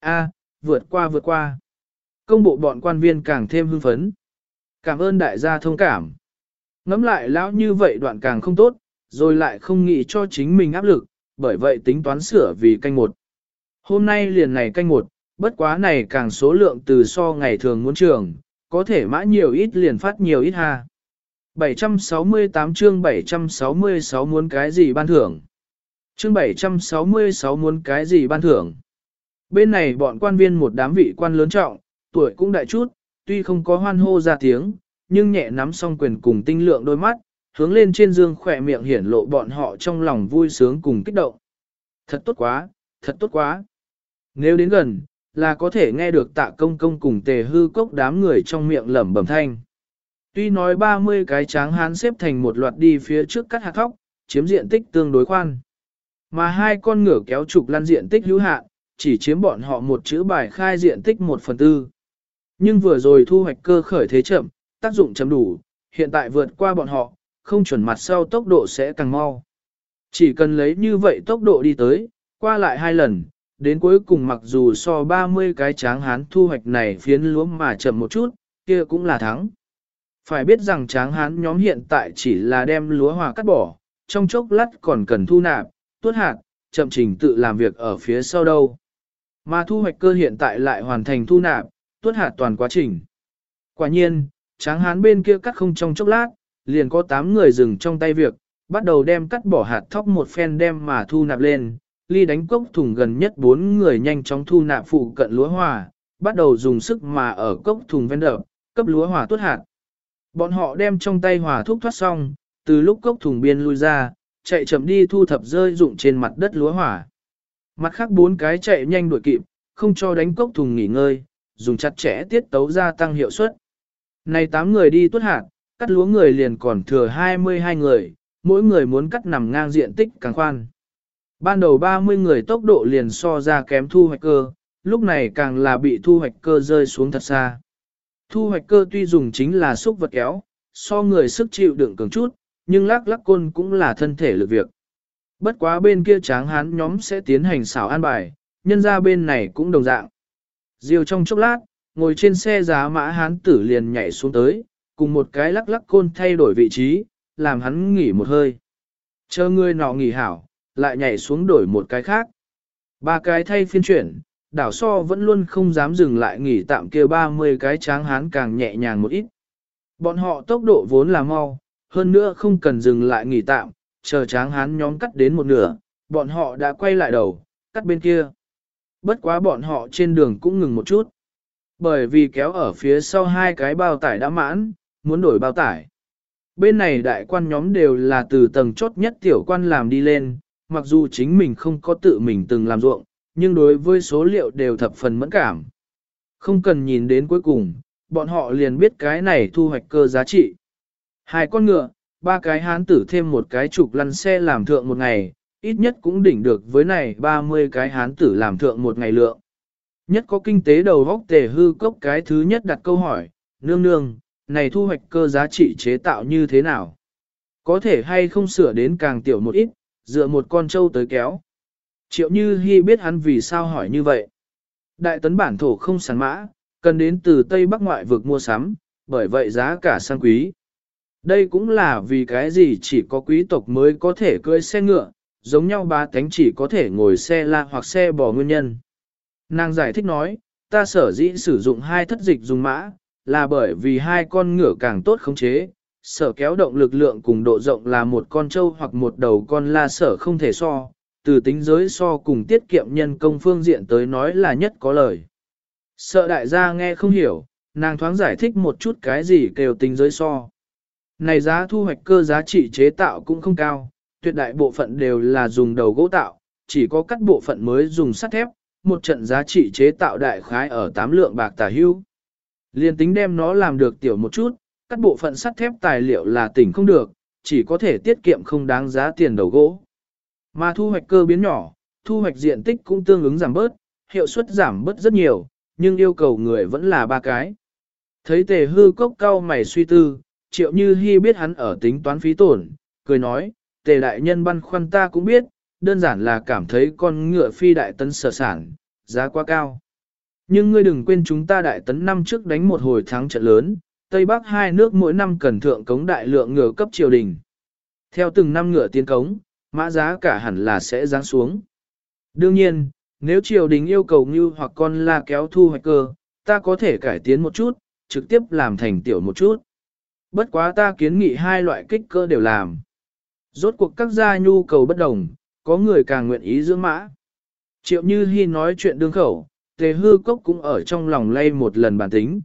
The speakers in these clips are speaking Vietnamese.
A, vượt qua vượt qua. Công bộ bọn quan viên càng thêm hưng phấn. Cảm ơn đại gia thông cảm. Ngắm lại lão như vậy đoạn càng không tốt, rồi lại không nghĩ cho chính mình áp lực, bởi vậy tính toán sửa vì canh một. Hôm nay liền này canh một, bất quá này càng số lượng từ so ngày thường muốn trường, có thể mã nhiều ít liền phát nhiều ít ha. 768 chương 766 muốn cái gì ban thưởng? Chương 766 muốn cái gì ban thưởng? Bên này bọn quan viên một đám vị quan lớn trọng, tuổi cũng đại chút, tuy không có hoan hô ra tiếng, nhưng nhẹ nắm song quyền cùng tinh lượng đôi mắt, hướng lên trên dương khỏe miệng hiển lộ bọn họ trong lòng vui sướng cùng kích động. Thật tốt quá, thật tốt quá. Nếu đến gần, là có thể nghe được tạ công công cùng tề hư cốc đám người trong miệng lẩm bẩm thanh. Tuy nói 30 cái tráng hán xếp thành một loạt đi phía trước cắt hạt thóc, chiếm diện tích tương đối khoan. Mà hai con ngựa kéo trục lăn diện tích hữu hạn, chỉ chiếm bọn họ một chữ bài khai diện tích một phần tư. Nhưng vừa rồi thu hoạch cơ khởi thế chậm, tác dụng chấm đủ, hiện tại vượt qua bọn họ, không chuẩn mặt sau tốc độ sẽ càng mau. Chỉ cần lấy như vậy tốc độ đi tới, qua lại hai lần, đến cuối cùng mặc dù so 30 cái tráng hán thu hoạch này phiến lúa mà chậm một chút, kia cũng là thắng. Phải biết rằng tráng hán nhóm hiện tại chỉ là đem lúa hòa cắt bỏ, trong chốc lát còn cần thu nạp, tuốt hạt, chậm trình tự làm việc ở phía sau đâu. Mà thu hoạch cơ hiện tại lại hoàn thành thu nạp, tuốt hạt toàn quá trình. Quả nhiên, tráng hán bên kia cắt không trong chốc lát, liền có 8 người dừng trong tay việc, bắt đầu đem cắt bỏ hạt thóc một phen đem mà thu nạp lên, ly đánh cốc thùng gần nhất 4 người nhanh chóng thu nạp phụ cận lúa hòa, bắt đầu dùng sức mà ở cốc thùng ven đập, cấp lúa hòa tuốt hạt. Bọn họ đem trong tay hòa thuốc thoát xong, từ lúc cốc thùng biên lui ra, chạy chậm đi thu thập rơi dụng trên mặt đất lúa hỏa. Mặt khác bốn cái chạy nhanh đuổi kịp, không cho đánh cốc thùng nghỉ ngơi, dùng chặt chẽ tiết tấu gia tăng hiệu suất. Này 8 người đi tuốt hạt, cắt lúa người liền còn thừa 22 người, mỗi người muốn cắt nằm ngang diện tích càng khoan. Ban đầu 30 người tốc độ liền so ra kém thu hoạch cơ, lúc này càng là bị thu hoạch cơ rơi xuống thật xa. Thu hoạch cơ tuy dùng chính là xúc vật kéo, so người sức chịu đựng cường chút, nhưng lắc lắc côn cũng là thân thể lực việc. Bất quá bên kia tráng hán nhóm sẽ tiến hành xảo an bài, nhân ra bên này cũng đồng dạng. Diều trong chốc lát, ngồi trên xe giá mã hán tử liền nhảy xuống tới, cùng một cái lắc lắc côn thay đổi vị trí, làm hắn nghỉ một hơi. Chờ người nọ nghỉ hảo, lại nhảy xuống đổi một cái khác. Ba cái thay phiên chuyển, đảo so vẫn luôn không dám dừng lại nghỉ tạm kia 30 cái tráng hán càng nhẹ nhàng một ít. Bọn họ tốc độ vốn là mau, hơn nữa không cần dừng lại nghỉ tạm, chờ tráng hán nhóm cắt đến một nửa, bọn họ đã quay lại đầu, cắt bên kia. Bất quá bọn họ trên đường cũng ngừng một chút. Bởi vì kéo ở phía sau hai cái bao tải đã mãn, muốn đổi bao tải. Bên này đại quan nhóm đều là từ tầng chốt nhất tiểu quan làm đi lên, mặc dù chính mình không có tự mình từng làm ruộng, nhưng đối với số liệu đều thập phần mẫn cảm. Không cần nhìn đến cuối cùng, bọn họ liền biết cái này thu hoạch cơ giá trị. Hai con ngựa, ba cái hán tử thêm một cái trục lăn xe làm thượng một ngày, ít nhất cũng đỉnh được với này 30 cái hán tử làm thượng một ngày lượng. Nhất có kinh tế đầu góc tề hư cốc cái thứ nhất đặt câu hỏi, nương nương, này thu hoạch cơ giá trị chế tạo như thế nào? Có thể hay không sửa đến càng tiểu một ít, dựa một con trâu tới kéo. Triệu Như Hi biết hắn vì sao hỏi như vậy. Đại tấn bản thổ không sản mã, cần đến từ Tây Bắc ngoại vực mua sắm, bởi vậy giá cả sang quý. Đây cũng là vì cái gì chỉ có quý tộc mới có thể cưỡi xe ngựa, giống nhau ba tánh chỉ có thể ngồi xe la hoặc xe bò nguyên nhân. Nàng giải thích nói, ta sở dĩ sử dụng hai thất dịch dùng mã, là bởi vì hai con ngựa càng tốt khống chế, sở kéo động lực lượng cùng độ rộng là một con trâu hoặc một đầu con la sở không thể so, từ tính giới so cùng tiết kiệm nhân công phương diện tới nói là nhất có lời. Sợ đại gia nghe không hiểu, nàng thoáng giải thích một chút cái gì kêu tính giới so. Này giá thu hoạch cơ giá trị chế tạo cũng không cao, tuyệt đại bộ phận đều là dùng đầu gỗ tạo, chỉ có cắt bộ phận mới dùng sắt thép, một trận giá trị chế tạo đại khái ở 8 lượng bạc tà hưu. Liên tính đem nó làm được tiểu một chút, cắt bộ phận sắt thép tài liệu là tỉnh không được, chỉ có thể tiết kiệm không đáng giá tiền đầu gỗ. Mà thu hoạch cơ biến nhỏ, thu hoạch diện tích cũng tương ứng giảm bớt, hiệu suất giảm bớt rất nhiều, nhưng yêu cầu người vẫn là ba cái. Thấy tề hư cốc cao mày suy tư, triệu như hy biết hắn ở tính toán phí tổn, cười nói, tề đại nhân băn khoăn ta cũng biết, đơn giản là cảm thấy con ngựa phi đại tấn sở sản, giá quá cao. Nhưng ngươi đừng quên chúng ta đại tấn năm trước đánh một hồi thắng trận lớn, Tây Bắc hai nước mỗi năm cần thượng cống đại lượng ngựa cấp triều đình. Theo từng năm ngựa tiến cống, mã giá cả hẳn là sẽ giáng xuống. Đương nhiên, nếu triều đình yêu cầu như hoặc con la kéo thu hoạch cơ, ta có thể cải tiến một chút, trực tiếp làm thành tiểu một chút. Bất quá ta kiến nghị hai loại kích cỡ đều làm. Rốt cuộc các gia nhu cầu bất đồng, có người càng nguyện ý dưỡng mã. Triệu Như Hi nói chuyện đương khẩu, tề hư cốc cũng ở trong lòng lay một lần bản tính.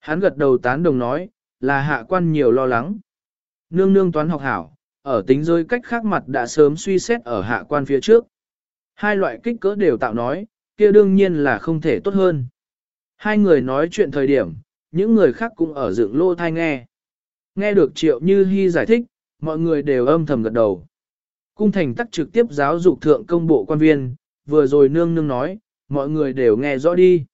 Hắn gật đầu tán đồng nói, là hạ quan nhiều lo lắng. Nương nương toán học hảo, ở tính rơi cách khác mặt đã sớm suy xét ở hạ quan phía trước. Hai loại kích cỡ đều tạo nói, kia đương nhiên là không thể tốt hơn. Hai người nói chuyện thời điểm, những người khác cũng ở dựng lô thai nghe. Nghe được Triệu Như Hi giải thích, mọi người đều âm thầm gật đầu. Cung thành tắc trực tiếp giáo dục thượng công bộ quan viên, vừa rồi nương nương nói, mọi người đều nghe rõ đi.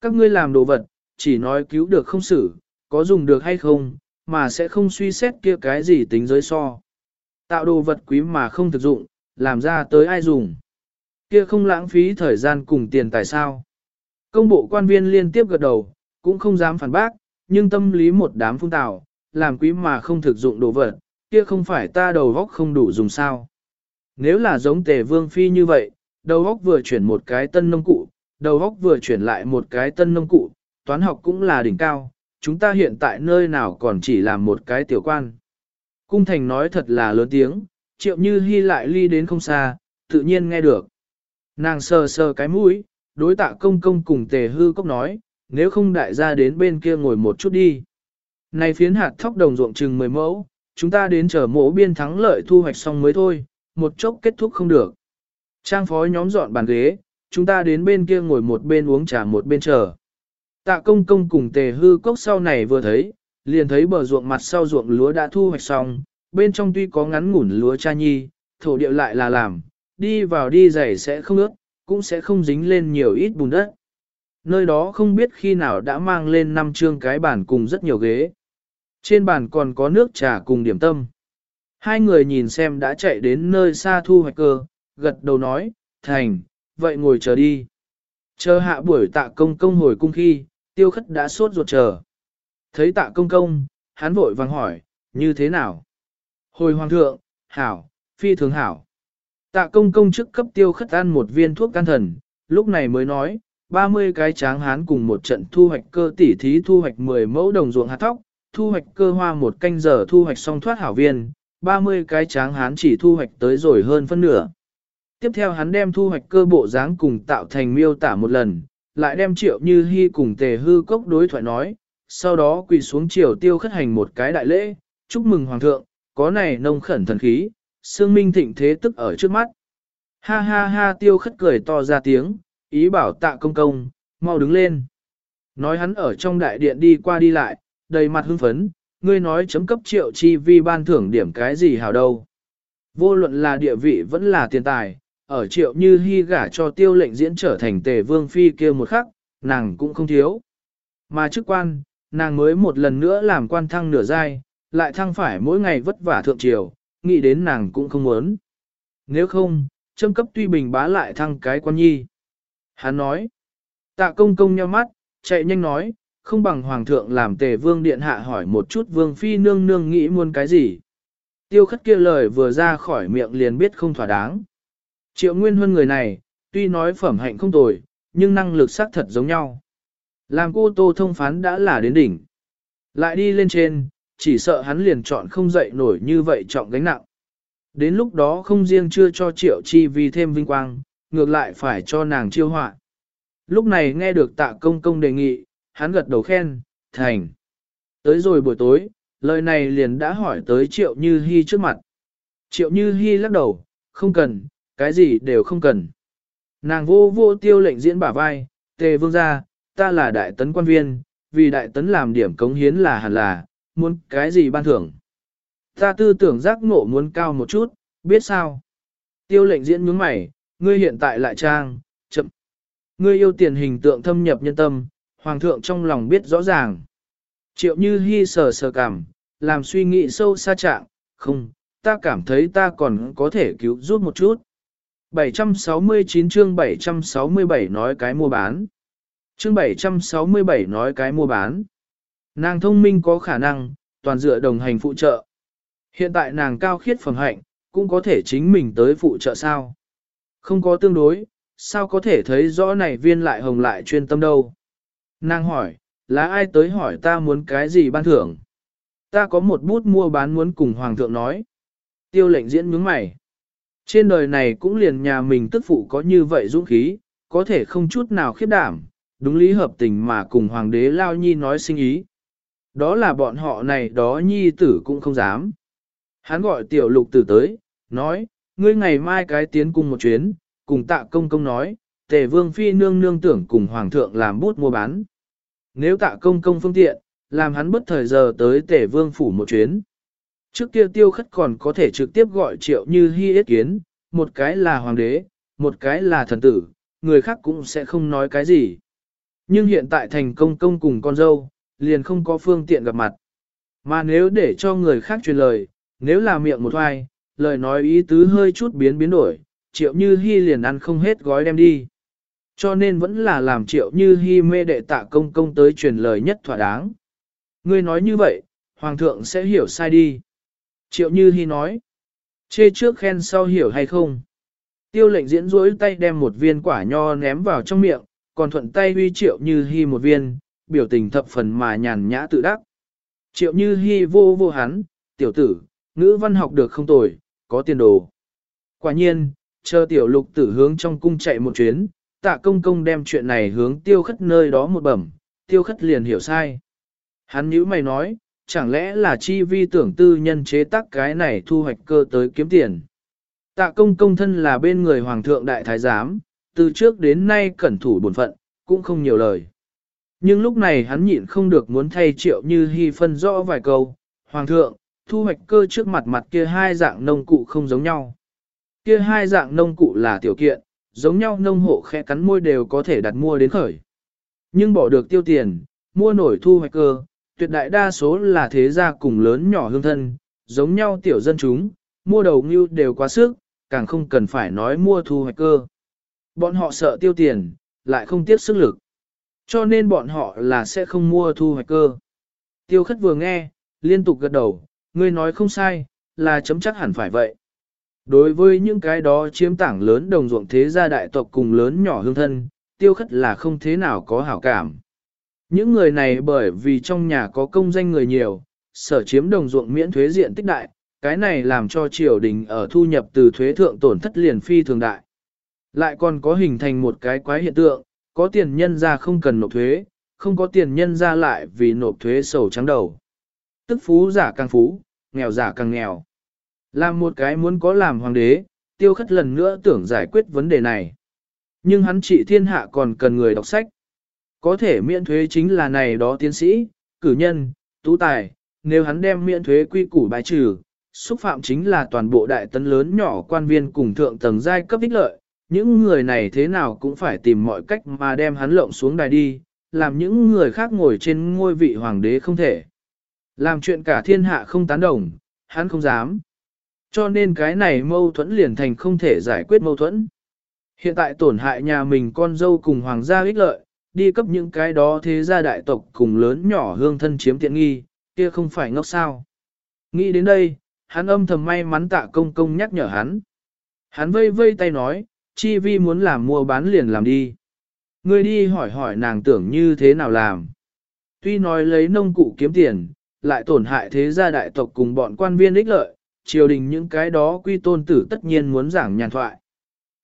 Các ngươi làm đồ vật, chỉ nói cứu được không xử, có dùng được hay không, mà sẽ không suy xét kia cái gì tính giới so. Tạo đồ vật quý mà không thực dụng, làm ra tới ai dùng. Kia không lãng phí thời gian cùng tiền tài sao. Công bộ quan viên liên tiếp gật đầu, cũng không dám phản bác, nhưng tâm lý một đám phung tạo, làm quý mà không thực dụng đồ vật, kia không phải ta đầu góc không đủ dùng sao. Nếu là giống tề vương phi như vậy, đầu góc vừa chuyển một cái tân nông cụ, đầu góc vừa chuyển lại một cái tân nông cụ, toán học cũng là đỉnh cao, chúng ta hiện tại nơi nào còn chỉ là một cái tiểu quan. Cung thành nói thật là lớn tiếng, triệu như hy lại ly đến không xa, tự nhiên nghe được. Nàng sờ sờ cái mũi, đối tạ công công cùng tề hư cốc nói, nếu không đại gia đến bên kia ngồi một chút đi. Này phiến hạt thóc đồng ruộng chừng 10 mẫu, chúng ta đến chờ mỗ biên thắng lợi thu hoạch xong mới thôi, một chốc kết thúc không được. Trang phó nhóm dọn bàn ghế, chúng ta đến bên kia ngồi một bên uống trà một bên chờ. Tạ công công cùng tề hư cốc sau này vừa thấy, liền thấy bờ ruộng mặt sau ruộng lúa đã thu hoạch xong, bên trong tuy có ngắn ngủn lúa cha nhi, thổ địa lại là làm, đi vào đi giày sẽ không ướt, cũng sẽ không dính lên nhiều ít bùn đất. Nơi đó không biết khi nào đã mang lên năm chương cái bàn cùng rất nhiều ghế. Trên bàn còn có nước trà cùng điểm tâm. Hai người nhìn xem đã chạy đến nơi xa thu hoạch cơ, gật đầu nói, thành, vậy ngồi chờ đi. Chờ hạ buổi tạ công công hồi cung khi, tiêu khất đã sốt ruột chờ. Thấy tạ công công, hắn vội vàng hỏi, như thế nào? Hồi hoàng thượng, hảo, phi thường hảo. Tạ công công trước cấp tiêu khất ăn một viên thuốc can thần, lúc này mới nói, 30 cái tráng hán cùng một trận thu hoạch cơ tỉ thí thu hoạch 10 mẫu đồng ruộng hạt thóc, thu hoạch cơ hoa một canh giờ thu hoạch xong thoát hảo viên, 30 cái tráng hán chỉ thu hoạch tới rồi hơn phân nửa. Tiếp theo hắn đem thu hoạch cơ bộ dáng cùng tạo thành miêu tả một lần, lại đem triệu như hy cùng tề hư cốc đối thoại nói, sau đó quỳ xuống triều tiêu khất hành một cái đại lễ, chúc mừng hoàng thượng, có này nông khẩn thần khí, xương minh thịnh thế tức ở trước mắt. Ha ha ha tiêu khất cười to ra tiếng, ý bảo tạ công công, mau đứng lên. Nói hắn ở trong đại điện đi qua đi lại, đầy mặt hưng phấn, ngươi nói chấm cấp triệu chi vi ban thưởng điểm cái gì hảo đâu. Vô luận là địa vị vẫn là tiền tài, ở triệu như hy gả cho tiêu lệnh diễn trở thành tề vương phi kia một khắc, nàng cũng không thiếu. Mà chức quan, nàng mới một lần nữa làm quan thăng nửa giai, lại thăng phải mỗi ngày vất vả thượng triều, nghĩ đến nàng cũng không muốn. Nếu không, châm cấp tuy bình bá lại thăng cái quan nhi. Hắn nói, tạ công công nhau mắt, chạy nhanh nói, không bằng hoàng thượng làm tề vương điện hạ hỏi một chút vương phi nương nương nghĩ muốn cái gì. Tiêu khất kia lời vừa ra khỏi miệng liền biết không thỏa đáng. Triệu nguyên huân người này, tuy nói phẩm hạnh không tồi, nhưng năng lực xác thật giống nhau. Làm cô tô thông phán đã là đến đỉnh. Lại đi lên trên, chỉ sợ hắn liền chọn không dậy nổi như vậy trọng gánh nặng. Đến lúc đó không riêng chưa cho triệu chi vì thêm vinh quang, ngược lại phải cho nàng chiêu họa. Lúc này nghe được tạ công công đề nghị, hắn gật đầu khen, thành. Tới rồi buổi tối, lời này liền đã hỏi tới triệu như hy trước mặt. Triệu như hy lắc đầu, không cần, cái gì đều không cần. Nàng vô vô tiêu lệnh diễn bả vai, tề vương gia, ta là đại tấn quan viên, vì đại tấn làm điểm cống hiến là hẳn là, muốn cái gì ban thưởng. Ta tư tưởng giác ngộ muốn cao một chút, biết sao. Tiêu lệnh diễn nhướng mày, ngươi hiện tại lại trang, chậm. Ngươi yêu tiền hình tượng thâm nhập nhân tâm, hoàng thượng trong lòng biết rõ ràng. Triệu như hy sờ sờ cảm, làm suy nghĩ sâu xa trạng, không, ta cảm thấy ta còn có thể cứu giúp một chút. 769 chương 767 nói cái mua bán. chương 767 nói cái mua bán. Nàng thông minh có khả năng, toàn dựa đồng hành phụ trợ. Hiện tại nàng cao khiết phẩm hạnh, cũng có thể chính mình tới phụ trợ sao. Không có tương đối, sao có thể thấy rõ này viên lại hồng lại chuyên tâm đâu. Nàng hỏi, là ai tới hỏi ta muốn cái gì ban thưởng? Ta có một bút mua bán muốn cùng hoàng thượng nói. Tiêu lệnh diễn nhướng mày. Trên đời này cũng liền nhà mình tức phụ có như vậy dũng khí, có thể không chút nào khiếp đảm, đúng lý hợp tình mà cùng hoàng đế lao nhi nói sinh ý. Đó là bọn họ này đó nhi tử cũng không dám. Hắn gọi tiểu lục tử tới, nói, ngươi ngày mai cái tiến cùng một chuyến, cùng tạ công công nói, tề vương phi nương nương tưởng cùng hoàng thượng làm bút mua bán. Nếu tạ công công phương tiện, làm hắn bất thời giờ tới tể vương phủ một chuyến. Trước kia tiêu khất còn có thể trực tiếp gọi triệu như hy yết kiến, một cái là hoàng đế, một cái là thần tử, người khác cũng sẽ không nói cái gì. Nhưng hiện tại thành công công cùng con dâu, liền không có phương tiện gặp mặt. Mà nếu để cho người khác truyền lời, nếu là miệng một hoài, lời nói ý tứ hơi chút biến biến đổi, triệu như hy liền ăn không hết gói đem đi. Cho nên vẫn là làm triệu như hy mê đệ tạ công công tới truyền lời nhất thỏa đáng. Ngươi nói như vậy, hoàng thượng sẽ hiểu sai đi. Triệu như hy nói, chê trước khen sau hiểu hay không. Tiêu lệnh diễn rỗi tay đem một viên quả nho ném vào trong miệng, còn thuận tay huy triệu như hy một viên, biểu tình thập phần mà nhàn nhã tự đắc. Triệu như hy vô vô hắn, tiểu tử, ngữ văn học được không tồi, có tiền đồ. Quả nhiên, chờ tiểu lục tử hướng trong cung chạy một chuyến, tạ công công đem chuyện này hướng tiêu khất nơi đó một bẩm, tiêu khất liền hiểu sai. Hắn nhữ mày nói, chẳng lẽ là chi vi tưởng tư nhân chế tác cái này thu hoạch cơ tới kiếm tiền. Tạ công công thân là bên người hoàng thượng đại thái giám, từ trước đến nay cẩn thủ bổn phận, cũng không nhiều lời. Nhưng lúc này hắn nhịn không được muốn thay triệu như hy phân rõ vài câu, hoàng thượng, thu hoạch cơ trước mặt mặt kia hai dạng nông cụ không giống nhau. Kia hai dạng nông cụ là tiểu kiện, giống nhau nông hộ khẽ cắn môi đều có thể đặt mua đến khởi. Nhưng bỏ được tiêu tiền, mua nổi thu hoạch cơ, tuyệt đại đa số là thế gia cùng lớn nhỏ hương thân, giống nhau tiểu dân chúng, mua đầu ngưu đều quá sức, càng không cần phải nói mua thu hoạch cơ. Bọn họ sợ tiêu tiền, lại không tiếc sức lực. Cho nên bọn họ là sẽ không mua thu hoạch cơ. Tiêu khất vừa nghe, liên tục gật đầu, ngươi nói không sai, là chấm chắc hẳn phải vậy. Đối với những cái đó chiếm tảng lớn đồng ruộng thế gia đại tộc cùng lớn nhỏ hương thân, tiêu khất là không thế nào có hảo cảm. Những người này bởi vì trong nhà có công danh người nhiều, sở chiếm đồng ruộng miễn thuế diện tích đại, cái này làm cho triều đình ở thu nhập từ thuế thượng tổn thất liền phi thường đại. Lại còn có hình thành một cái quái hiện tượng, có tiền nhân ra không cần nộp thuế, không có tiền nhân ra lại vì nộp thuế sầu trắng đầu. Tức phú giả càng phú, nghèo giả càng nghèo. Làm một cái muốn có làm hoàng đế, tiêu khất lần nữa tưởng giải quyết vấn đề này. Nhưng hắn trị thiên hạ còn cần người đọc sách. Có thể miễn thuế chính là này đó tiến sĩ, cử nhân, tú tài, nếu hắn đem miễn thuế quy củ bài trừ, xúc phạm chính là toàn bộ đại tấn lớn nhỏ quan viên cùng thượng tầng giai cấp ích lợi, những người này thế nào cũng phải tìm mọi cách mà đem hắn lộng xuống đài đi, làm những người khác ngồi trên ngôi vị hoàng đế không thể. Làm chuyện cả thiên hạ không tán đồng, hắn không dám. Cho nên cái này mâu thuẫn liền thành không thể giải quyết mâu thuẫn. Hiện tại tổn hại nhà mình con dâu cùng hoàng gia ích lợi, đi cấp những cái đó thế gia đại tộc cùng lớn nhỏ hương thân chiếm tiện nghi, kia không phải ngốc sao. Nghĩ đến đây, hắn âm thầm may mắn tạ công công nhắc nhở hắn. Hắn vây vây tay nói, chi vi muốn làm mua bán liền làm đi. người đi hỏi hỏi nàng tưởng như thế nào làm. Tuy nói lấy nông cụ kiếm tiền, lại tổn hại thế gia đại tộc cùng bọn quan viên ích lợi, triều đình những cái đó quy tôn tử tất nhiên muốn giảng nhàn thoại.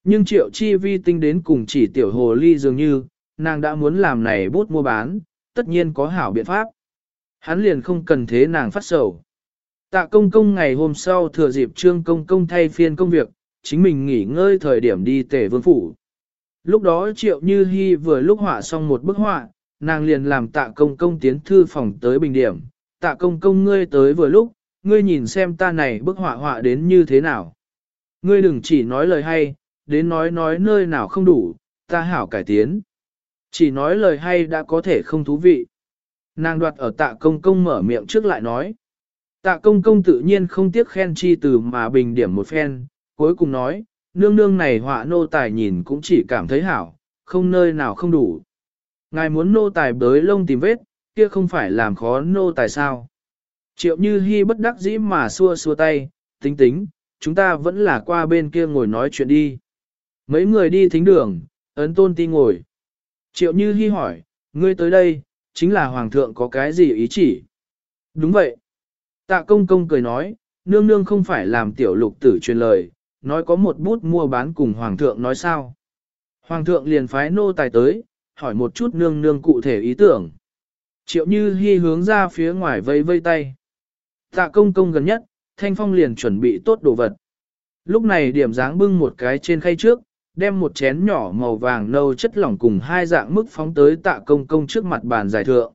Nhưng triệu chi vi tinh đến cùng chỉ tiểu hồ ly dường như, nàng đã muốn làm này bút mua bán, tất nhiên có hảo biện pháp. Hắn liền không cần thế nàng phát sầu. Tạ công công ngày hôm sau thừa dịp trương công công thay phiên công việc, chính mình nghỉ ngơi thời điểm đi tể vương phủ. Lúc đó triệu như hy vừa lúc họa xong một bức họa, nàng liền làm tạ công công tiến thư phòng tới bình điểm. Tạ công công ngươi tới vừa lúc, ngươi nhìn xem ta này bức họa họa đến như thế nào. Ngươi đừng chỉ nói lời hay, đến nói nói nơi nào không đủ, ta hảo cải tiến. Chỉ nói lời hay đã có thể không thú vị. Nàng đoạt ở tạ công công mở miệng trước lại nói. Tạ công công tự nhiên không tiếc khen chi từ mà bình điểm một phen, cuối cùng nói, nương nương này họa nô tài nhìn cũng chỉ cảm thấy hảo, không nơi nào không đủ. Ngài muốn nô tài bới lông tìm vết, kia không phải làm khó nô tài sao. Triệu như Hi bất đắc dĩ mà xua xua tay, tính tính, chúng ta vẫn là qua bên kia ngồi nói chuyện đi. Mấy người đi thính đường, ấn tôn ti ngồi. Triệu như Hi hỏi, ngươi tới đây, chính là hoàng thượng có cái gì ý chỉ? Đúng vậy. Tạ công công cười nói, nương nương không phải làm tiểu lục tử truyền lời, nói có một bút mua bán cùng hoàng thượng nói sao. Hoàng thượng liền phái nô tài tới, hỏi một chút nương nương cụ thể ý tưởng. Triệu như Hi hướng ra phía ngoài vây vây tay. Tạ công công gần nhất, thanh phong liền chuẩn bị tốt đồ vật. Lúc này điểm dáng bưng một cái trên khay trước, đem một chén nhỏ màu vàng nâu chất lỏng cùng hai dạng mức phóng tới tạ công công trước mặt bàn giải thượng.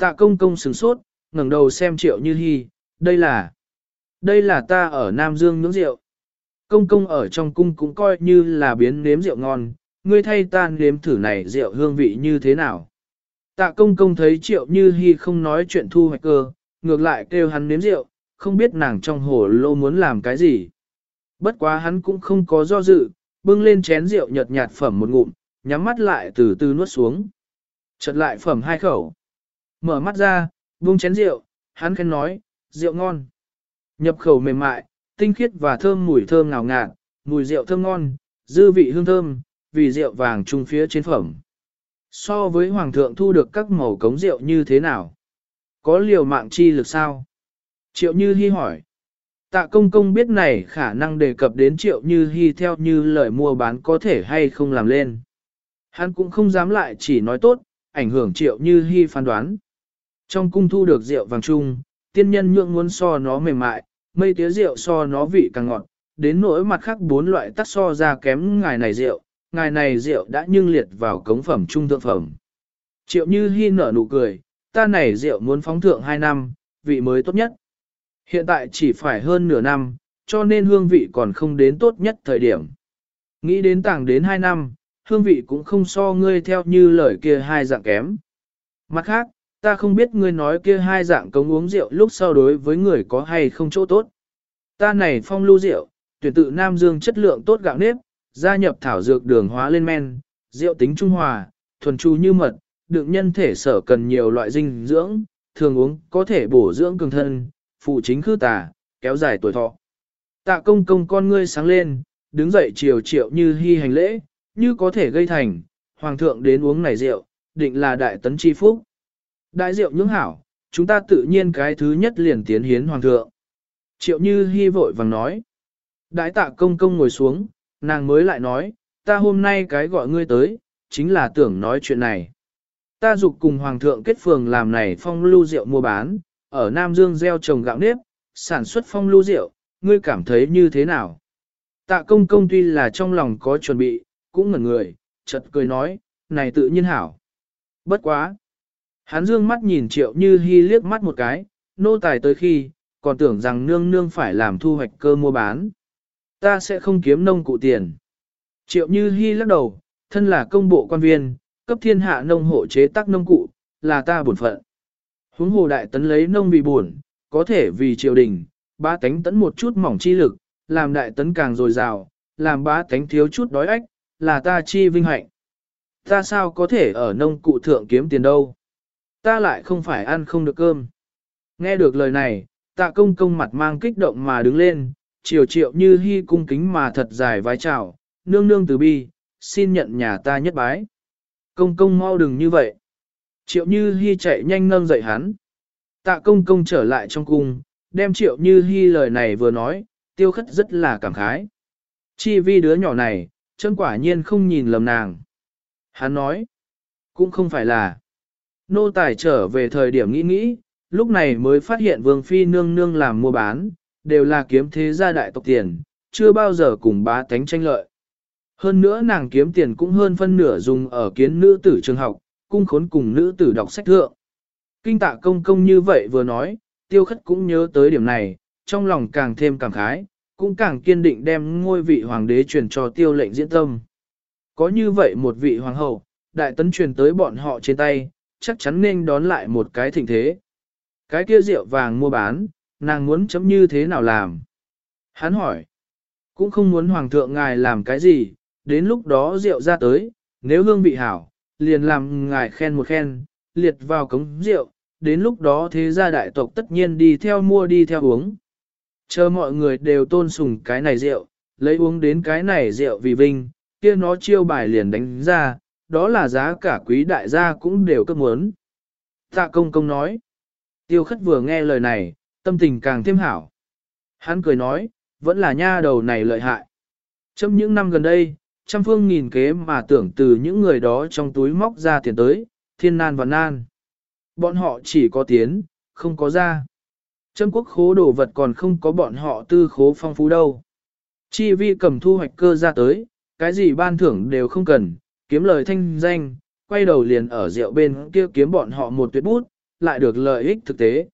Tạ công công sừng sốt, ngẩng đầu xem triệu như hy, đây là, đây là ta ở Nam Dương nướng rượu. Công công ở trong cung cũng coi như là biến nếm rượu ngon, ngươi thay ta nếm thử này rượu hương vị như thế nào. Tạ công công thấy triệu như hy không nói chuyện thu hoạch cơ, ngược lại kêu hắn nếm rượu, không biết nàng trong hồ lô muốn làm cái gì. Bất quá hắn cũng không có do dự, bưng lên chén rượu nhợt nhạt phẩm một ngụm, nhắm mắt lại từ từ nuốt xuống. Chợt lại phẩm hai khẩu. Mở mắt ra, buông chén rượu, hắn khen nói, rượu ngon. Nhập khẩu mềm mại, tinh khiết và thơm mùi thơm ngào ngạt, mùi rượu thơm ngon, dư vị hương thơm, vì rượu vàng trung phía trên phẩm. So với hoàng thượng thu được các màu cống rượu như thế nào? Có liều mạng chi lực sao? Triệu Như Hi hỏi. Tạ công công biết này khả năng đề cập đến Triệu Như Hi theo như lời mua bán có thể hay không làm lên. Hắn cũng không dám lại chỉ nói tốt, ảnh hưởng Triệu Như Hi phán đoán. Trong cung thu được rượu vàng trung, tiên nhân nhượng muốn so nó mềm mại, mây tía rượu so nó vị càng ngọt, đến nỗi mặt khác bốn loại tắc so ra kém ngài này rượu, ngài này rượu đã nhưng liệt vào cống phẩm trung thượng phẩm. Triệu Như Hi nở nụ cười, ta này rượu muốn phóng thượng 2 năm, vị mới tốt nhất. Hiện tại chỉ phải hơn nửa năm, cho nên hương vị còn không đến tốt nhất thời điểm. Nghĩ đến tảng đến 2 năm, hương vị cũng không so ngươi theo như lời kia hai dạng kém. Mặt khác, ta không biết ngươi nói kia hai dạng cống uống rượu lúc sau đối với người có hay không chỗ tốt. Ta này phong lưu rượu, tuyển tự Nam Dương chất lượng tốt gạo nếp, gia nhập thảo dược đường hóa lên men, rượu tính trung hòa, thuần chu như mật, đựng nhân thể sở cần nhiều loại dinh dưỡng, thường uống có thể bổ dưỡng cường thân, phụ chính khư tà, kéo dài tuổi thọ. Tạ công công con ngươi sáng lên, đứng dậy chiều triệu như hy hành lễ, như có thể gây thành, hoàng thượng đến uống này rượu, định là đại tấn chi phúc. Đại rượu nhưỡng hảo, chúng ta tự nhiên cái thứ nhất liền tiến hiến hoàng thượng. Triệu như hy vội vàng nói. Đại tạ công công ngồi xuống, nàng mới lại nói, ta hôm nay cái gọi ngươi tới, chính là tưởng nói chuyện này. Ta dục cùng Hoàng thượng kết phường làm này phong lưu rượu mua bán, ở Nam Dương gieo trồng gạo nếp, sản xuất phong lưu rượu, ngươi cảm thấy như thế nào? Tạ công công tuy là trong lòng có chuẩn bị, cũng ngẩn người, chợt cười nói, này tự nhiên hảo. Bất quá. Hắn dương mắt nhìn triệu như hy liếc mắt một cái, nô tài tới khi, còn tưởng rằng nương nương phải làm thu hoạch cơ mua bán. Ta sẽ không kiếm nông cụ tiền. Triệu Như hy lắc đầu, thân là công bộ quan viên, cấp thiên hạ nông hộ chế tác nông cụ, là ta bổn phận. Huống hồ đại tấn lấy nông vì buồn, có thể vì triều đình, ba tánh tấn một chút mỏng chi lực, làm đại tấn càng dồi dào, làm ba tánh thiếu chút đói ách, là ta chi vinh hạnh. Ta sao có thể ở nông cụ thượng kiếm tiền đâu? Ta lại không phải ăn không được cơm. Nghe được lời này, tạ công công mặt mang kích động mà đứng lên, triều triệu như hy cung kính mà thật dài vái chào, nương nương từ bi, xin nhận nhà ta nhất bái. Công công mau đừng như vậy. Triệu như hi chạy nhanh nâng dậy hắn. Tạ công công trở lại trong cung, đem triệu như hi lời này vừa nói, tiêu khất rất là cảm khái. Chi vi đứa nhỏ này, chân quả nhiên không nhìn lầm nàng. Hắn nói, cũng không phải là. Nô tài trở về thời điểm nghĩ nghĩ, lúc này mới phát hiện vương phi nương nương làm mua bán, đều là kiếm thế gia đại tộc tiền, chưa bao giờ cùng bá tánh tranh lợi. Hơn nữa nàng kiếm tiền cũng hơn phân nửa dùng ở kiến nữ tử trường học, cung khốn cùng nữ tử đọc sách thượng. Kinh tạ công công như vậy vừa nói, tiêu khất cũng nhớ tới điểm này, trong lòng càng thêm cảm khái, cũng càng kiên định đem ngôi vị hoàng đế truyền cho tiêu lệnh diễn tâm. Có như vậy một vị hoàng hậu, đại tấn truyền tới bọn họ trên tay, chắc chắn nên đón lại một cái thịnh thế. Cái kia rượu vàng mua bán, nàng muốn chấm như thế nào làm? Hắn hỏi, cũng không muốn hoàng thượng ngài làm cái gì, đến lúc đó rượu ra tới, nếu hương vị hảo, liền làm ngài khen một khen, liệt vào cống rượu, đến lúc đó thế gia đại tộc tất nhiên đi theo mua đi theo uống. Chờ mọi người đều tôn sùng cái này rượu, lấy uống đến cái này rượu vì vinh, kia nó chiêu bài liền đánh ra, đó là giá cả quý đại gia cũng đều cấp muốn. Tạ công công nói, tiêu khất vừa nghe lời này, tâm tình càng thêm hảo. Hắn cười nói, vẫn là nha đầu này lợi hại. Trong những năm gần đây, trăm phương nghìn kế mà tưởng từ những người đó trong túi móc ra tiền tới, thiên nan và nan. Bọn họ chỉ có tiến, không có ra. Trâm quốc khố đồ vật còn không có bọn họ tư khố phong phú đâu. Chi vi cầm thu hoạch cơ ra tới, cái gì ban thưởng đều không cần, kiếm lời thanh danh, quay đầu liền ở rượu bên kia kiếm bọn họ một tuyệt bút, lại được lợi ích thực tế.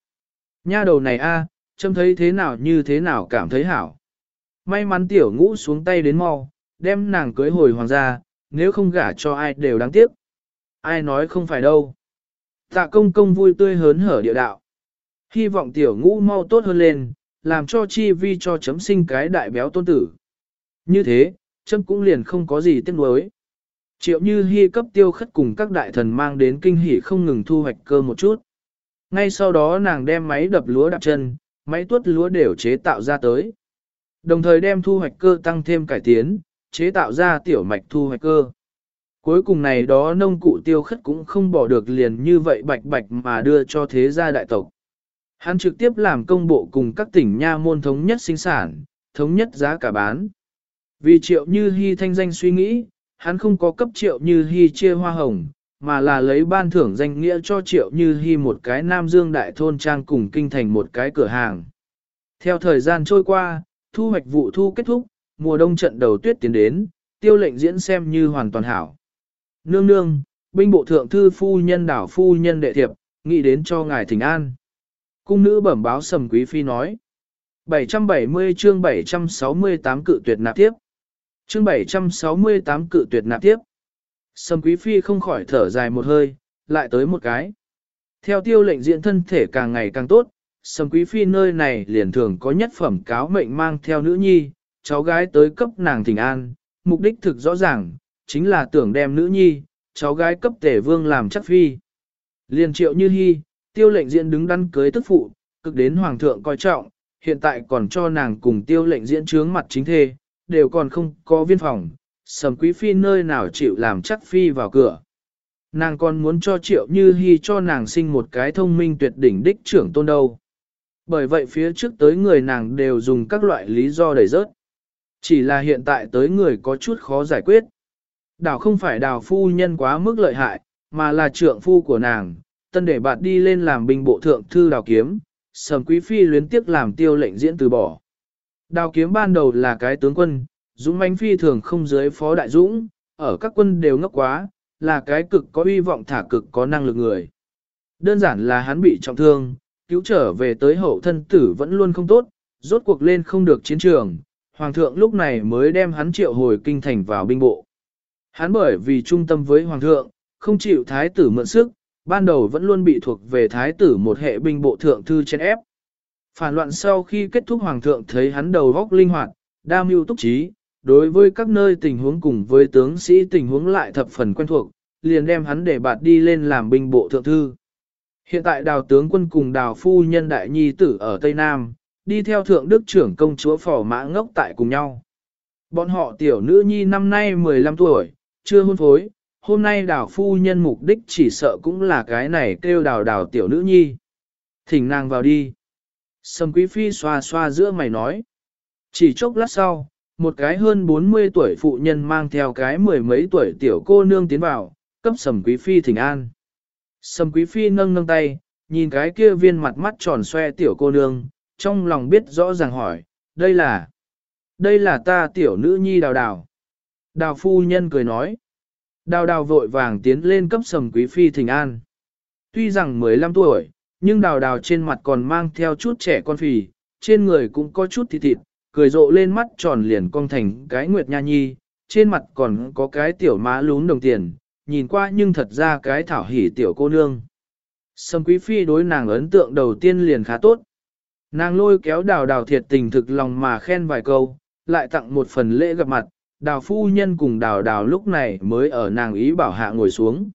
Nha đầu này a, trâm thấy thế nào như thế nào cảm thấy hảo. May mắn tiểu ngũ xuống tay đến mau, đem nàng cưới hồi hoàng gia, nếu không gả cho ai đều đáng tiếc. Ai nói không phải đâu. Tạ công công vui tươi hớn hở địa đạo. Hy vọng tiểu ngũ mau tốt hơn lên, làm cho chi vi cho chấm sinh cái đại béo tôn tử. Như thế, chấm cũng liền không có gì tiếc nuối. Triệu như hy cấp tiêu khất cùng các đại thần mang đến kinh hỉ không ngừng thu hoạch cơ một chút. Ngay sau đó nàng đem máy đập lúa đạp chân, máy tuốt lúa đều chế tạo ra tới. Đồng thời đem thu hoạch cơ tăng thêm cải tiến, chế tạo ra tiểu mạch thu hoạch cơ. Cuối cùng này đó nông cụ tiêu khất cũng không bỏ được liền như vậy bạch bạch mà đưa cho thế gia đại tộc. Hắn trực tiếp làm công bộ cùng các tỉnh nha môn thống nhất sinh sản, thống nhất giá cả bán. Vì triệu như hy thanh danh suy nghĩ, hắn không có cấp triệu như hy chia hoa hồng, mà là lấy ban thưởng danh nghĩa cho triệu như hy một cái Nam Dương Đại Thôn Trang cùng kinh thành một cái cửa hàng. Theo thời gian trôi qua, thu hoạch vụ thu kết thúc, mùa đông trận đầu tuyết tiến đến, tiêu lệnh diễn xem như hoàn toàn hảo. Nương nương, binh bộ thượng thư phu nhân đảo phu nhân đệ thiệp, nghĩ đến cho ngài thỉnh an. Cung nữ bẩm báo sầm quý phi nói. 770 chương 768 cự tuyệt nạp tiếp. Chương 768 cự tuyệt nạp tiếp. Sầm quý phi không khỏi thở dài một hơi, lại tới một cái. Theo tiêu lệnh diễn thân thể càng ngày càng tốt, sầm quý phi nơi này liền thường có nhất phẩm cáo mệnh mang theo nữ nhi, cháu gái tới cấp nàng thỉnh an, mục đích thực rõ ràng, chính là tưởng đem nữ nhi, cháu gái cấp tể vương làm chắc phi. Liền triệu như hy, tiêu lệnh diễn đứng đắn cưới tức phụ, cực đến hoàng thượng coi trọng, hiện tại còn cho nàng cùng tiêu lệnh diễn trướng mặt chính thê, đều còn không có viên phòng, sầm quý phi nơi nào chịu làm chắc phi vào cửa. Nàng còn muốn cho triệu như hy cho nàng sinh một cái thông minh tuyệt đỉnh đích trưởng tôn đâu. Bởi vậy phía trước tới người nàng đều dùng các loại lý do đẩy rớt. Chỉ là hiện tại tới người có chút khó giải quyết. Đảo không phải đào phu nhân quá mức lợi hại, mà là trượng phu của nàng, tân để bạn đi lên làm binh bộ thượng thư đào kiếm, sầm quý phi luyến tiếc làm tiêu lệnh diễn từ bỏ. Đào kiếm ban đầu là cái tướng quân, dũng mãnh phi thường không dưới phó đại dũng, ở các quân đều ngốc quá, là cái cực có uy vọng thả cực có năng lực người. Đơn giản là hắn bị trọng thương, cứu trở về tới hậu thân tử vẫn luôn không tốt, rốt cuộc lên không được chiến trường, hoàng thượng lúc này mới đem hắn triệu hồi kinh thành vào binh bộ. Hắn bởi vì trung tâm với hoàng thượng, không chịu thái tử mượn sức, ban đầu vẫn luôn bị thuộc về thái tử một hệ binh bộ thượng thư trên ép. Phản loạn sau khi kết thúc hoàng thượng thấy hắn đầu góc linh hoạt, đa mưu túc trí, đối với các nơi tình huống cùng với tướng sĩ tình huống lại thập phần quen thuộc, liền đem hắn để bạt đi lên làm binh bộ thượng thư. Hiện tại đào tướng quân cùng đào phu nhân đại nhi tử ở Tây Nam, đi theo thượng đức trưởng công chúa phò mã ngốc tại cùng nhau. Bọn họ tiểu nữ nhi năm nay 15 tuổi, chưa hôn phối, hôm nay đào phu nhân mục đích chỉ sợ cũng là cái này kêu đào đào tiểu nữ nhi. Thỉnh nàng vào đi. Sầm quý phi xoa xoa giữa mày nói. Chỉ chốc lát sau, một cái hơn 40 tuổi phụ nhân mang theo cái mười mấy tuổi tiểu cô nương tiến vào, cấp sầm quý phi thỉnh an. Sầm quý phi nâng nâng tay, nhìn cái kia viên mặt mắt tròn xoe tiểu cô nương, trong lòng biết rõ ràng hỏi, đây là, đây là ta tiểu nữ nhi đào đào. Đào phu nhân cười nói, đào đào vội vàng tiến lên cấp sầm quý phi thỉnh an. Tuy rằng 15 tuổi, nhưng đào đào trên mặt còn mang theo chút trẻ con phì, trên người cũng có chút thịt thịt, cười rộ lên mắt tròn liền cong thành cái nguyệt nha nhi, trên mặt còn có cái tiểu má lún đồng tiền, nhìn qua nhưng thật ra cái thảo hỉ tiểu cô nương. sầm quý phi đối nàng ấn tượng đầu tiên liền khá tốt. Nàng lôi kéo đào đào thiệt tình thực lòng mà khen vài câu, lại tặng một phần lễ gặp mặt, đào phu nhân cùng đào đào lúc này mới ở nàng ý bảo hạ ngồi xuống.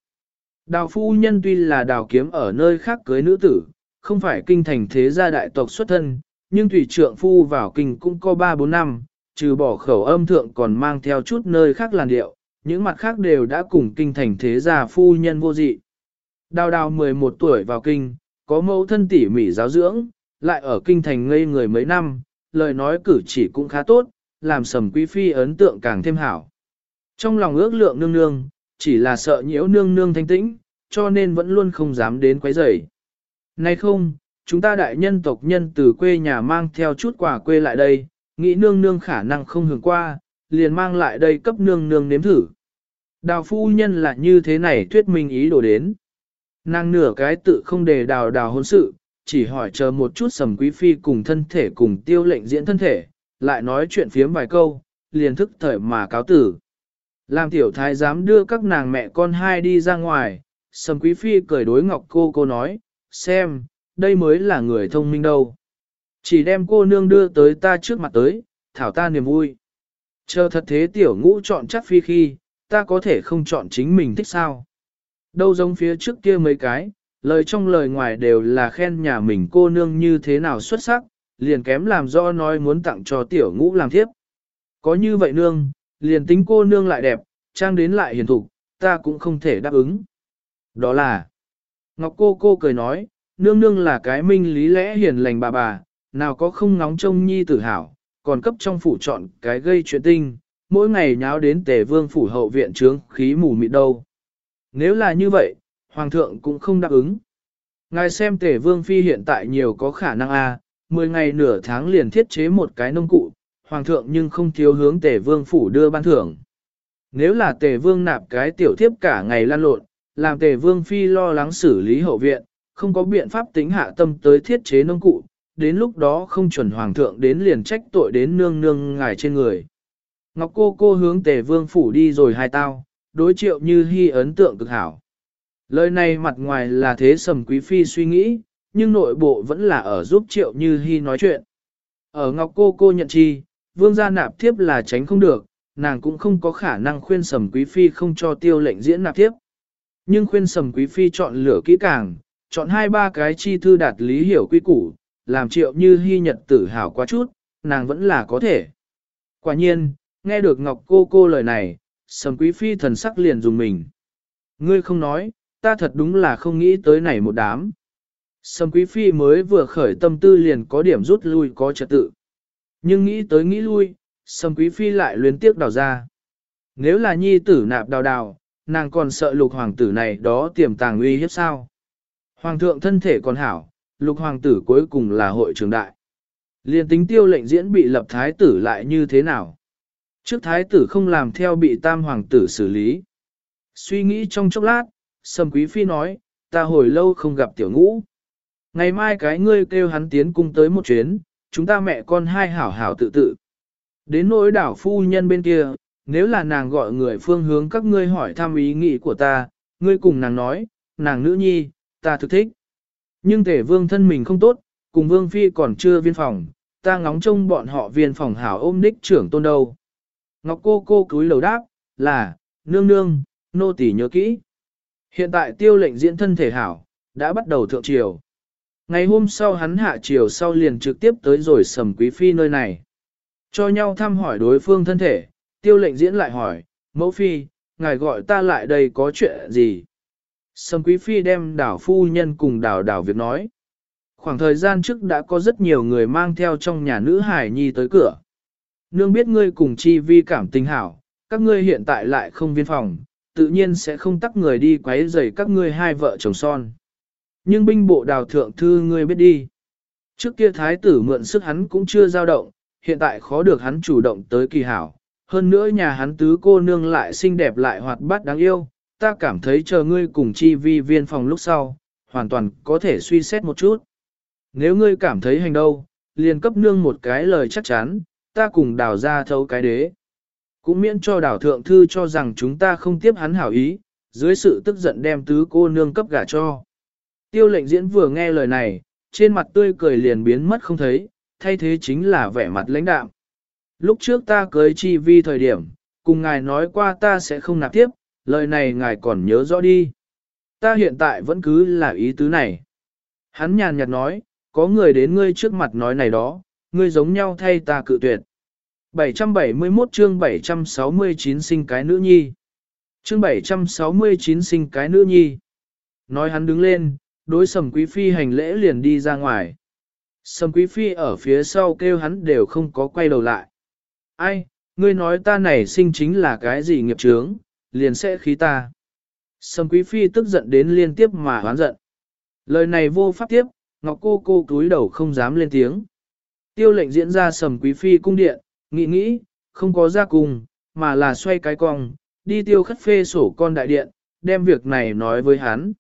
Đào phu nhân tuy là đào kiếm ở nơi khác cưới nữ tử, không phải kinh thành thế gia đại tộc xuất thân, nhưng thủy trượng phu vào kinh cũng có 3-4 năm, trừ bỏ khẩu âm thượng còn mang theo chút nơi khác làn điệu, những mặt khác đều đã cùng kinh thành thế gia phu nhân vô dị. Đào đào 11 tuổi vào kinh, có mẫu thân tỉ mỉ giáo dưỡng, lại ở kinh thành ngây người mấy năm, lời nói cử chỉ cũng khá tốt, làm sầm quý phi ấn tượng càng thêm hảo. Trong lòng ước lượng nương nương, chỉ là sợ nhiễu nương nương thanh tĩnh, cho nên vẫn luôn không dám đến quấy rầy. Nay không, chúng ta đại nhân tộc nhân từ quê nhà mang theo chút quà quê lại đây, nghĩ nương nương khả năng không hưởng qua, liền mang lại đây cấp nương nương nếm thử. Đào phu nhân là như thế này thuyết minh ý đồ đến. Nàng nửa cái tự không để đào đào hôn sự, chỉ hỏi chờ một chút sầm quý phi cùng thân thể cùng tiêu lệnh diễn thân thể, lại nói chuyện phiếm vài câu, liền thức thời mà cáo tử. Làm tiểu thái dám đưa các nàng mẹ con hai đi ra ngoài, sầm quý phi cười đối ngọc cô cô nói, xem, đây mới là người thông minh đâu. Chỉ đem cô nương đưa tới ta trước mặt tới, thảo ta niềm vui. Chờ thật thế tiểu ngũ chọn chắc phi khi, ta có thể không chọn chính mình thích sao. Đâu giống phía trước kia mấy cái, lời trong lời ngoài đều là khen nhà mình cô nương như thế nào xuất sắc, liền kém làm do nói muốn tặng cho tiểu ngũ làm thiếp. Có như vậy nương, liền tính cô nương lại đẹp, trang đến lại hiền thục, ta cũng không thể đáp ứng. Đó là, Ngọc cô cô cười nói, nương nương là cái minh lý lẽ hiền lành bà bà, nào có không ngóng trông nhi tử hảo, còn cấp trong phủ chọn cái gây chuyện tinh, mỗi ngày nháo đến tề vương phủ hậu viện trướng khí mù mịt đâu. Nếu là như vậy, hoàng thượng cũng không đáp ứng. Ngài xem tề vương phi hiện tại nhiều có khả năng a, à, 10 ngày nửa tháng liền thiết chế một cái nông cụ, hoàng thượng nhưng không thiếu hướng tề vương phủ đưa ban thưởng. Nếu là tề vương nạp cái tiểu thiếp cả ngày lan lộn, làm tề vương phi lo lắng xử lý hậu viện, không có biện pháp tính hạ tâm tới thiết chế nông cụ, đến lúc đó không chuẩn hoàng thượng đến liền trách tội đến nương nương ngài trên người. Ngọc cô cô hướng tề vương phủ đi rồi hai tao, đối triệu như hy ấn tượng cực hảo. Lời này mặt ngoài là thế sầm quý phi suy nghĩ, nhưng nội bộ vẫn là ở giúp triệu như hy nói chuyện. Ở Ngọc cô cô nhận chi, vương gia nạp thiếp là tránh không được, nàng cũng không có khả năng khuyên sầm quý phi không cho tiêu lệnh diễn nạp thiếp. Nhưng khuyên sầm quý phi chọn lửa kỹ càng, chọn hai ba cái chi thư đạt lý hiểu quy củ, làm triệu như hy nhật tử hào quá chút, nàng vẫn là có thể. Quả nhiên, nghe được Ngọc cô cô lời này, sầm quý phi thần sắc liền dùng mình. Ngươi không nói, ta thật đúng là không nghĩ tới này một đám. Sầm quý phi mới vừa khởi tâm tư liền có điểm rút lui có trật tự. Nhưng nghĩ tới nghĩ lui, sầm quý phi lại luyến tiếc đào ra. Nếu là nhi tử nạp đào đào, nàng còn sợ lục hoàng tử này đó tiềm tàng uy hiếp sao. Hoàng thượng thân thể còn hảo, lục hoàng tử cuối cùng là hội trưởng đại. Liên tính tiêu lệnh diễn bị lập thái tử lại như thế nào? Trước thái tử không làm theo bị tam hoàng tử xử lý. Suy nghĩ trong chốc lát, Sầm Quý Phi nói, ta hồi lâu không gặp tiểu ngũ. Ngày mai cái ngươi kêu hắn tiến cung tới một chuyến, chúng ta mẹ con hai hảo hảo tự tự. Đến nỗi đảo phu nhân bên kia, nếu là nàng gọi người phương hướng các ngươi hỏi thăm ý nghĩ của ta, ngươi cùng nàng nói, nàng nữ nhi, ta thực thích. Nhưng thể vương thân mình không tốt, cùng vương phi còn chưa viên phòng, ta ngóng trông bọn họ viên phòng hảo ôm đích trưởng tôn đâu. Ngọc cô cô cúi lầu đáp, là, nương nương, nô tỳ nhớ kỹ. Hiện tại tiêu lệnh diễn thân thể hảo, đã bắt đầu thượng triều. Ngày hôm sau hắn hạ triều sau liền trực tiếp tới rồi sầm quý phi nơi này. Cho nhau thăm hỏi đối phương thân thể, tiêu lệnh diễn lại hỏi, mẫu phi, ngài gọi ta lại đây có chuyện gì? Sầm quý phi đem đảo phu nhân cùng đảo đảo việc nói. Khoảng thời gian trước đã có rất nhiều người mang theo trong nhà nữ hải nhi tới cửa. Nương biết ngươi cùng chi vi cảm tình hảo, các ngươi hiện tại lại không viên phòng, tự nhiên sẽ không tắc người đi quấy rầy các ngươi hai vợ chồng son. Nhưng binh bộ đào thượng thư ngươi biết đi. Trước kia thái tử mượn sức hắn cũng chưa dao động, hiện tại khó được hắn chủ động tới kỳ hảo. Hơn nữa nhà hắn tứ cô nương lại xinh đẹp lại hoạt bát đáng yêu, ta cảm thấy chờ ngươi cùng chi vi viên phòng lúc sau, hoàn toàn có thể suy xét một chút. Nếu ngươi cảm thấy hành đâu, liền cấp nương một cái lời chắc chắn, ta cùng đào ra thấu cái đế. Cũng miễn cho đào thượng thư cho rằng chúng ta không tiếp hắn hảo ý, dưới sự tức giận đem tứ cô nương cấp gả cho. Tiêu lệnh diễn vừa nghe lời này, trên mặt tươi cười liền biến mất không thấy, thay thế chính là vẻ mặt lãnh đạm. Lúc trước ta cưới chi vi thời điểm, cùng ngài nói qua ta sẽ không nạp tiếp, lời này ngài còn nhớ rõ đi. Ta hiện tại vẫn cứ là ý tứ này. Hắn nhàn nhạt nói, có người đến ngươi trước mặt nói này đó, ngươi giống nhau thay ta cự tuyệt. 771 chương 769 sinh cái nữ nhi. Chương 769 sinh cái nữ nhi. Nói hắn đứng lên, đối sầm quý phi hành lễ liền đi ra ngoài. Sầm quý phi ở phía sau kêu hắn đều không có quay đầu lại. Ai, ngươi nói ta này sinh chính là cái gì nghiệp chướng, liền sẽ khí ta. Sầm quý phi tức giận đến liên tiếp mà hoán giận. Lời này vô pháp tiếp, ngọc cô cô túi đầu không dám lên tiếng. Tiêu lệnh diễn ra sầm quý phi cung điện, nghĩ nghĩ, không có ra cùng, mà là xoay cái cong, đi tiêu khất phê sổ con đại điện, đem việc này nói với hắn.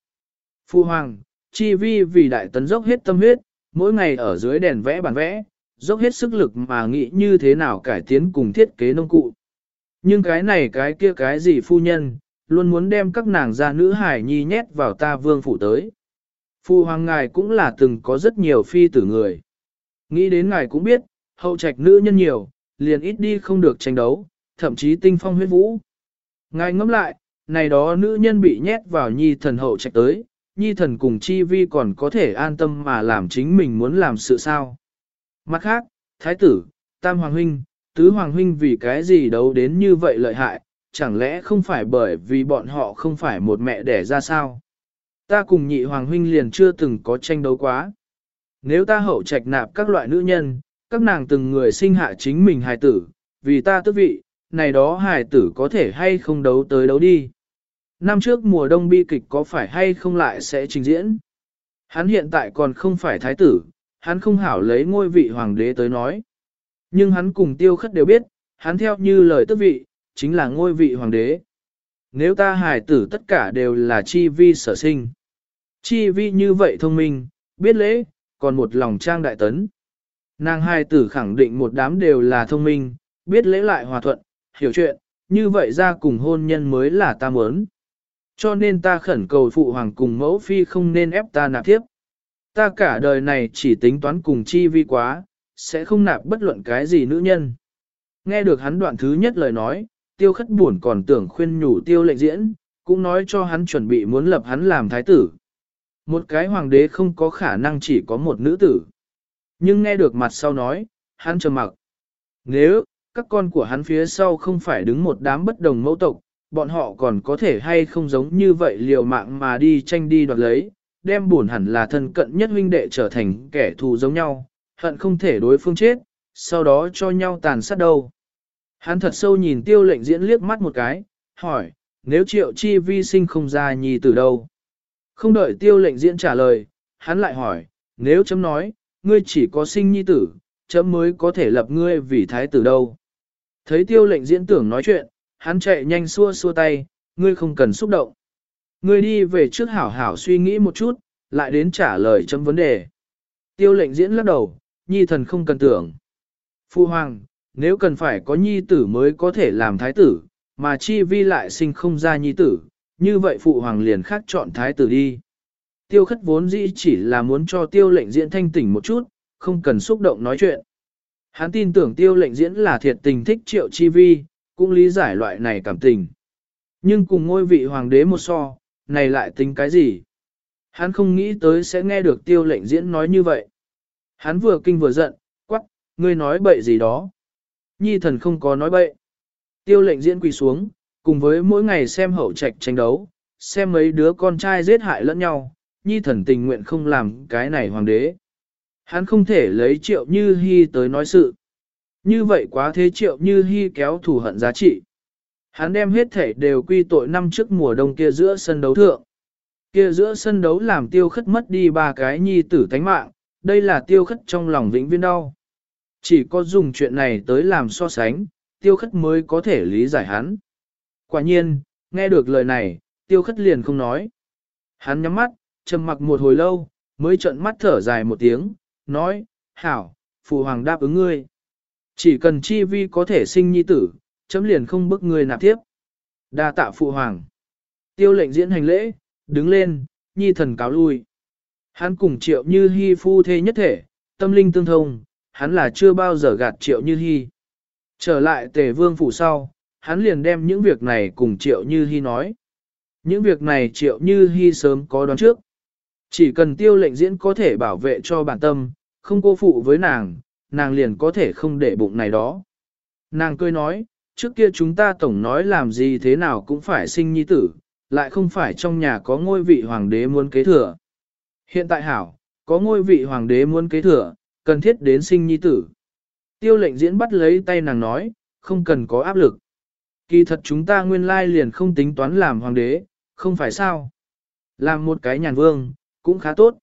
Phu hoàng, chi vi vì đại tấn dốc hết tâm huyết, mỗi ngày ở dưới đèn vẽ bản vẽ, dốc hết sức lực mà nghĩ như thế nào cải tiến cùng thiết kế nông cụ. Nhưng cái này cái kia cái gì phu nhân, luôn muốn đem các nàng gia nữ hải nhi nhét vào ta vương phủ tới. Phu hoàng ngài cũng là từng có rất nhiều phi tử người. Nghĩ đến ngài cũng biết, hậu trạch nữ nhân nhiều, liền ít đi không được tranh đấu, thậm chí tinh phong huyết vũ. Ngài ngẫm lại, này đó nữ nhân bị nhét vào nhi thần hậu trạch tới, nhi thần cùng chi vi còn có thể an tâm mà làm chính mình muốn làm sự sao. Mặt khác, thái tử, tam hoàng huynh, tứ hoàng huynh vì cái gì đấu đến như vậy lợi hại, chẳng lẽ không phải bởi vì bọn họ không phải một mẹ đẻ ra sao? Ta cùng nhị hoàng huynh liền chưa từng có tranh đấu quá. Nếu ta hậu trạch nạp các loại nữ nhân, các nàng từng người sinh hạ chính mình hài tử, vì ta tước vị, này đó hài tử có thể hay không đấu tới đấu đi. Năm trước mùa đông bi kịch có phải hay không lại sẽ trình diễn? Hắn hiện tại còn không phải thái tử, hắn không hảo lấy ngôi vị hoàng đế tới nói. Nhưng hắn cùng tiêu khất đều biết, hắn theo như lời tước vị, chính là ngôi vị hoàng đế. Nếu ta hài tử tất cả đều là chi vi sở sinh. Chi vi như vậy thông minh, biết lễ, còn một lòng trang đại tấn. Nàng hai tử khẳng định một đám đều là thông minh, biết lễ lại hòa thuận, hiểu chuyện, như vậy ra cùng hôn nhân mới là ta muốn. Cho nên ta khẩn cầu phụ hoàng cùng mẫu phi không nên ép ta nạp tiếp. Ta cả đời này chỉ tính toán cùng chi vi quá, sẽ không nạp bất luận cái gì nữ nhân. Nghe được hắn đoạn thứ nhất lời nói, tiêu khất buồn còn tưởng khuyên nhủ tiêu lệnh diễn, cũng nói cho hắn chuẩn bị muốn lập hắn làm thái tử. Một cái hoàng đế không có khả năng chỉ có một nữ tử. Nhưng nghe được mặt sau nói, hắn trầm mặc. Nếu, các con của hắn phía sau không phải đứng một đám bất đồng mẫu tộc, bọn họ còn có thể hay không giống như vậy liều mạng mà đi tranh đi đoạt lấy, đem buồn hẳn là thân cận nhất huynh đệ trở thành kẻ thù giống nhau, hận không thể đối phương chết, sau đó cho nhau tàn sát đâu. Hắn thật sâu nhìn tiêu lệnh diễn liếc mắt một cái, hỏi, nếu triệu chi vi sinh không ra nhì từ đâu? Không đợi tiêu lệnh diễn trả lời, hắn lại hỏi, nếu chấm nói, ngươi chỉ có sinh nhi tử, chấm mới có thể lập ngươi vì thái tử đâu. Thấy tiêu lệnh diễn tưởng nói chuyện, hắn chạy nhanh xua xua tay, ngươi không cần xúc động. Ngươi đi về trước hảo hảo suy nghĩ một chút, lại đến trả lời chấm vấn đề. Tiêu lệnh diễn lắc đầu, nhi thần không cần tưởng. Phu hoàng, nếu cần phải có nhi tử mới có thể làm thái tử, mà chi vi lại sinh không ra nhi tử, như vậy phụ hoàng liền khác chọn thái tử đi. Tiêu khất vốn dĩ chỉ là muốn cho tiêu lệnh diễn thanh tỉnh một chút, không cần xúc động nói chuyện. Hắn tin tưởng tiêu lệnh diễn là thiệt tình thích triệu chi vi, cũng lý giải loại này cảm tình. Nhưng cùng ngôi vị hoàng đế một so, này lại tính cái gì? Hắn không nghĩ tới sẽ nghe được tiêu lệnh diễn nói như vậy. Hắn vừa kinh vừa giận, quắc, ngươi nói bậy gì đó. Nhi thần không có nói bậy. Tiêu lệnh diễn quỳ xuống, cùng với mỗi ngày xem hậu trạch tranh đấu, xem mấy đứa con trai giết hại lẫn nhau, nhi thần tình nguyện không làm cái này hoàng đế. Hắn không thể lấy triệu như hy tới nói sự. Như vậy quá thế triệu như hy kéo thù hận giá trị. Hắn đem hết thể đều quy tội năm trước mùa đông kia giữa sân đấu thượng. Kia giữa sân đấu làm tiêu khất mất đi ba cái nhi tử tánh mạng, đây là tiêu khất trong lòng vĩnh viên đau. Chỉ có dùng chuyện này tới làm so sánh, tiêu khất mới có thể lý giải hắn. Quả nhiên, nghe được lời này, tiêu khất liền không nói. Hắn nhắm mắt, trầm mặc một hồi lâu, mới trợn mắt thở dài một tiếng, nói, hảo, phụ hoàng đáp ứng ngươi. Chỉ cần chi vi có thể sinh nhi tử, chấm liền không bức ngươi nạp tiếp. đa tạ phụ hoàng. Tiêu lệnh diễn hành lễ, đứng lên, nhi thần cáo lui. Hắn cùng triệu như hy phu thê nhất thể, tâm linh tương thông, hắn là chưa bao giờ gạt triệu như hy. Trở lại tề vương phủ sau, hắn liền đem những việc này cùng Triệu Như hy nói. Những việc này Triệu Như hy sớm có đoán trước. Chỉ cần tiêu lệnh diễn có thể bảo vệ cho bản tâm, không cô phụ với nàng, nàng liền có thể không để bụng này đó. Nàng cười nói, trước kia chúng ta tổng nói làm gì thế nào cũng phải sinh nhi tử, lại không phải trong nhà có ngôi vị hoàng đế muốn kế thừa. Hiện tại hảo, có ngôi vị hoàng đế muốn kế thừa, cần thiết đến sinh nhi tử. Tiêu lệnh diễn bắt lấy tay nàng nói, không cần có áp lực. Kỳ thật chúng ta nguyên lai liền không tính toán làm hoàng đế, không phải sao. Làm một cái nhàn vương, cũng khá tốt.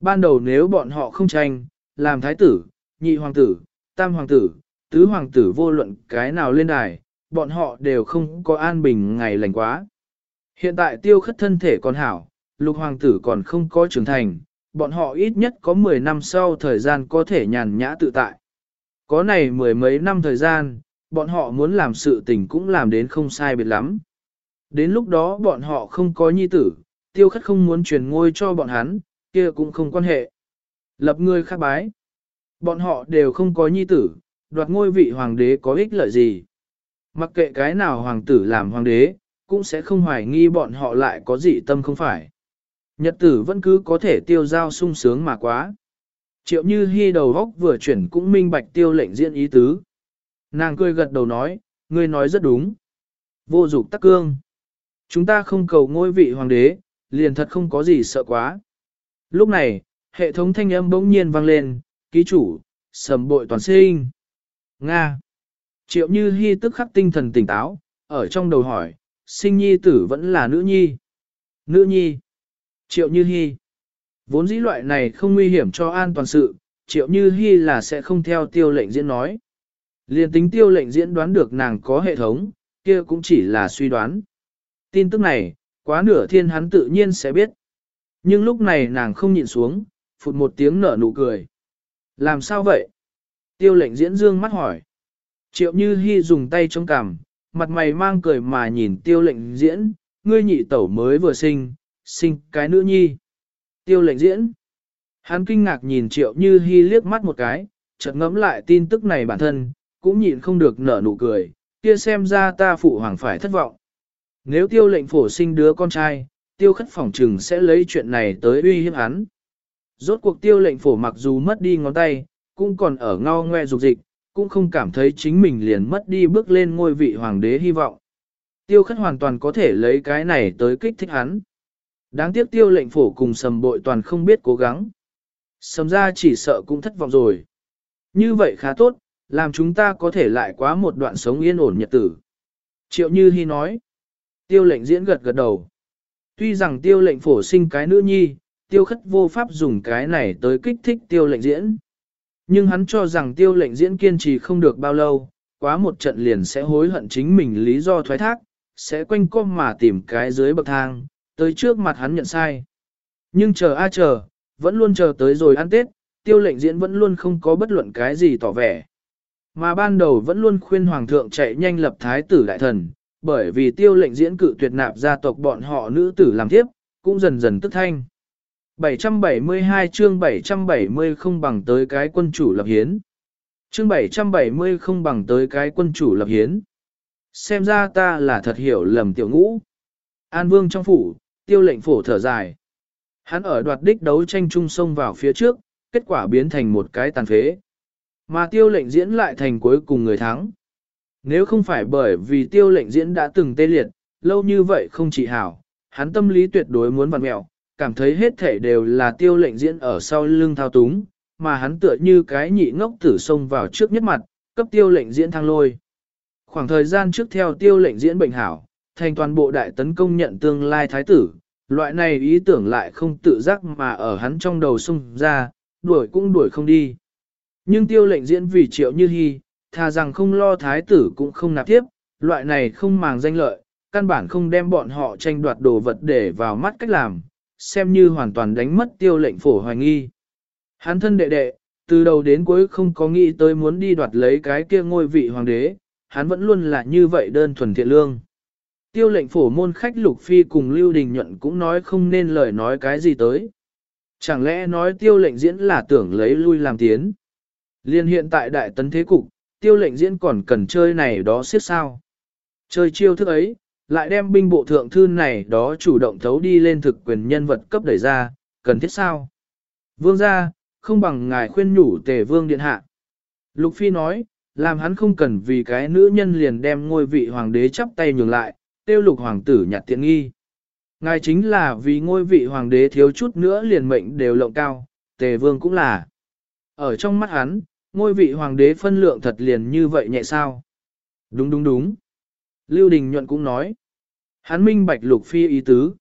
Ban đầu nếu bọn họ không tranh, làm thái tử, nhị hoàng tử, tam hoàng tử, tứ hoàng tử vô luận cái nào lên đài, bọn họ đều không có an bình ngày lành quá. Hiện tại tiêu khất thân thể còn hảo, lục hoàng tử còn không có trưởng thành, bọn họ ít nhất có 10 năm sau thời gian có thể nhàn nhã tự tại. Có này mười mấy năm thời gian, bọn họ muốn làm sự tình cũng làm đến không sai biệt lắm. Đến lúc đó bọn họ không có nhi tử, tiêu khất không muốn truyền ngôi cho bọn hắn, kia cũng không quan hệ. Lập người khác bái. Bọn họ đều không có nhi tử, đoạt ngôi vị hoàng đế có ích lợi gì. Mặc kệ cái nào hoàng tử làm hoàng đế, cũng sẽ không hoài nghi bọn họ lại có dị tâm không phải. Nhật tử vẫn cứ có thể tiêu giao sung sướng mà quá. Triệu như hy đầu góc vừa chuyển cũng minh bạch tiêu lệnh diễn ý tứ. Nàng cười gật đầu nói, ngươi nói rất đúng. Vô dục tắc cương. Chúng ta không cầu ngôi vị hoàng đế, liền thật không có gì sợ quá. Lúc này, hệ thống thanh âm bỗng nhiên vang lên, ký chủ, sầm bội toàn sinh. Nga. Triệu như hy tức khắc tinh thần tỉnh táo, ở trong đầu hỏi, sinh nhi tử vẫn là nữ nhi. Nữ nhi. Triệu như hy. Vốn dĩ loại này không nguy hiểm cho an toàn sự, triệu như hy là sẽ không theo tiêu lệnh diễn nói. Liên tính tiêu lệnh diễn đoán được nàng có hệ thống, kia cũng chỉ là suy đoán. Tin tức này, quá nửa thiên hắn tự nhiên sẽ biết. Nhưng lúc này nàng không nhịn xuống, phụt một tiếng nở nụ cười. Làm sao vậy? Tiêu lệnh diễn dương mắt hỏi. Triệu như hy dùng tay trong cằm, mặt mày mang cười mà nhìn tiêu lệnh diễn, ngươi nhị tẩu mới vừa sinh, sinh cái nữ nhi. Tiêu lệnh diễn. Hắn kinh ngạc nhìn triệu như hy liếc mắt một cái, chợt ngẫm lại tin tức này bản thân, cũng nhịn không được nở nụ cười, kia xem ra ta phụ hoàng phải thất vọng. Nếu tiêu lệnh phổ sinh đứa con trai, tiêu khất phỏng trừng sẽ lấy chuyện này tới uy hiếp hắn. Rốt cuộc tiêu lệnh phổ mặc dù mất đi ngón tay, cũng còn ở ngao ngoe dục dịch, cũng không cảm thấy chính mình liền mất đi bước lên ngôi vị hoàng đế hy vọng. Tiêu khất hoàn toàn có thể lấy cái này tới kích thích hắn. Đáng tiếc tiêu lệnh phổ cùng sầm bội toàn không biết cố gắng. Sầm ra chỉ sợ cũng thất vọng rồi. Như vậy khá tốt, làm chúng ta có thể lại quá một đoạn sống yên ổn nhật tử. Triệu Như Hi nói. Tiêu lệnh diễn gật gật đầu. Tuy rằng tiêu lệnh phổ sinh cái nữ nhi, tiêu khất vô pháp dùng cái này tới kích thích tiêu lệnh diễn. Nhưng hắn cho rằng tiêu lệnh diễn kiên trì không được bao lâu, quá một trận liền sẽ hối hận chính mình lý do thoái thác, sẽ quanh co mà tìm cái dưới bậc thang, tới trước mặt hắn nhận sai. Nhưng chờ a chờ, vẫn luôn chờ tới rồi ăn Tết, tiêu lệnh diễn vẫn luôn không có bất luận cái gì tỏ vẻ. Mà ban đầu vẫn luôn khuyên hoàng thượng chạy nhanh lập thái tử đại thần, bởi vì tiêu lệnh diễn cự tuyệt nạp gia tộc bọn họ nữ tử làm tiếp, cũng dần dần tức thanh. 772 chương 770 không bằng tới cái quân chủ lập hiến. Chương 770 không bằng tới cái quân chủ lập hiến. Xem ra ta là thật hiểu lầm tiểu ngũ. An vương trong phủ, tiêu lệnh phổ thở dài. Hắn ở đoạt đích đấu tranh chung sông vào phía trước, kết quả biến thành một cái tàn phế. Mà tiêu lệnh diễn lại thành cuối cùng người thắng. Nếu không phải bởi vì tiêu lệnh diễn đã từng tê liệt, lâu như vậy không chỉ hảo, hắn tâm lý tuyệt đối muốn vặn mẹo, cảm thấy hết thể đều là tiêu lệnh diễn ở sau lưng thao túng, mà hắn tựa như cái nhị ngốc tử xông vào trước nhất mặt, cấp tiêu lệnh diễn thăng lôi. Khoảng thời gian trước theo tiêu lệnh diễn bệnh hảo, thành toàn bộ đại tấn công nhận tương lai thái tử, loại này ý tưởng lại không tự giác mà ở hắn trong đầu xông ra, đuổi cũng đuổi không đi. Nhưng tiêu lệnh diễn vì triệu như hy, thà rằng không lo thái tử cũng không nạp tiếp, loại này không màng danh lợi, căn bản không đem bọn họ tranh đoạt đồ vật để vào mắt cách làm, xem như hoàn toàn đánh mất tiêu lệnh phổ hoài nghi. Hắn thân đệ đệ, từ đầu đến cuối không có nghĩ tới muốn đi đoạt lấy cái kia ngôi vị hoàng đế, hắn vẫn luôn là như vậy đơn thuần thiện lương. Tiêu lệnh phổ môn khách lục phi cùng Lưu Đình Nhuận cũng nói không nên lời nói cái gì tới. Chẳng lẽ nói tiêu lệnh diễn là tưởng lấy lui làm tiến. Liên hiện tại đại tấn thế cục, tiêu lệnh diễn còn cần chơi này đó siết sao. Chơi chiêu thức ấy, lại đem binh bộ thượng thư này đó chủ động thấu đi lên thực quyền nhân vật cấp đẩy ra, cần thiết sao? Vương gia, không bằng ngài khuyên nhủ tề vương điện hạ. Lục Phi nói, làm hắn không cần vì cái nữ nhân liền đem ngôi vị hoàng đế chắp tay nhường lại, tiêu lục hoàng tử nhặt tiện nghi. Ngài chính là vì ngôi vị hoàng đế thiếu chút nữa liền mệnh đều lộng cao, tề vương cũng là. Ở trong mắt hắn, ngôi vị hoàng đế phân lượng thật liền như vậy nhẹ sao? Đúng đúng đúng. Lưu Đình Nhuận cũng nói. Hắn minh bạch lục phi ý tứ.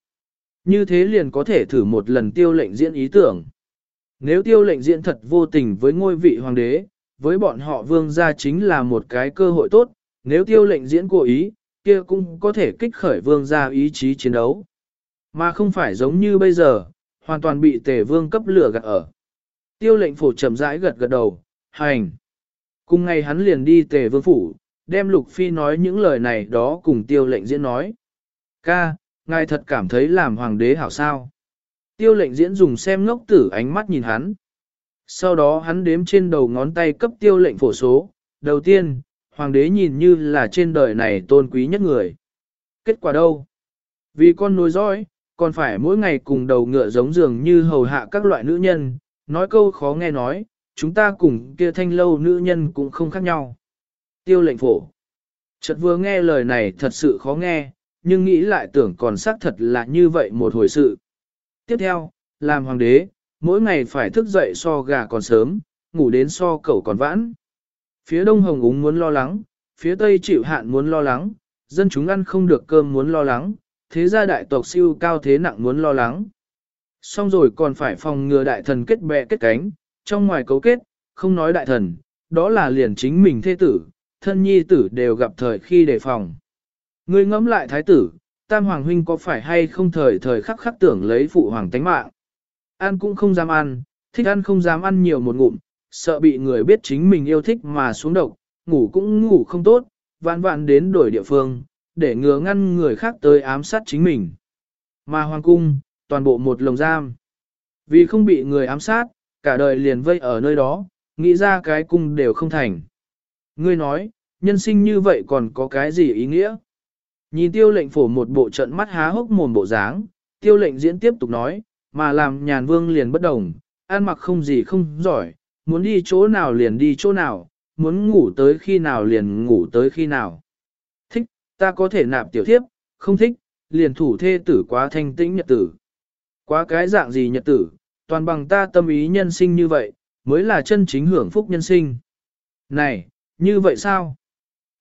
Như thế liền có thể thử một lần tiêu lệnh diễn ý tưởng. Nếu tiêu lệnh diễn thật vô tình với ngôi vị hoàng đế, với bọn họ vương gia chính là một cái cơ hội tốt, nếu tiêu lệnh diễn cố ý, kia cũng có thể kích khởi vương gia ý chí chiến đấu. Mà không phải giống như bây giờ, hoàn toàn bị tề vương cấp lửa gạt ở. Tiêu lệnh phủ chậm rãi gật gật đầu, hành. Cùng ngày hắn liền đi tề vương phủ, đem lục phi nói những lời này đó cùng tiêu lệnh diễn nói. Ca, ngài thật cảm thấy làm hoàng đế hảo sao. Tiêu lệnh diễn dùng xem ngốc tử ánh mắt nhìn hắn. Sau đó hắn đếm trên đầu ngón tay cấp tiêu lệnh phổ số. Đầu tiên, hoàng đế nhìn như là trên đời này tôn quý nhất người. Kết quả đâu? Vì con nối dõi, còn phải mỗi ngày cùng đầu ngựa giống dường như hầu hạ các loại nữ nhân, nói câu khó nghe nói, chúng ta cùng kia thanh lâu nữ nhân cũng không khác nhau. Tiêu lệnh phổ. Chợt vừa nghe lời này thật sự khó nghe, nhưng nghĩ lại tưởng còn xác thật là như vậy một hồi sự. Tiếp theo, làm hoàng đế, mỗi ngày phải thức dậy so gà còn sớm, ngủ đến so cẩu còn vãn. Phía đông hồng úng muốn lo lắng, phía tây chịu hạn muốn lo lắng, dân chúng ăn không được cơm muốn lo lắng, thế gia đại tộc siêu cao thế nặng muốn lo lắng. Xong rồi còn phải phòng ngừa đại thần kết bè kết cánh, trong ngoài cấu kết, không nói đại thần, đó là liền chính mình thế tử, thân nhi tử đều gặp thời khi đề phòng. Ngươi ngẫm lại thái tử, tam hoàng huynh có phải hay không thời thời khắc khắc tưởng lấy phụ hoàng tánh mạng. Ăn cũng không dám ăn, thích ăn không dám ăn nhiều một ngụm, sợ bị người biết chính mình yêu thích mà xuống độc, ngủ cũng ngủ không tốt, vạn vạn đến đổi địa phương, để ngừa ngăn người khác tới ám sát chính mình. Mà hoàng cung, toàn bộ một lồng giam. Vì không bị người ám sát, cả đời liền vây ở nơi đó, nghĩ ra cái cung đều không thành. Ngươi nói, nhân sinh như vậy còn có cái gì ý nghĩa? Nhìn tiêu lệnh phổ một bộ trận mắt há hốc mồm bộ dáng, tiêu lệnh diễn tiếp tục nói, mà làm nhàn vương liền bất đồng, ăn mặc không gì không giỏi, muốn đi chỗ nào liền đi chỗ nào, muốn ngủ tới khi nào liền ngủ tới khi nào. Thích, ta có thể nạp tiểu thiếp, không thích, liền thủ thê tử quá thanh tĩnh nhật tử. Quá cái dạng gì nhật tử, toàn bằng ta tâm ý nhân sinh như vậy, mới là chân chính hưởng phúc nhân sinh. Này, như vậy sao?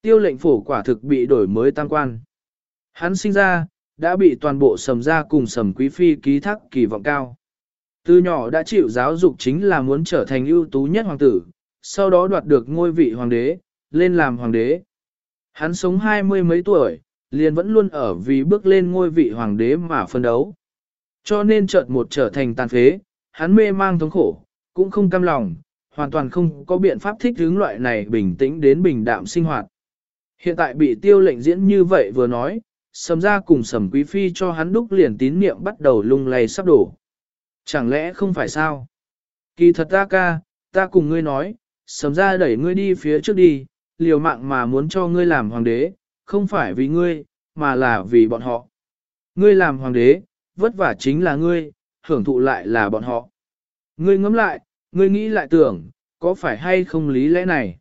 Tiêu lệnh phổ quả thực bị đổi mới tăng quan. Hắn sinh ra, đã bị toàn bộ sầm gia cùng sầm quý phi ký thác kỳ vọng cao. Từ nhỏ đã chịu giáo dục chính là muốn trở thành ưu tú nhất hoàng tử, sau đó đoạt được ngôi vị hoàng đế, lên làm hoàng đế. Hắn sống hai mươi mấy tuổi, liền vẫn luôn ở vì bước lên ngôi vị hoàng đế mà phân đấu. Cho nên chợt một trở thành tàn phế, hắn mê mang thống khổ, cũng không cam lòng, hoàn toàn không có biện pháp thích hướng loại này bình tĩnh đến bình đạm sinh hoạt. Hiện tại bị tiêu lệnh diễn như vậy vừa nói, sầm ra cùng sầm quý phi cho hắn đúc liền tín niệm bắt đầu lung lay sắp đổ. Chẳng lẽ không phải sao? Kỳ thật ta ca, ta cùng ngươi nói, sầm ra đẩy ngươi đi phía trước đi, liều mạng mà muốn cho ngươi làm hoàng đế, không phải vì ngươi, mà là vì bọn họ. Ngươi làm hoàng đế, vất vả chính là ngươi, hưởng thụ lại là bọn họ. Ngươi ngẫm lại, ngươi nghĩ lại tưởng, có phải hay không lý lẽ này?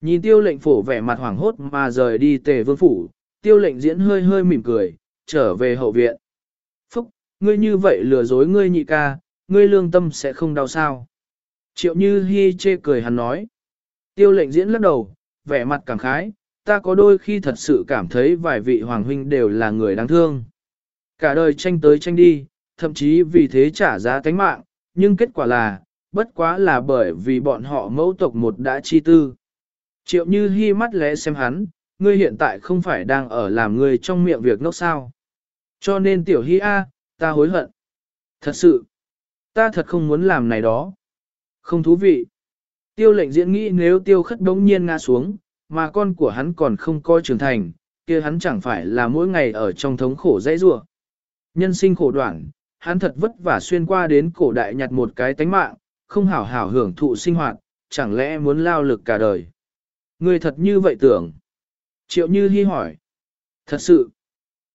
Nhìn tiêu lệnh phổ vẻ mặt hoảng hốt mà rời đi tề vương phủ, tiêu lệnh diễn hơi hơi mỉm cười, trở về hậu viện. Phúc, ngươi như vậy lừa dối ngươi nhị ca, ngươi lương tâm sẽ không đau sao. Triệu như hi chê cười hắn nói. Tiêu lệnh diễn lắc đầu, vẻ mặt cảm khái, ta có đôi khi thật sự cảm thấy vài vị hoàng huynh đều là người đáng thương. Cả đời tranh tới tranh đi, thậm chí vì thế trả giá tánh mạng, nhưng kết quả là, bất quá là bởi vì bọn họ mẫu tộc một đã chi tư. Triệu như hi mắt lẽ xem hắn, ngươi hiện tại không phải đang ở làm ngươi trong miệng việc ngốc sao. Cho nên tiểu hy a, ta hối hận. Thật sự, ta thật không muốn làm này đó. Không thú vị. Tiêu lệnh diễn nghĩ nếu tiêu khất đống nhiên ngã xuống, mà con của hắn còn không coi trưởng thành, kia hắn chẳng phải là mỗi ngày ở trong thống khổ dãy rua. Nhân sinh khổ đoạn, hắn thật vất vả xuyên qua đến cổ đại nhặt một cái tánh mạng, không hảo hảo hưởng thụ sinh hoạt, chẳng lẽ muốn lao lực cả đời. Người thật như vậy tưởng. Triệu Như Hi hỏi. Thật sự,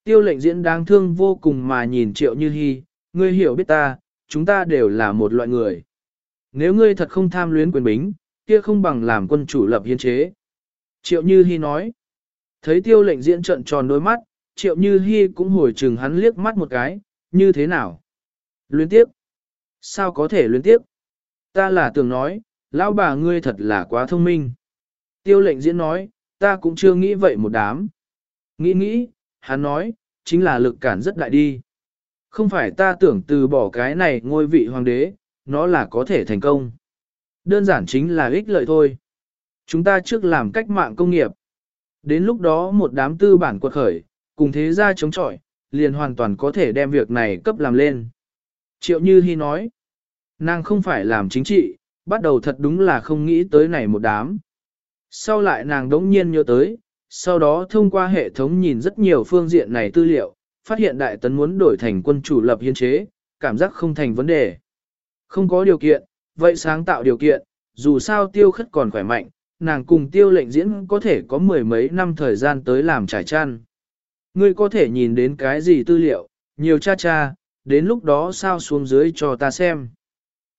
tiêu lệnh diễn đáng thương vô cùng mà nhìn triệu như Hi, ngươi hiểu biết ta, chúng ta đều là một loại người. Nếu ngươi thật không tham luyến quyền bính, kia không bằng làm quân chủ lập hiến chế. Triệu Như Hi nói, thấy tiêu lệnh diễn trận tròn đôi mắt, Triệu Như Hi cũng hồi trừng hắn liếc mắt một cái, như thế nào? Luyến tiếp? Sao có thể luyến tiếp? Ta là tưởng nói, lão bà ngươi thật là quá thông minh. Tiêu lệnh diễn nói, ta cũng chưa nghĩ vậy một đám. Nghĩ nghĩ, hắn nói, chính là lực cản rất đại đi. Không phải ta tưởng từ bỏ cái này ngôi vị hoàng đế, nó là có thể thành công. Đơn giản chính là ích lợi thôi. Chúng ta trước làm cách mạng công nghiệp. Đến lúc đó một đám tư bản quật khởi, cùng thế gia chống chọi, liền hoàn toàn có thể đem việc này cấp làm lên. Triệu Như Hi nói, nàng không phải làm chính trị, bắt đầu thật đúng là không nghĩ tới này một đám. Sau lại nàng đống nhiên nhớ tới, sau đó thông qua hệ thống nhìn rất nhiều phương diện này tư liệu, phát hiện đại tấn muốn đổi thành quân chủ lập hiến chế, cảm giác không thành vấn đề. Không có điều kiện, vậy sáng tạo điều kiện, dù sao tiêu khất còn khỏe mạnh, nàng cùng tiêu lệnh diễn có thể có mười mấy năm thời gian tới làm trải chăn. Ngươi có thể nhìn đến cái gì tư liệu, nhiều cha cha, đến lúc đó sao xuống dưới cho ta xem.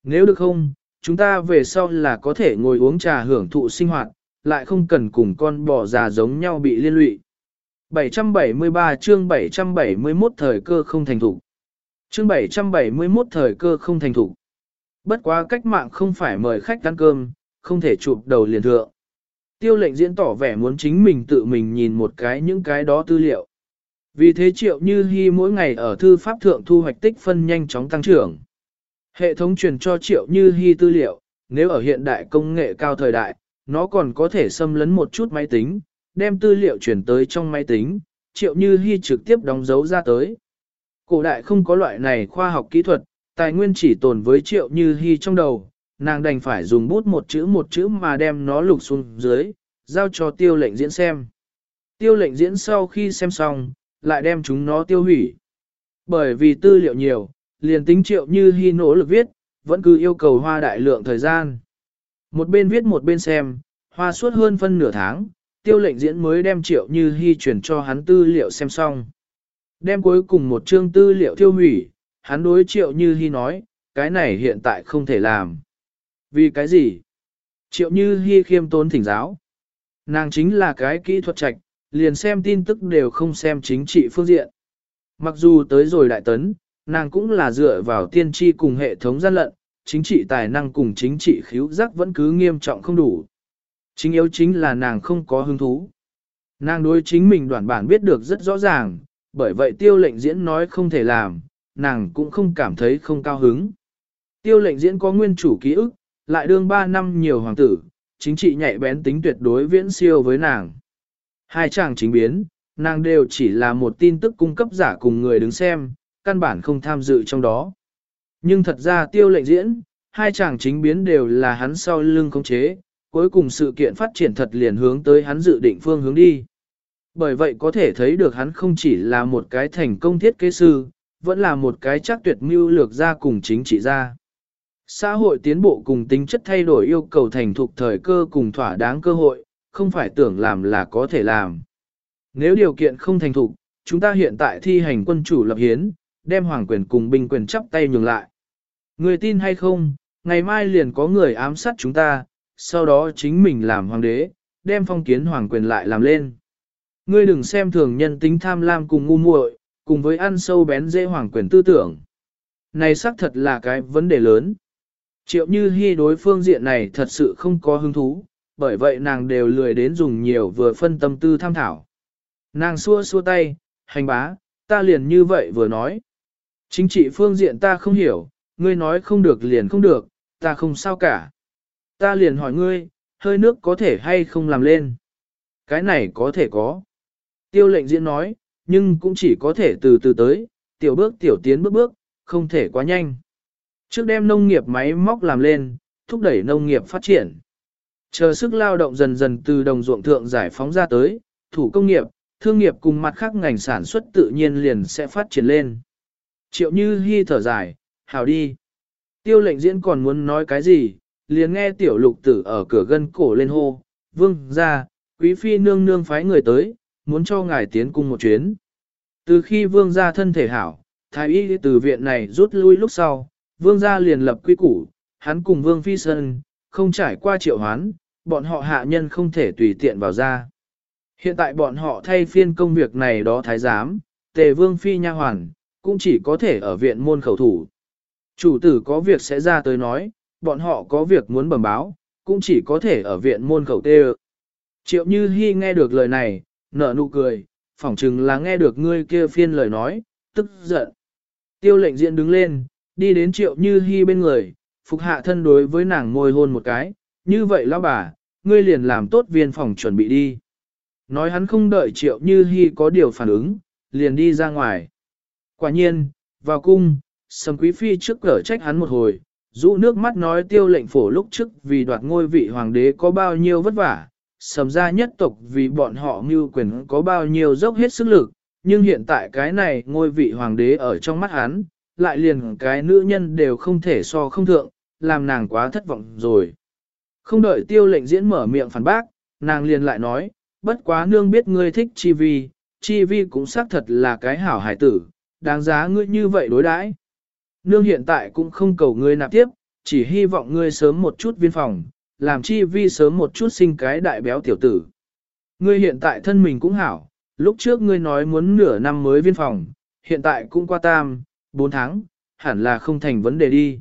Nếu được không, chúng ta về sau là có thể ngồi uống trà hưởng thụ sinh hoạt, lại không cần cùng con bò già giống nhau bị liên lụy. 773 chương 771 thời cơ không thành thủ. Chương 771 thời cơ không thành thủ. Bất quá cách mạng không phải mời khách ăn cơm, không thể chụp đầu liền thượng. Tiêu lệnh diễn tỏ vẻ muốn chính mình tự mình nhìn một cái những cái đó tư liệu. Vì thế triệu như hy mỗi ngày ở thư pháp thượng thu hoạch tích phân nhanh chóng tăng trưởng. Hệ thống truyền cho triệu như hy tư liệu, nếu ở hiện đại công nghệ cao thời đại, nó còn có thể xâm lấn một chút máy tính, đem tư liệu chuyển tới trong máy tính, triệu như hy trực tiếp đóng dấu ra tới. Cổ đại không có loại này khoa học kỹ thuật, tài nguyên chỉ tồn với triệu như hy trong đầu, nàng đành phải dùng bút một chữ một chữ mà đem nó lục xuống dưới, giao cho tiêu lệnh diễn xem. Tiêu lệnh diễn sau khi xem xong, lại đem chúng nó tiêu hủy. Bởi vì tư liệu nhiều, liền tính triệu như hy nỗ lực viết, vẫn cứ yêu cầu hoa đại lượng thời gian. Một bên viết một bên xem, hoa suốt hơn phân nửa tháng, tiêu lệnh diễn mới đem triệu như hy chuyển cho hắn tư liệu xem xong. Đem cuối cùng một chương tư liệu tiêu hủy, hắn đối triệu như hy nói, cái này hiện tại không thể làm. Vì cái gì? Triệu như hy khiêm tốn thỉnh giáo. Nàng chính là cái kỹ thuật trạch, liền xem tin tức đều không xem chính trị phương diện. Mặc dù tới rồi đại tấn, nàng cũng là dựa vào tiên tri cùng hệ thống gian lận, chính trị tài năng cùng chính trị khíu giác vẫn cứ nghiêm trọng không đủ. Chính yếu chính là nàng không có hứng thú. Nàng đối chính mình đoạn bản biết được rất rõ ràng, bởi vậy tiêu lệnh diễn nói không thể làm, nàng cũng không cảm thấy không cao hứng. Tiêu lệnh diễn có nguyên chủ ký ức, lại đương 3 năm nhiều hoàng tử, chính trị nhạy bén tính tuyệt đối viễn siêu với nàng. Hai chàng chính biến, nàng đều chỉ là một tin tức cung cấp giả cùng người đứng xem, căn bản không tham dự trong đó. Nhưng thật ra tiêu lệnh diễn, hai chàng chính biến đều là hắn sau lưng khống chế, cuối cùng sự kiện phát triển thật liền hướng tới hắn dự định phương hướng đi. Bởi vậy có thể thấy được hắn không chỉ là một cái thành công thiết kế sư, vẫn là một cái chắc tuyệt mưu lược ra cùng chính trị gia. Xã hội tiến bộ cùng tính chất thay đổi yêu cầu thành thục thời cơ cùng thỏa đáng cơ hội, không phải tưởng làm là có thể làm. Nếu điều kiện không thành thục, chúng ta hiện tại thi hành quân chủ lập hiến, đem hoàng quyền cùng binh quyền chắp tay nhường lại. Người tin hay không, ngày mai liền có người ám sát chúng ta, sau đó chính mình làm hoàng đế, đem phong kiến hoàng quyền lại làm lên. Ngươi đừng xem thường nhân tính tham lam cùng ngu muội, cùng với ăn sâu bén dễ hoàng quyền tư tưởng. Này xác thật là cái vấn đề lớn. Triệu như hy đối phương diện này thật sự không có hứng thú, bởi vậy nàng đều lười đến dùng nhiều vừa phân tâm tư tham thảo. Nàng xua xua tay, hành bá, ta liền như vậy vừa nói. Chính trị phương diện ta không hiểu, ngươi nói không được liền không được, ta không sao cả. Ta liền hỏi ngươi, hơi nước có thể hay không làm lên? Cái này có thể có. Tiêu lệnh diễn nói, nhưng cũng chỉ có thể từ từ tới, tiểu bước tiểu tiến bước bước, không thể quá nhanh. Trước đem nông nghiệp máy móc làm lên, thúc đẩy nông nghiệp phát triển. Chờ sức lao động dần dần từ đồng ruộng thượng giải phóng ra tới, thủ công nghiệp, thương nghiệp cùng mặt khác ngành sản xuất tự nhiên liền sẽ phát triển lên. Triệu Như Hi thở dài, hào đi. Tiêu lệnh diễn còn muốn nói cái gì, liền nghe tiểu lục tử ở cửa gân cổ lên hô, vương ra, quý phi nương nương phái người tới, muốn cho ngài tiến cung một chuyến. Từ khi vương gia thân thể hảo, thái y từ viện này rút lui lúc sau, vương gia liền lập quy củ, hắn cùng vương phi sơn, không trải qua triệu hoán, bọn họ hạ nhân không thể tùy tiện vào ra. Hiện tại bọn họ thay phiên công việc này đó thái giám, tề vương phi nha hoàn, cũng chỉ có thể ở viện môn khẩu thủ. Chủ tử có việc sẽ ra tới nói, bọn họ có việc muốn bẩm báo, cũng chỉ có thể ở viện môn khẩu tê Triệu Như Hi nghe được lời này, nở nụ cười, phỏng chừng là nghe được ngươi kia phiên lời nói, tức giận. Tiêu lệnh diện đứng lên, đi đến Triệu Như Hi bên người, phục hạ thân đối với nàng môi hôn một cái, như vậy lão bà, ngươi liền làm tốt viên phòng chuẩn bị đi. Nói hắn không đợi Triệu Như hy có điều phản ứng, liền đi ra ngoài. Quả nhiên, vào cung, Sầm Quý Phi trước cở trách hắn một hồi, rũ nước mắt nói tiêu lệnh phổ lúc trước vì đoạt ngôi vị hoàng đế có bao nhiêu vất vả, sầm ra nhất tộc vì bọn họ mưu quyền có bao nhiêu dốc hết sức lực, nhưng hiện tại cái này ngôi vị hoàng đế ở trong mắt hắn, lại liền cái nữ nhân đều không thể so không thượng, làm nàng quá thất vọng rồi. Không đợi tiêu lệnh diễn mở miệng phản bác, nàng liền lại nói, bất quá nương biết ngươi thích chi vi, chi vi cũng xác thật là cái hảo hải tử, đáng giá ngươi như vậy đối đãi. Nương hiện tại cũng không cầu ngươi nạp tiếp, chỉ hy vọng ngươi sớm một chút viên phòng, làm chi vi sớm một chút sinh cái đại béo tiểu tử. Ngươi hiện tại thân mình cũng hảo, lúc trước ngươi nói muốn nửa năm mới viên phòng, hiện tại cũng qua tam, bốn tháng, hẳn là không thành vấn đề đi.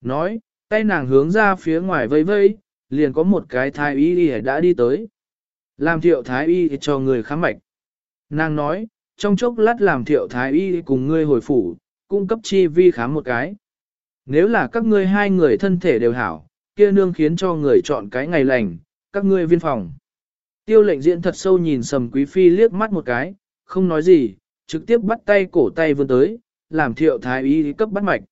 Nói, tay nàng hướng ra phía ngoài vây vây, liền có một cái thái y đã đi tới. Làm thiệu thái y cho người khám mạch. Nàng nói, trong chốc lát làm thiệu thái y cùng ngươi hồi phủ, cung cấp chi vi khám một cái. Nếu là các ngươi hai người thân thể đều hảo, kia nương khiến cho người chọn cái ngày lành, các ngươi viên phòng. Tiêu lệnh diễn thật sâu nhìn sầm quý phi liếc mắt một cái, không nói gì, trực tiếp bắt tay cổ tay vươn tới, làm thiệu thái y cấp bắt mạch.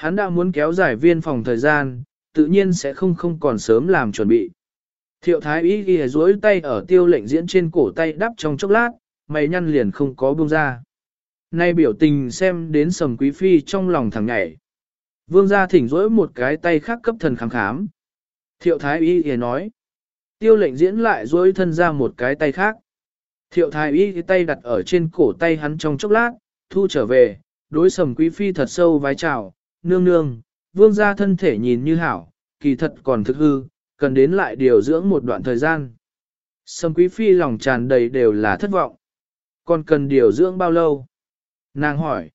Hắn đã muốn kéo dài viên phòng thời gian, tự nhiên sẽ không không còn sớm làm chuẩn bị. Thiệu thái Ý ghi rối tay ở tiêu lệnh diễn trên cổ tay đắp trong chốc lát, mày nhăn liền không có buông ra. Nay biểu tình xem đến sầm quý phi trong lòng thằng nhảy. Vương gia thỉnh rỗi một cái tay khác cấp thần khám khám. Thiệu thái y ghi nói. Tiêu lệnh diễn lại rỗi thân ra một cái tay khác. Thiệu thái y tay đặt ở trên cổ tay hắn trong chốc lát, thu trở về, đối sầm quý phi thật sâu vái chào, nương nương, vương gia thân thể nhìn như hảo, kỳ thật còn thực hư, cần đến lại điều dưỡng một đoạn thời gian. Sâm quý phi lòng tràn đầy đều là thất vọng. Còn cần điều dưỡng bao lâu? Nàng hỏi.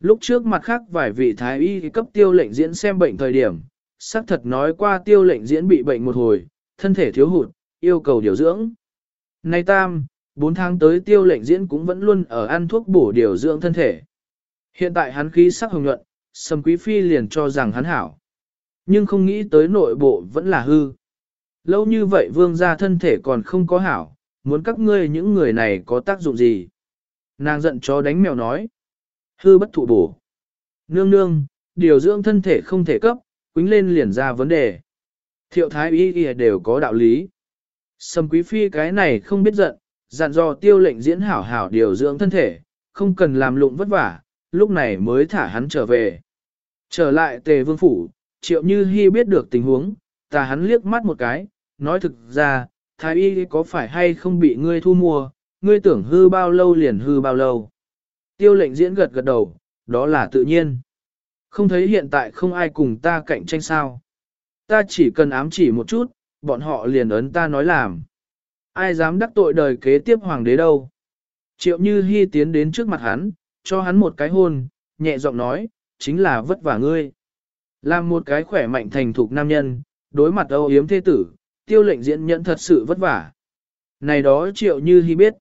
Lúc trước mặt khác vài vị thái y cấp tiêu lệnh diễn xem bệnh thời điểm, xác thật nói qua tiêu lệnh diễn bị bệnh một hồi, thân thể thiếu hụt, yêu cầu điều dưỡng. Nay tam, 4 tháng tới tiêu lệnh diễn cũng vẫn luôn ở ăn thuốc bổ điều dưỡng thân thể. Hiện tại hắn khí sắc hồng nhuận, Sầm Quý Phi liền cho rằng hắn hảo. Nhưng không nghĩ tới nội bộ vẫn là hư. Lâu như vậy vương gia thân thể còn không có hảo, muốn các ngươi những người này có tác dụng gì? Nàng giận chó đánh mèo nói. Hư bất thụ bổ. Nương nương, điều dưỡng thân thể không thể cấp, quính lên liền ra vấn đề. Thiệu thái y y đều có đạo lý. Sầm quý phi cái này không biết giận, dặn dò tiêu lệnh diễn hảo hảo điều dưỡng thân thể, không cần làm lụng vất vả, lúc này mới thả hắn trở về. Trở lại tề vương phủ, triệu như hy biết được tình huống, ta hắn liếc mắt một cái, nói thực ra, thái y có phải hay không bị ngươi thu mua, ngươi tưởng hư bao lâu liền hư bao lâu. Tiêu lệnh diễn gật gật đầu, đó là tự nhiên. Không thấy hiện tại không ai cùng ta cạnh tranh sao. Ta chỉ cần ám chỉ một chút, bọn họ liền ấn ta nói làm. Ai dám đắc tội đời kế tiếp hoàng đế đâu. Triệu Như Hi tiến đến trước mặt hắn, cho hắn một cái hôn, nhẹ giọng nói, chính là vất vả ngươi. Làm một cái khỏe mạnh thành thục nam nhân, đối mặt âu yếm thế tử, tiêu lệnh diễn nhận thật sự vất vả. Này đó triệu như hy biết.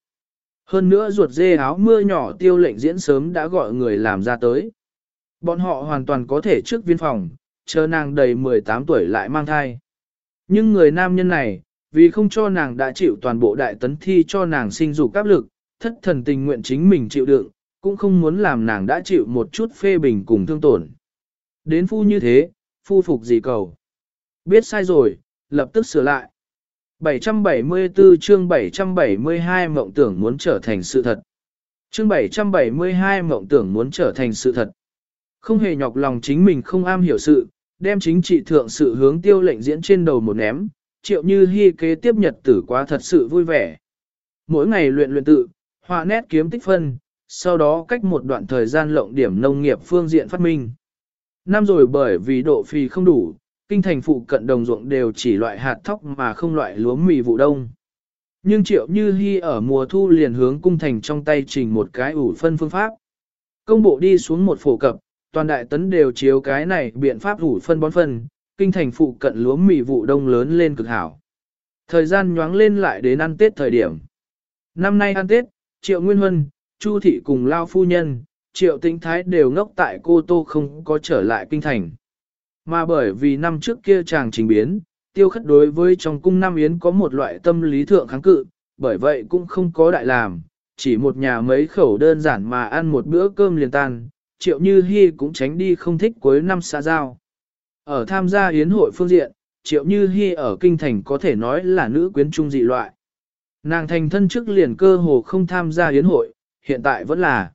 Hơn nữa ruột dê áo mưa nhỏ tiêu lệnh diễn sớm đã gọi người làm ra tới. Bọn họ hoàn toàn có thể trước viên phòng, chờ nàng đầy 18 tuổi lại mang thai. Nhưng người nam nhân này, vì không cho nàng đã chịu toàn bộ đại tấn thi cho nàng sinh dục áp lực, thất thần tình nguyện chính mình chịu đựng, cũng không muốn làm nàng đã chịu một chút phê bình cùng thương tổn. Đến phu như thế, phu phục gì cầu. Biết sai rồi, lập tức sửa lại. 774 chương 772 mộng tưởng muốn trở thành sự thật. Chương 772 mộng tưởng muốn trở thành sự thật. Không hề nhọc lòng chính mình không am hiểu sự, đem chính trị thượng sự hướng tiêu lệnh diễn trên đầu một ném, triệu như hy kế tiếp nhật tử quá thật sự vui vẻ. mỗi ngày luyện luyện tự, họa nét kiếm tích phân, sau đó cách một đoạn thời gian lộng điểm nông nghiệp phương diện phát minh. Năm rồi bởi vì độ phì không đủ, kinh thành phụ cận đồng ruộng đều chỉ loại hạt thóc mà không loại lúa mì vụ đông. Nhưng triệu như hy ở mùa thu liền hướng cung thành trong tay trình một cái ủ phân phương pháp. Công bộ đi xuống một phổ cập, toàn đại tấn đều chiếu cái này biện pháp ủ phân bón phân, kinh thành phụ cận lúa mì vụ đông lớn lên cực hảo. Thời gian nhoáng lên lại đến ăn Tết thời điểm. Năm nay ăn Tết, Triệu Nguyên Huân, Chu Thị cùng Lao Phu Nhân, Triệu Tĩnh Thái đều ngốc tại Cô Tô không có trở lại kinh thành. Mà bởi vì năm trước kia chàng trình biến, tiêu khất đối với trong cung Nam Yến có một loại tâm lý thượng kháng cự, bởi vậy cũng không có đại làm, chỉ một nhà mấy khẩu đơn giản mà ăn một bữa cơm liền tan, triệu như hy cũng tránh đi không thích cuối năm xã giao. Ở tham gia yến hội phương diện, triệu như hy ở kinh thành có thể nói là nữ quyến trung dị loại. Nàng thành thân trước liền cơ hồ không tham gia yến hội, hiện tại vẫn là.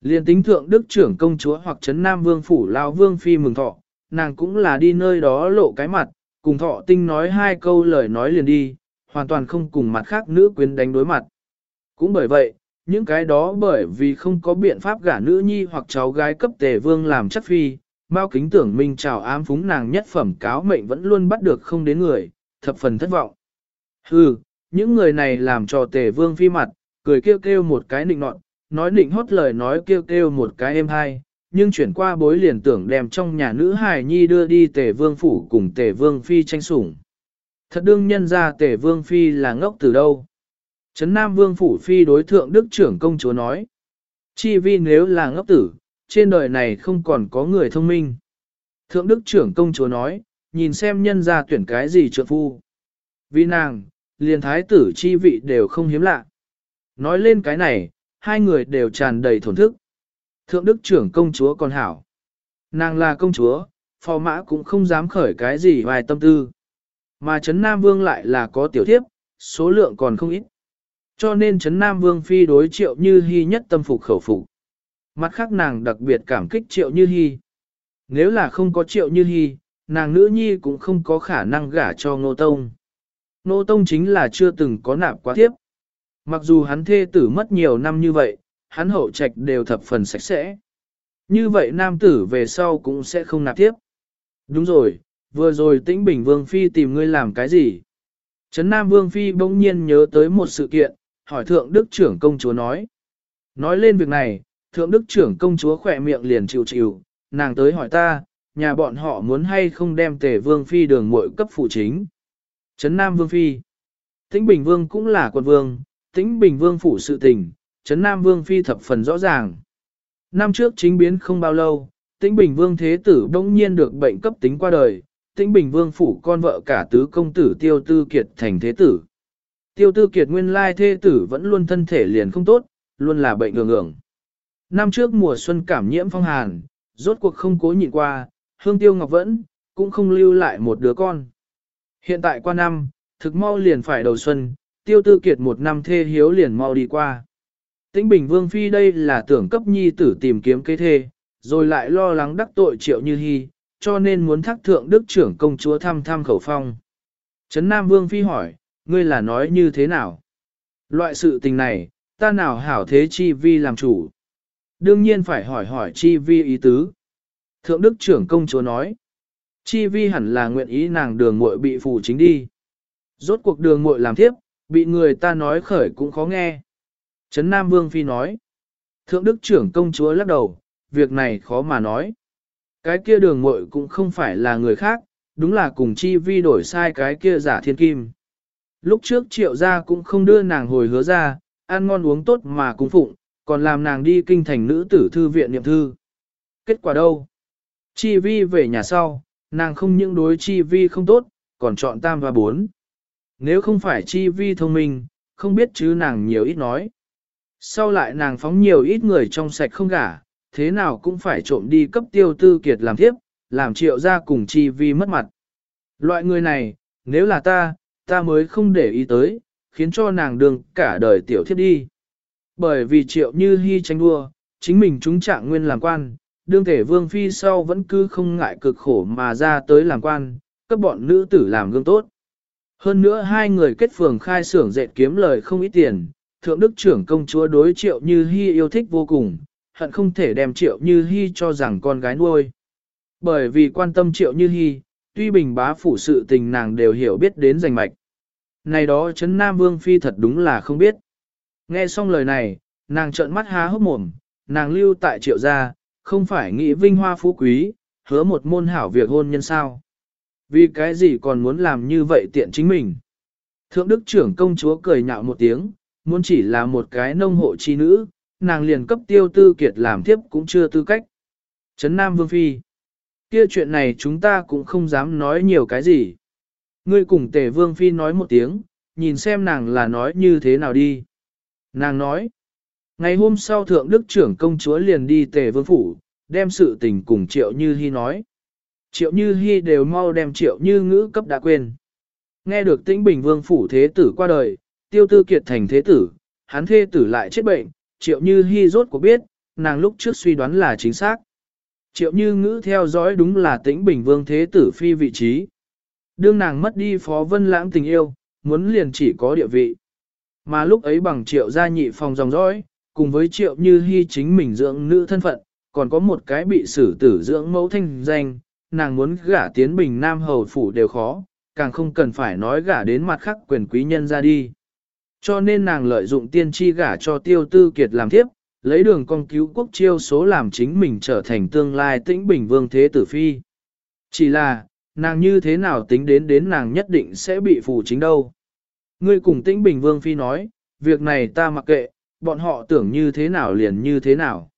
Liên tính thượng đức trưởng công chúa hoặc trấn nam vương phủ lao vương phi mừng thọ, nàng cũng là đi nơi đó lộ cái mặt, cùng thọ tinh nói hai câu lời nói liền đi, hoàn toàn không cùng mặt khác nữ quyến đánh đối mặt. Cũng bởi vậy, những cái đó bởi vì không có biện pháp gả nữ nhi hoặc cháu gái cấp tề vương làm chất phi, bao kính tưởng minh chào ám phúng nàng nhất phẩm cáo mệnh vẫn luôn bắt được không đến người, thập phần thất vọng. Hừ, những người này làm cho tề vương phi mặt, cười kêu kêu một cái nịnh nọt, nói nịnh hót lời nói kêu kêu một cái êm hai, nhưng chuyển qua bối liền tưởng đem trong nhà nữ hài nhi đưa đi tề vương phủ cùng tề vương phi tranh sủng. Thật đương nhân ra tề vương phi là ngốc từ đâu. Trấn Nam Vương Phủ Phi đối thượng Đức trưởng công chúa nói. Chi vi nếu là ngốc tử, trên đời này không còn có người thông minh. Thượng Đức trưởng công chúa nói, nhìn xem nhân ra tuyển cái gì trượng phu. Vì nàng, liền thái tử chi vị đều không hiếm lạ. Nói lên cái này, hai người đều tràn đầy thổn thức. Thượng Đức trưởng công chúa còn hảo. Nàng là công chúa, phò mã cũng không dám khởi cái gì vài tâm tư. Mà Trấn Nam Vương lại là có tiểu thiếp, số lượng còn không ít. Cho nên Trấn Nam Vương Phi đối triệu như hy nhất tâm phục khẩu phục. Mặt khác nàng đặc biệt cảm kích triệu như hy. Nếu là không có triệu như hy, nàng nữ nhi cũng không có khả năng gả cho Ngô Tông. Ngô Tông chính là chưa từng có nạp quá tiếp. Mặc dù hắn thê tử mất nhiều năm như vậy, hắn hậu trạch đều thập phần sạch sẽ. Như vậy nam tử về sau cũng sẽ không nạp tiếp. Đúng rồi, vừa rồi tĩnh Bình Vương Phi tìm ngươi làm cái gì? Trấn Nam Vương Phi bỗng nhiên nhớ tới một sự kiện, hỏi thượng đức trưởng công chúa nói. Nói lên việc này, thượng đức trưởng công chúa khỏe miệng liền chịu chịu, nàng tới hỏi ta, nhà bọn họ muốn hay không đem tề vương phi đường muội cấp phụ chính. Trấn Nam Vương Phi Tĩnh Bình Vương cũng là quân vương, Tĩnh Bình Vương phủ sự tình, Trấn Nam Vương Phi thập phần rõ ràng. Năm trước chính biến không bao lâu, Tĩnh Bình Vương Thế Tử bỗng nhiên được bệnh cấp tính qua đời, Tĩnh Bình Vương phủ con vợ cả tứ công tử Tiêu Tư Kiệt thành Thế Tử. Tiêu tư kiệt nguyên lai thế tử vẫn luôn thân thể liền không tốt, luôn là bệnh ngường ngường. Năm trước mùa xuân cảm nhiễm phong hàn, rốt cuộc không cố nhịn qua, hương tiêu ngọc vẫn, cũng không lưu lại một đứa con. Hiện tại qua năm, thực mau liền phải đầu xuân, tiêu tư kiệt một năm thê hiếu liền mau đi qua. Tĩnh Bình Vương Phi đây là tưởng cấp nhi tử tìm kiếm kế thê, rồi lại lo lắng đắc tội triệu như hy, cho nên muốn thác thượng đức trưởng công chúa thăm thăm khẩu phong. Trấn Nam Vương Phi hỏi, ngươi là nói như thế nào? Loại sự tình này, ta nào hảo thế chi vi làm chủ? Đương nhiên phải hỏi hỏi chi vi ý tứ. Thượng đức trưởng công chúa nói, chi vi hẳn là nguyện ý nàng đường muội bị phù chính đi. Rốt cuộc đường muội làm tiếp, bị người ta nói khởi cũng khó nghe. Trấn Nam Vương Phi nói, Thượng đức trưởng công chúa lắc đầu, việc này khó mà nói. Cái kia đường muội cũng không phải là người khác, đúng là cùng chi vi đổi sai cái kia giả thiên kim. Lúc trước triệu gia cũng không đưa nàng hồi hứa ra, ăn ngon uống tốt mà cung phụng, còn làm nàng đi kinh thành nữ tử thư viện niệm thư. Kết quả đâu? Chi vi về nhà sau, nàng không những đối chi vi không tốt, còn chọn tam và bốn. Nếu không phải chi vi thông minh, không biết chứ nàng nhiều ít nói. Sau lại nàng phóng nhiều ít người trong sạch không gả, thế nào cũng phải trộm đi cấp tiêu tư kiệt làm thiếp, làm triệu ra cùng chi vi mất mặt. Loại người này, nếu là ta, ta mới không để ý tới, khiến cho nàng đường cả đời tiểu thiết đi. Bởi vì triệu như hy tranh đua, chính mình chúng trạng nguyên làm quan, đương thể vương phi sau vẫn cứ không ngại cực khổ mà ra tới làm quan, các bọn nữ tử làm gương tốt. Hơn nữa hai người kết phường khai xưởng dệt kiếm lời không ít tiền, thượng đức trưởng công chúa đối triệu như hy yêu thích vô cùng, hận không thể đem triệu như hy cho rằng con gái nuôi. Bởi vì quan tâm triệu như hy, tuy bình bá phủ sự tình nàng đều hiểu biết đến rành mạch. Này đó chấn Nam Vương Phi thật đúng là không biết. Nghe xong lời này, nàng trợn mắt há hốc mồm, nàng lưu tại triệu gia, không phải nghĩ vinh hoa phú quý, hứa một môn hảo việc hôn nhân sao. Vì cái gì còn muốn làm như vậy tiện chính mình. Thượng đức trưởng công chúa cười nhạo một tiếng, muốn chỉ là một cái nông hộ chi nữ, nàng liền cấp tiêu tư kiệt làm tiếp cũng chưa tư cách. Trấn Nam Vương Phi Kia chuyện này chúng ta cũng không dám nói nhiều cái gì. Ngươi cùng tề Vương Phi nói một tiếng, nhìn xem nàng là nói như thế nào đi. Nàng nói, ngày hôm sau Thượng Đức trưởng công chúa liền đi tề Vương Phủ, đem sự tình cùng Triệu Như Hi nói. Triệu Như Hi đều mau đem Triệu Như ngữ cấp đã quên. Nghe được tĩnh Bình Vương Phủ Thế Tử qua đời, tiêu tư kiệt thành Thế Tử, hắn Thế Tử lại chết bệnh, Triệu Như Hi rốt cuộc biết, nàng lúc trước suy đoán là chính xác. Triệu Như ngữ theo dõi đúng là tĩnh Bình Vương Thế Tử phi vị trí. Đương nàng mất đi Phó Vân Lãng tình yêu, muốn liền chỉ có địa vị. Mà lúc ấy bằng Triệu gia nhị phòng dòng dõi, cùng với Triệu Như Hi chính mình dưỡng nữ thân phận, còn có một cái bị xử tử dưỡng mẫu thanh danh, nàng muốn gả tiến bình nam hầu phủ đều khó, càng không cần phải nói gả đến mặt khác quyền quý nhân ra đi. Cho nên nàng lợi dụng tiên tri gả cho tiêu tư kiệt làm thiếp, lấy đường con cứu quốc chiêu số làm chính mình trở thành tương lai tĩnh bình vương thế tử phi. Chỉ là, nàng như thế nào tính đến đến nàng nhất định sẽ bị phù chính đâu. Ngươi cùng tĩnh bình vương phi nói, việc này ta mặc kệ, bọn họ tưởng như thế nào liền như thế nào.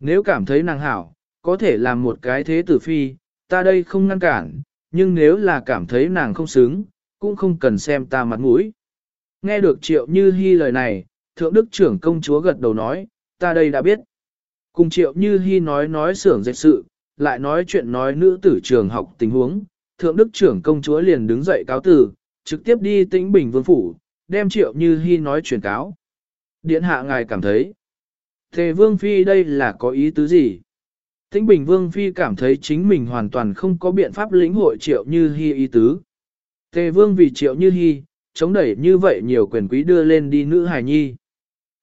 Nếu cảm thấy nàng hảo, có thể làm một cái thế tử phi, ta đây không ngăn cản, nhưng nếu là cảm thấy nàng không xứng, cũng không cần xem ta mặt mũi. Nghe được triệu như hy lời này, thượng đức trưởng công chúa gật đầu nói, ta đây đã biết. Cùng triệu như hy nói nói xưởng dệt sự, lại nói chuyện nói nữ tử trường học tình huống, thượng đức trưởng công chúa liền đứng dậy cáo tử, trực tiếp đi tĩnh bình vương phủ, đem triệu như hy nói truyền cáo. Điện hạ ngài cảm thấy, Thề Vương Phi đây là có ý tứ gì? Tĩnh Bình Vương Phi cảm thấy chính mình hoàn toàn không có biện pháp lĩnh hội triệu như hy ý tứ. Tề Vương vì triệu như hy, chống đẩy như vậy nhiều quyền quý đưa lên đi nữ hài nhi.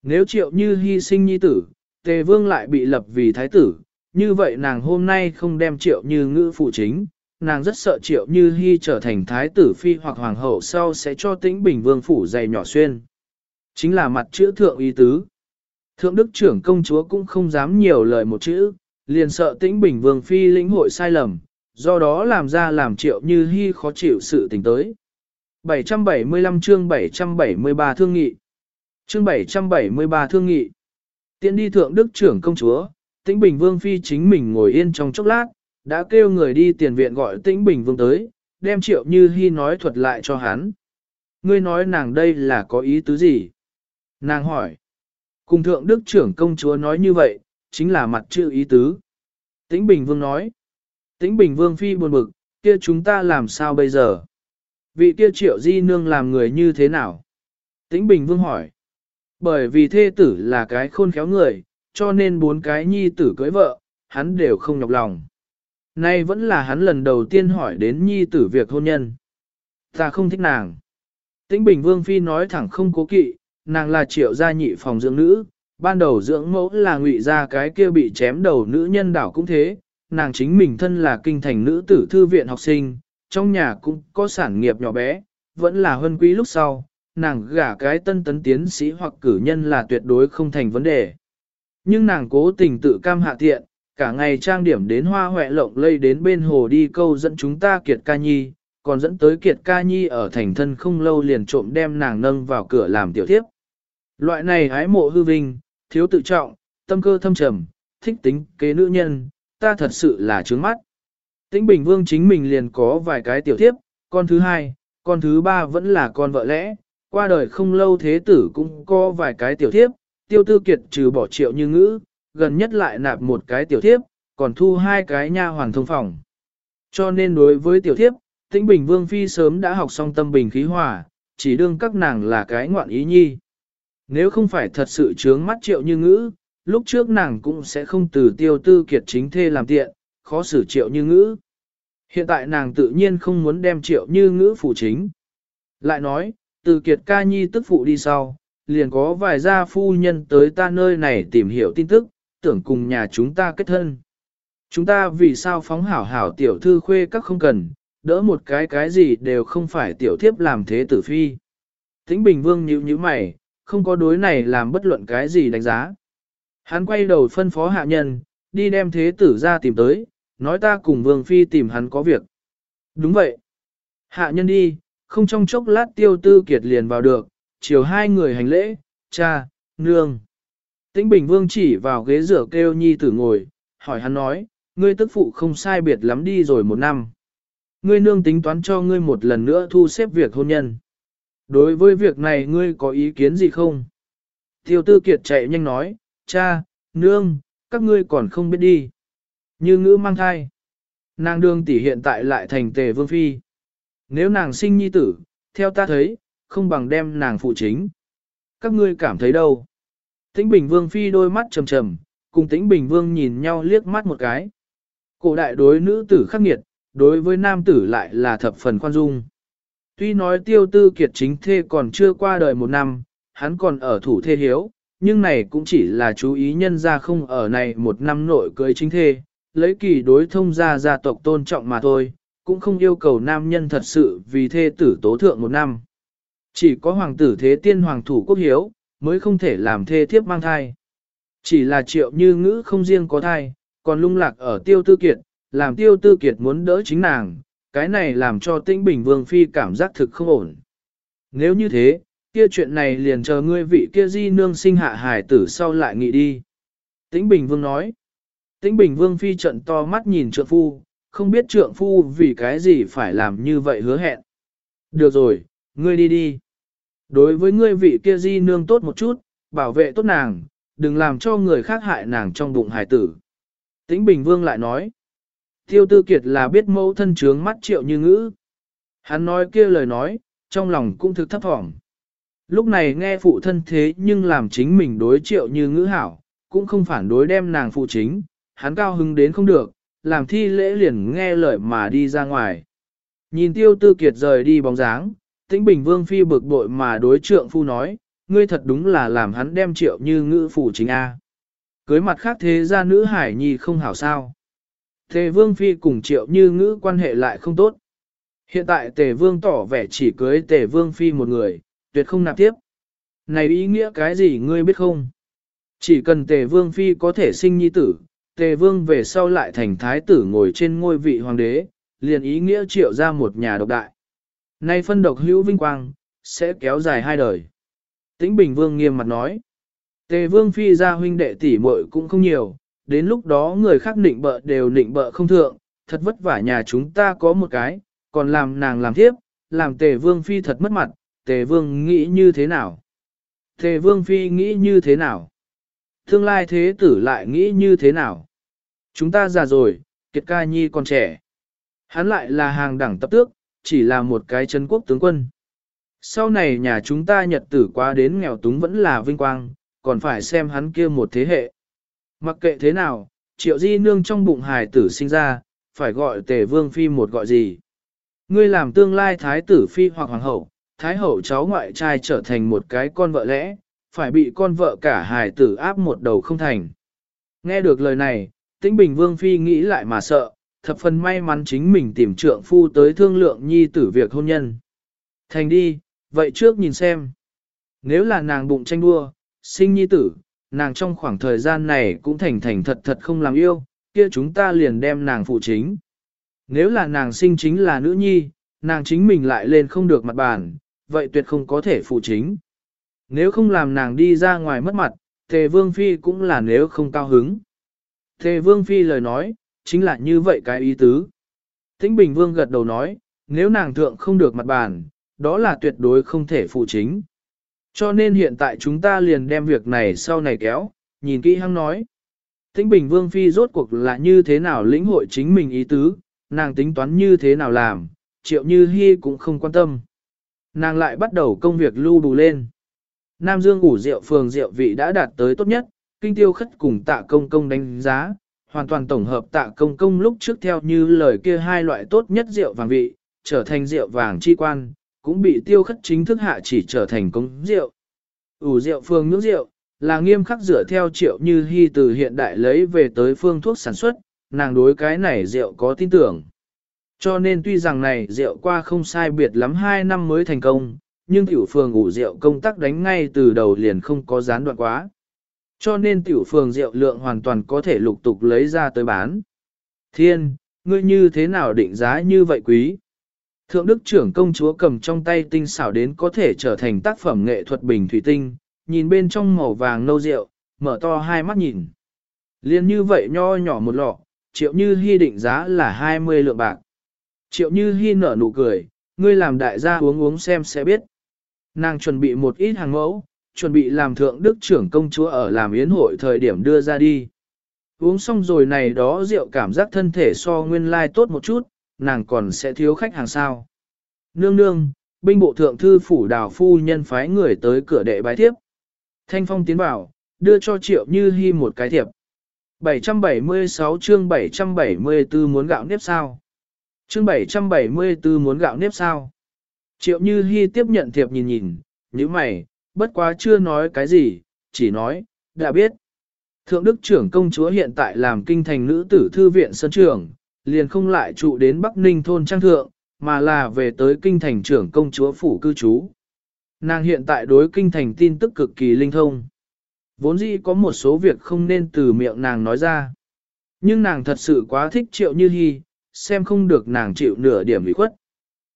Nếu triệu như hy sinh nhi tử, Tề Vương lại bị lập vì thái tử, như vậy nàng hôm nay không đem triệu như ngữ phụ chính, nàng rất sợ triệu như hy trở thành thái tử phi hoặc hoàng hậu sau sẽ cho tĩnh bình vương phủ dày nhỏ xuyên. Chính là mặt chữ thượng ý tứ. Thượng đức trưởng công chúa cũng không dám nhiều lời một chữ, liền sợ tĩnh bình vương phi lĩnh hội sai lầm, do đó làm ra làm triệu như hy khó chịu sự tình tới. 775 chương 773 thương nghị Chương 773 thương nghị Tiện đi thượng đức trưởng công chúa, tĩnh bình vương phi chính mình ngồi yên trong chốc lát, đã kêu người đi tiền viện gọi tĩnh bình vương tới, đem triệu như hy nói thuật lại cho hắn. Ngươi nói nàng đây là có ý tứ gì? Nàng hỏi. Cùng thượng đức trưởng công chúa nói như vậy, chính là mặt chữ ý tứ. Tĩnh Bình Vương nói. Tĩnh Bình Vương phi buồn bực, kia chúng ta làm sao bây giờ? Vị kia triệu di nương làm người như thế nào? Tĩnh Bình Vương hỏi. Bởi vì thê tử là cái khôn khéo người, cho nên bốn cái nhi tử cưới vợ, hắn đều không nhọc lòng. Nay vẫn là hắn lần đầu tiên hỏi đến nhi tử việc hôn nhân. Ta không thích nàng. Tĩnh Bình Vương Phi nói thẳng không cố kỵ, nàng là triệu gia nhị phòng dưỡng nữ, ban đầu dưỡng mẫu là ngụy ra cái kia bị chém đầu nữ nhân đảo cũng thế, nàng chính mình thân là kinh thành nữ tử thư viện học sinh, trong nhà cũng có sản nghiệp nhỏ bé, vẫn là huân quý lúc sau, nàng gả cái tân tấn tiến sĩ hoặc cử nhân là tuyệt đối không thành vấn đề. Nhưng nàng cố tình tự cam hạ thiện, cả ngày trang điểm đến hoa hoẹ lộng lây đến bên hồ đi câu dẫn chúng ta kiệt ca nhi, còn dẫn tới kiệt ca nhi ở thành thân không lâu liền trộm đem nàng nâng vào cửa làm tiểu thiếp. Loại này hái mộ hư vinh, thiếu tự trọng, tâm cơ thâm trầm, thích tính kế nữ nhân, ta thật sự là trướng mắt. Tĩnh Bình Vương chính mình liền có vài cái tiểu thiếp, con thứ hai, con thứ ba vẫn là con vợ lẽ, qua đời không lâu thế tử cũng có vài cái tiểu thiếp, tiêu tư kiệt trừ bỏ triệu như ngữ, gần nhất lại nạp một cái tiểu thiếp, còn thu hai cái nha hoàn thông phòng. Cho nên đối với tiểu thiếp, Tĩnh Bình Vương Phi sớm đã học xong tâm bình khí hòa, chỉ đương các nàng là cái ngoạn ý nhi. Nếu không phải thật sự chướng mắt triệu như ngữ, lúc trước nàng cũng sẽ không từ tiêu tư kiệt chính thê làm tiện, khó xử triệu như ngữ. Hiện tại nàng tự nhiên không muốn đem triệu như ngữ phụ chính. Lại nói, từ kiệt ca nhi tức phụ đi sau, liền có vài gia phu nhân tới ta nơi này tìm hiểu tin tức, tưởng cùng nhà chúng ta kết thân. Chúng ta vì sao phóng hảo hảo tiểu thư khuê các không cần, đỡ một cái cái gì đều không phải tiểu thiếp làm thế tử phi. Tĩnh Bình Vương nhíu nhíu mày, không có đối này làm bất luận cái gì đánh giá. Hắn quay đầu phân phó hạ nhân, đi đem thế tử ra tìm tới, nói ta cùng Vương Phi tìm hắn có việc. Đúng vậy. Hạ nhân đi, không trong chốc lát tiêu tư kiệt liền vào được, chiều hai người hành lễ, cha, nương. Tĩnh Bình Vương chỉ vào ghế rửa kêu nhi tử ngồi, hỏi hắn nói, ngươi tức phụ không sai biệt lắm đi rồi một năm. Ngươi nương tính toán cho ngươi một lần nữa thu xếp việc hôn nhân. Đối với việc này ngươi có ý kiến gì không? Tiêu tư kiệt chạy nhanh nói, cha, nương, các ngươi còn không biết đi. Như ngữ mang thai. Nàng đương tỷ hiện tại lại thành tề vương phi. Nếu nàng sinh nhi tử, theo ta thấy, không bằng đem nàng phụ chính. Các ngươi cảm thấy đâu? Tĩnh Bình Vương phi đôi mắt trầm trầm, cùng Tĩnh Bình Vương nhìn nhau liếc mắt một cái. Cổ đại đối nữ tử khắc nghiệt, đối với nam tử lại là thập phần khoan dung. Tuy nói tiêu tư kiệt chính thê còn chưa qua đời một năm, hắn còn ở thủ thê hiếu, nhưng này cũng chỉ là chú ý nhân ra không ở này một năm nội cưới chính thê, lấy kỳ đối thông gia gia tộc tôn trọng mà thôi, cũng không yêu cầu nam nhân thật sự vì thê tử tố thượng một năm. Chỉ có hoàng tử thế tiên hoàng thủ quốc hiếu, mới không thể làm thê thiếp mang thai. Chỉ là triệu như ngữ không riêng có thai, còn lung lạc ở tiêu tư kiệt, làm tiêu tư kiệt muốn đỡ chính nàng, cái này làm cho tĩnh bình vương phi cảm giác thực không ổn. Nếu như thế, kia chuyện này liền chờ ngươi vị kia di nương sinh hạ hài tử sau lại nghị đi. Tĩnh bình vương nói, tĩnh bình vương phi trận to mắt nhìn trượng phu, không biết trượng phu vì cái gì phải làm như vậy hứa hẹn. Được rồi, ngươi đi đi. Đối với ngươi vị kia di nương tốt một chút, bảo vệ tốt nàng, đừng làm cho người khác hại nàng trong bụng hài tử. Tĩnh Bình Vương lại nói, Tiêu Tư Kiệt là biết mẫu thân trướng mắt triệu như ngữ. Hắn nói kia lời nói, trong lòng cũng thực thấp thỏm. Lúc này nghe phụ thân thế nhưng làm chính mình đối triệu như ngữ hảo, cũng không phản đối đem nàng phụ chính, hắn cao hứng đến không được, làm thi lễ liền nghe lời mà đi ra ngoài. Nhìn tiêu tư kiệt rời đi bóng dáng, tĩnh bình vương phi bực bội mà đối trượng phu nói, ngươi thật đúng là làm hắn đem triệu như ngữ phụ chính A. Cưới mặt khác thế ra nữ hải nhi không hảo sao. Tề vương phi cùng triệu như ngữ quan hệ lại không tốt. Hiện tại tề vương tỏ vẻ chỉ cưới tề vương phi một người, tuyệt không nạp tiếp. Này ý nghĩa cái gì ngươi biết không? Chỉ cần tề vương phi có thể sinh nhi tử, tề vương về sau lại thành thái tử ngồi trên ngôi vị hoàng đế, liền ý nghĩa triệu ra một nhà độc đại. Nay phân độc hữu vinh quang, sẽ kéo dài hai đời. Tĩnh Bình Vương nghiêm mặt nói. Tề Vương phi ra huynh đệ tỷ muội cũng không nhiều, đến lúc đó người khác nịnh bợ đều nịnh bợ không thượng, thật vất vả nhà chúng ta có một cái, còn làm nàng làm tiếp, làm Tề Vương phi thật mất mặt, Tề Vương nghĩ như thế nào? Tề Vương phi nghĩ như thế nào? Tương lai thế tử lại nghĩ như thế nào? Chúng ta già rồi, Kiệt ca nhi còn trẻ. Hắn lại là hàng đẳng tập tước, chỉ là một cái chân quốc tướng quân. Sau này nhà chúng ta nhật tử qua đến nghèo túng vẫn là vinh quang, còn phải xem hắn kia một thế hệ. Mặc kệ thế nào, triệu di nương trong bụng hài tử sinh ra, phải gọi tề vương phi một gọi gì. Ngươi làm tương lai thái tử phi hoặc hoàng hậu, thái hậu cháu ngoại trai trở thành một cái con vợ lẽ, phải bị con vợ cả hài tử áp một đầu không thành. Nghe được lời này, tĩnh bình vương phi nghĩ lại mà sợ, thập phần may mắn chính mình tìm trượng phu tới thương lượng nhi tử việc hôn nhân. Thành đi, vậy trước nhìn xem. Nếu là nàng bụng tranh đua, sinh nhi tử, nàng trong khoảng thời gian này cũng thành thành thật thật không làm yêu, kia chúng ta liền đem nàng phụ chính. Nếu là nàng sinh chính là nữ nhi, nàng chính mình lại lên không được mặt bàn, vậy tuyệt không có thể phụ chính. Nếu không làm nàng đi ra ngoài mất mặt, Tề Vương Phi cũng là nếu không cao hứng. Tề Vương Phi lời nói, chính là như vậy cái ý tứ. Tĩnh Bình Vương gật đầu nói, nếu nàng thượng không được mặt bàn, đó là tuyệt đối không thể phụ chính. Cho nên hiện tại chúng ta liền đem việc này sau này kéo, nhìn kỹ hăng nói. Tĩnh Bình Vương Phi rốt cuộc là như thế nào lĩnh hội chính mình ý tứ, nàng tính toán như thế nào làm, triệu như hy cũng không quan tâm. Nàng lại bắt đầu công việc lưu bù lên. Nam Dương ủ rượu phường rượu vị đã đạt tới tốt nhất, kinh tiêu khất cùng tạ công công đánh giá, hoàn toàn tổng hợp tạ công công lúc trước theo như lời kia hai loại tốt nhất rượu vàng vị, trở thành rượu vàng chi quan, cũng bị tiêu khất chính thức hạ chỉ trở thành cống rượu. Ủ rượu phương nước rượu, là nghiêm khắc dựa theo triệu như hy từ hiện đại lấy về tới phương thuốc sản xuất, nàng đối cái này rượu có tin tưởng. Cho nên tuy rằng này rượu qua không sai biệt lắm 2 năm mới thành công, nhưng tiểu phường ủ rượu công tác đánh ngay từ đầu liền không có gián đoạn quá. Cho nên tiểu phường rượu lượng hoàn toàn có thể lục tục lấy ra tới bán. Thiên, ngươi như thế nào định giá như vậy quý? Thượng đức trưởng công chúa cầm trong tay tinh xảo đến có thể trở thành tác phẩm nghệ thuật bình thủy tinh, nhìn bên trong màu vàng nâu rượu, mở to hai mắt nhìn. Liên như vậy nho nhỏ một lọ, triệu như hy định giá là 20 lượng bạc. Triệu như hy nở nụ cười, ngươi làm đại gia uống uống xem sẽ biết. Nàng chuẩn bị một ít hàng mẫu, chuẩn bị làm thượng đức trưởng công chúa ở làm yến hội thời điểm đưa ra đi. Uống xong rồi này đó rượu cảm giác thân thể so nguyên lai tốt một chút, nàng còn sẽ thiếu khách hàng sao. Nương nương, binh bộ thượng thư phủ đào phu nhân phái người tới cửa đệ bái thiếp. Thanh phong tiến vào, đưa cho triệu như hy một cái thiệp. 776 chương 774 muốn gạo nếp sao? Chương 774 muốn gạo nếp sao? Triệu Như Hi tiếp nhận thiệp nhìn nhìn, như mày, bất quá chưa nói cái gì, chỉ nói, đã biết. Thượng Đức trưởng công chúa hiện tại làm kinh thành nữ tử thư viện sân trưởng, liền không lại trụ đến Bắc Ninh thôn trang thượng, mà là về tới kinh thành trưởng công chúa phủ cư trú. Nàng hiện tại đối kinh thành tin tức cực kỳ linh thông. Vốn dĩ có một số việc không nên từ miệng nàng nói ra. Nhưng nàng thật sự quá thích triệu như hy, xem không được nàng chịu nửa điểm bị khuất.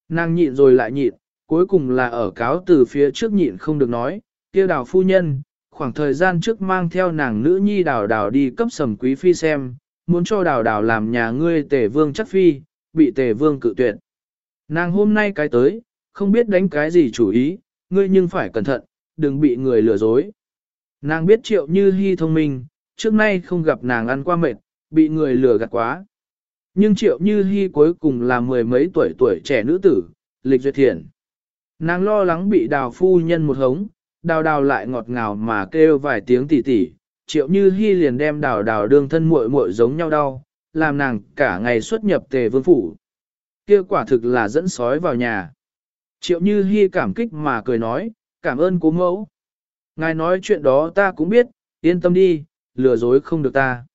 Nàng nhịn rồi lại nhịn, cuối cùng là ở cáo từ phía trước nhịn không được nói, kia đào phu nhân, khoảng thời gian trước mang theo nàng nữ nhi đào đào đi cấp sầm quý phi xem, muốn cho đào đào làm nhà ngươi tề vương chắc phi, bị tề vương cự tuyệt. Nàng hôm nay cái tới, không biết đánh cái gì chủ ý, ngươi nhưng phải cẩn thận, đừng bị người lừa dối. Nàng biết triệu như hy thông minh, trước nay không gặp nàng ăn qua mệt, bị người lừa gạt quá. Nhưng triệu như hy cuối cùng là mười mấy tuổi tuổi trẻ nữ tử, lịch duyệt thiện. Nàng lo lắng bị đào phu nhân một hống, đào đào lại ngọt ngào mà kêu vài tiếng tỉ tỉ, triệu như hy liền đem đào đào đương thân muội muội giống nhau đau, làm nàng cả ngày xuất nhập tề vương phủ. Kia quả thực là dẫn sói vào nhà. Triệu như hy cảm kích mà cười nói, cảm ơn cố mẫu. Ngài nói chuyện đó ta cũng biết, yên tâm đi, lừa dối không được ta.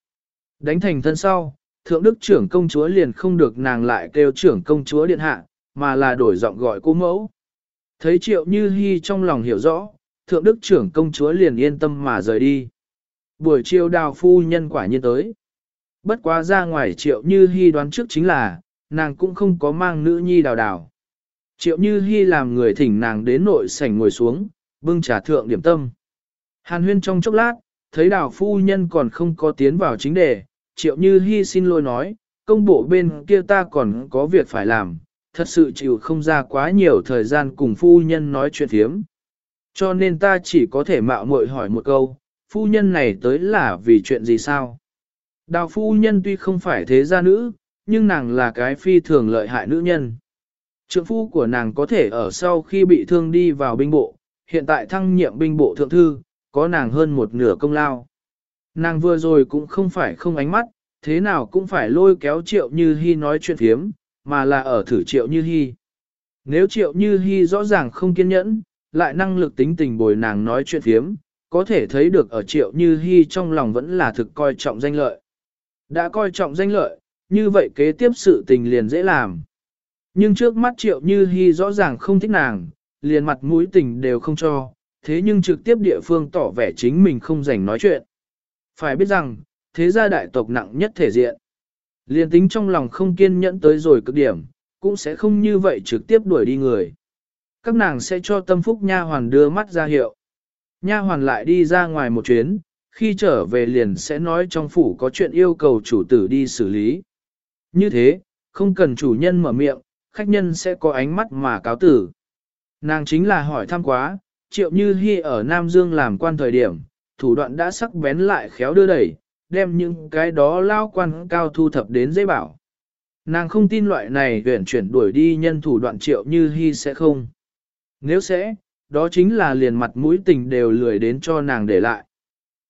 Đánh thành thân sau, thượng đức trưởng công chúa liền không được nàng lại kêu trưởng công chúa điện hạ, mà là đổi giọng gọi cô mẫu. Thấy triệu như hy trong lòng hiểu rõ, thượng đức trưởng công chúa liền yên tâm mà rời đi. Buổi chiều đào phu nhân quả nhiên tới. Bất quá ra ngoài triệu như hy đoán trước chính là, nàng cũng không có mang nữ nhi đào đào. Triệu như hy làm người thỉnh nàng đến nội sảnh ngồi xuống, bưng trà thượng điểm tâm. Hàn huyên trong chốc lát, thấy đào phu nhân còn không có tiến vào chính đề, triệu như hy xin lỗi nói, công bộ bên kia ta còn có việc phải làm, thật sự chịu không ra quá nhiều thời gian cùng phu nhân nói chuyện thiếm. Cho nên ta chỉ có thể mạo muội hỏi một câu, phu nhân này tới là vì chuyện gì sao? Đào phu nhân tuy không phải thế gia nữ, nhưng nàng là cái phi thường lợi hại nữ nhân. Trượng phu của nàng có thể ở sau khi bị thương đi vào binh bộ, hiện tại thăng nhiệm binh bộ thượng thư, có nàng hơn một nửa công lao. Nàng vừa rồi cũng không phải không ánh mắt, thế nào cũng phải lôi kéo triệu như hy nói chuyện thiếm, mà là ở thử triệu như hy. Nếu triệu như hy rõ ràng không kiên nhẫn, lại năng lực tính tình bồi nàng nói chuyện thiếm, có thể thấy được ở triệu như hy trong lòng vẫn là thực coi trọng danh lợi. Đã coi trọng danh lợi, như vậy kế tiếp sự tình liền dễ làm. Nhưng trước mắt triệu như hy rõ ràng không thích nàng, liền mặt mũi tình đều không cho, thế nhưng trực tiếp địa phương tỏ vẻ chính mình không rảnh nói chuyện. Phải biết rằng, thế gia đại tộc nặng nhất thể diện. Liền tính trong lòng không kiên nhẫn tới rồi cực điểm, cũng sẽ không như vậy trực tiếp đuổi đi người. Các nàng sẽ cho tâm phúc nha hoàn đưa mắt ra hiệu. Nha hoàn lại đi ra ngoài một chuyến, khi trở về liền sẽ nói trong phủ có chuyện yêu cầu chủ tử đi xử lý. Như thế, không cần chủ nhân mở miệng, khách nhân sẽ có ánh mắt mà cáo tử. Nàng chính là hỏi thăm quá, triệu như hy ở Nam Dương làm quan thời điểm, thủ đoạn đã sắc bén lại khéo đưa đẩy, đem những cái đó lao quan cao thu thập đến dễ bảo. Nàng không tin loại này tuyển chuyển đuổi đi nhân thủ đoạn triệu như hy sẽ không. Nếu sẽ, đó chính là liền mặt mũi tình đều lười đến cho nàng để lại.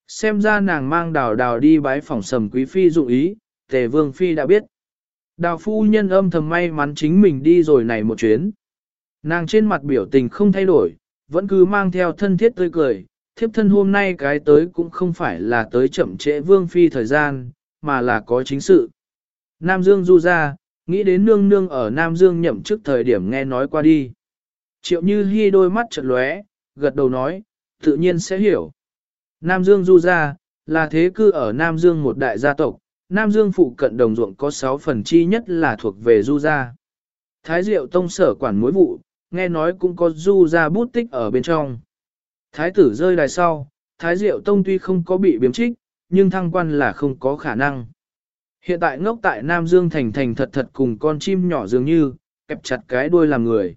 Xem ra nàng mang đào đào đi bái phòng sầm quý phi dụng ý, tề vương phi đã biết. Đào phu nhân âm thầm may mắn chính mình đi rồi này một chuyến. Nàng trên mặt biểu tình không thay đổi, vẫn cứ mang theo thân thiết tươi cười, thiếp thân hôm nay cái tới cũng không phải là tới chậm trễ vương phi thời gian, mà là có chính sự. Nam Dương du ra, nghĩ đến nương nương ở Nam Dương nhậm chức thời điểm nghe nói qua đi. Triệu như hy đôi mắt chợt lóe, gật đầu nói, tự nhiên sẽ hiểu. Nam Dương du gia là thế cư ở Nam Dương một đại gia tộc, Nam Dương phụ cận đồng ruộng có 6 phần chi nhất là thuộc về du gia. Thái Diệu Tông sở quản mối vụ, nghe nói cũng có du gia bút tích ở bên trong. Thái tử rơi đài sau, Thái Diệu Tông tuy không có bị biếm trích, nhưng thăng quan là không có khả năng. Hiện tại ngốc tại Nam Dương thành thành thật thật cùng con chim nhỏ dường như, kẹp chặt cái đuôi làm người.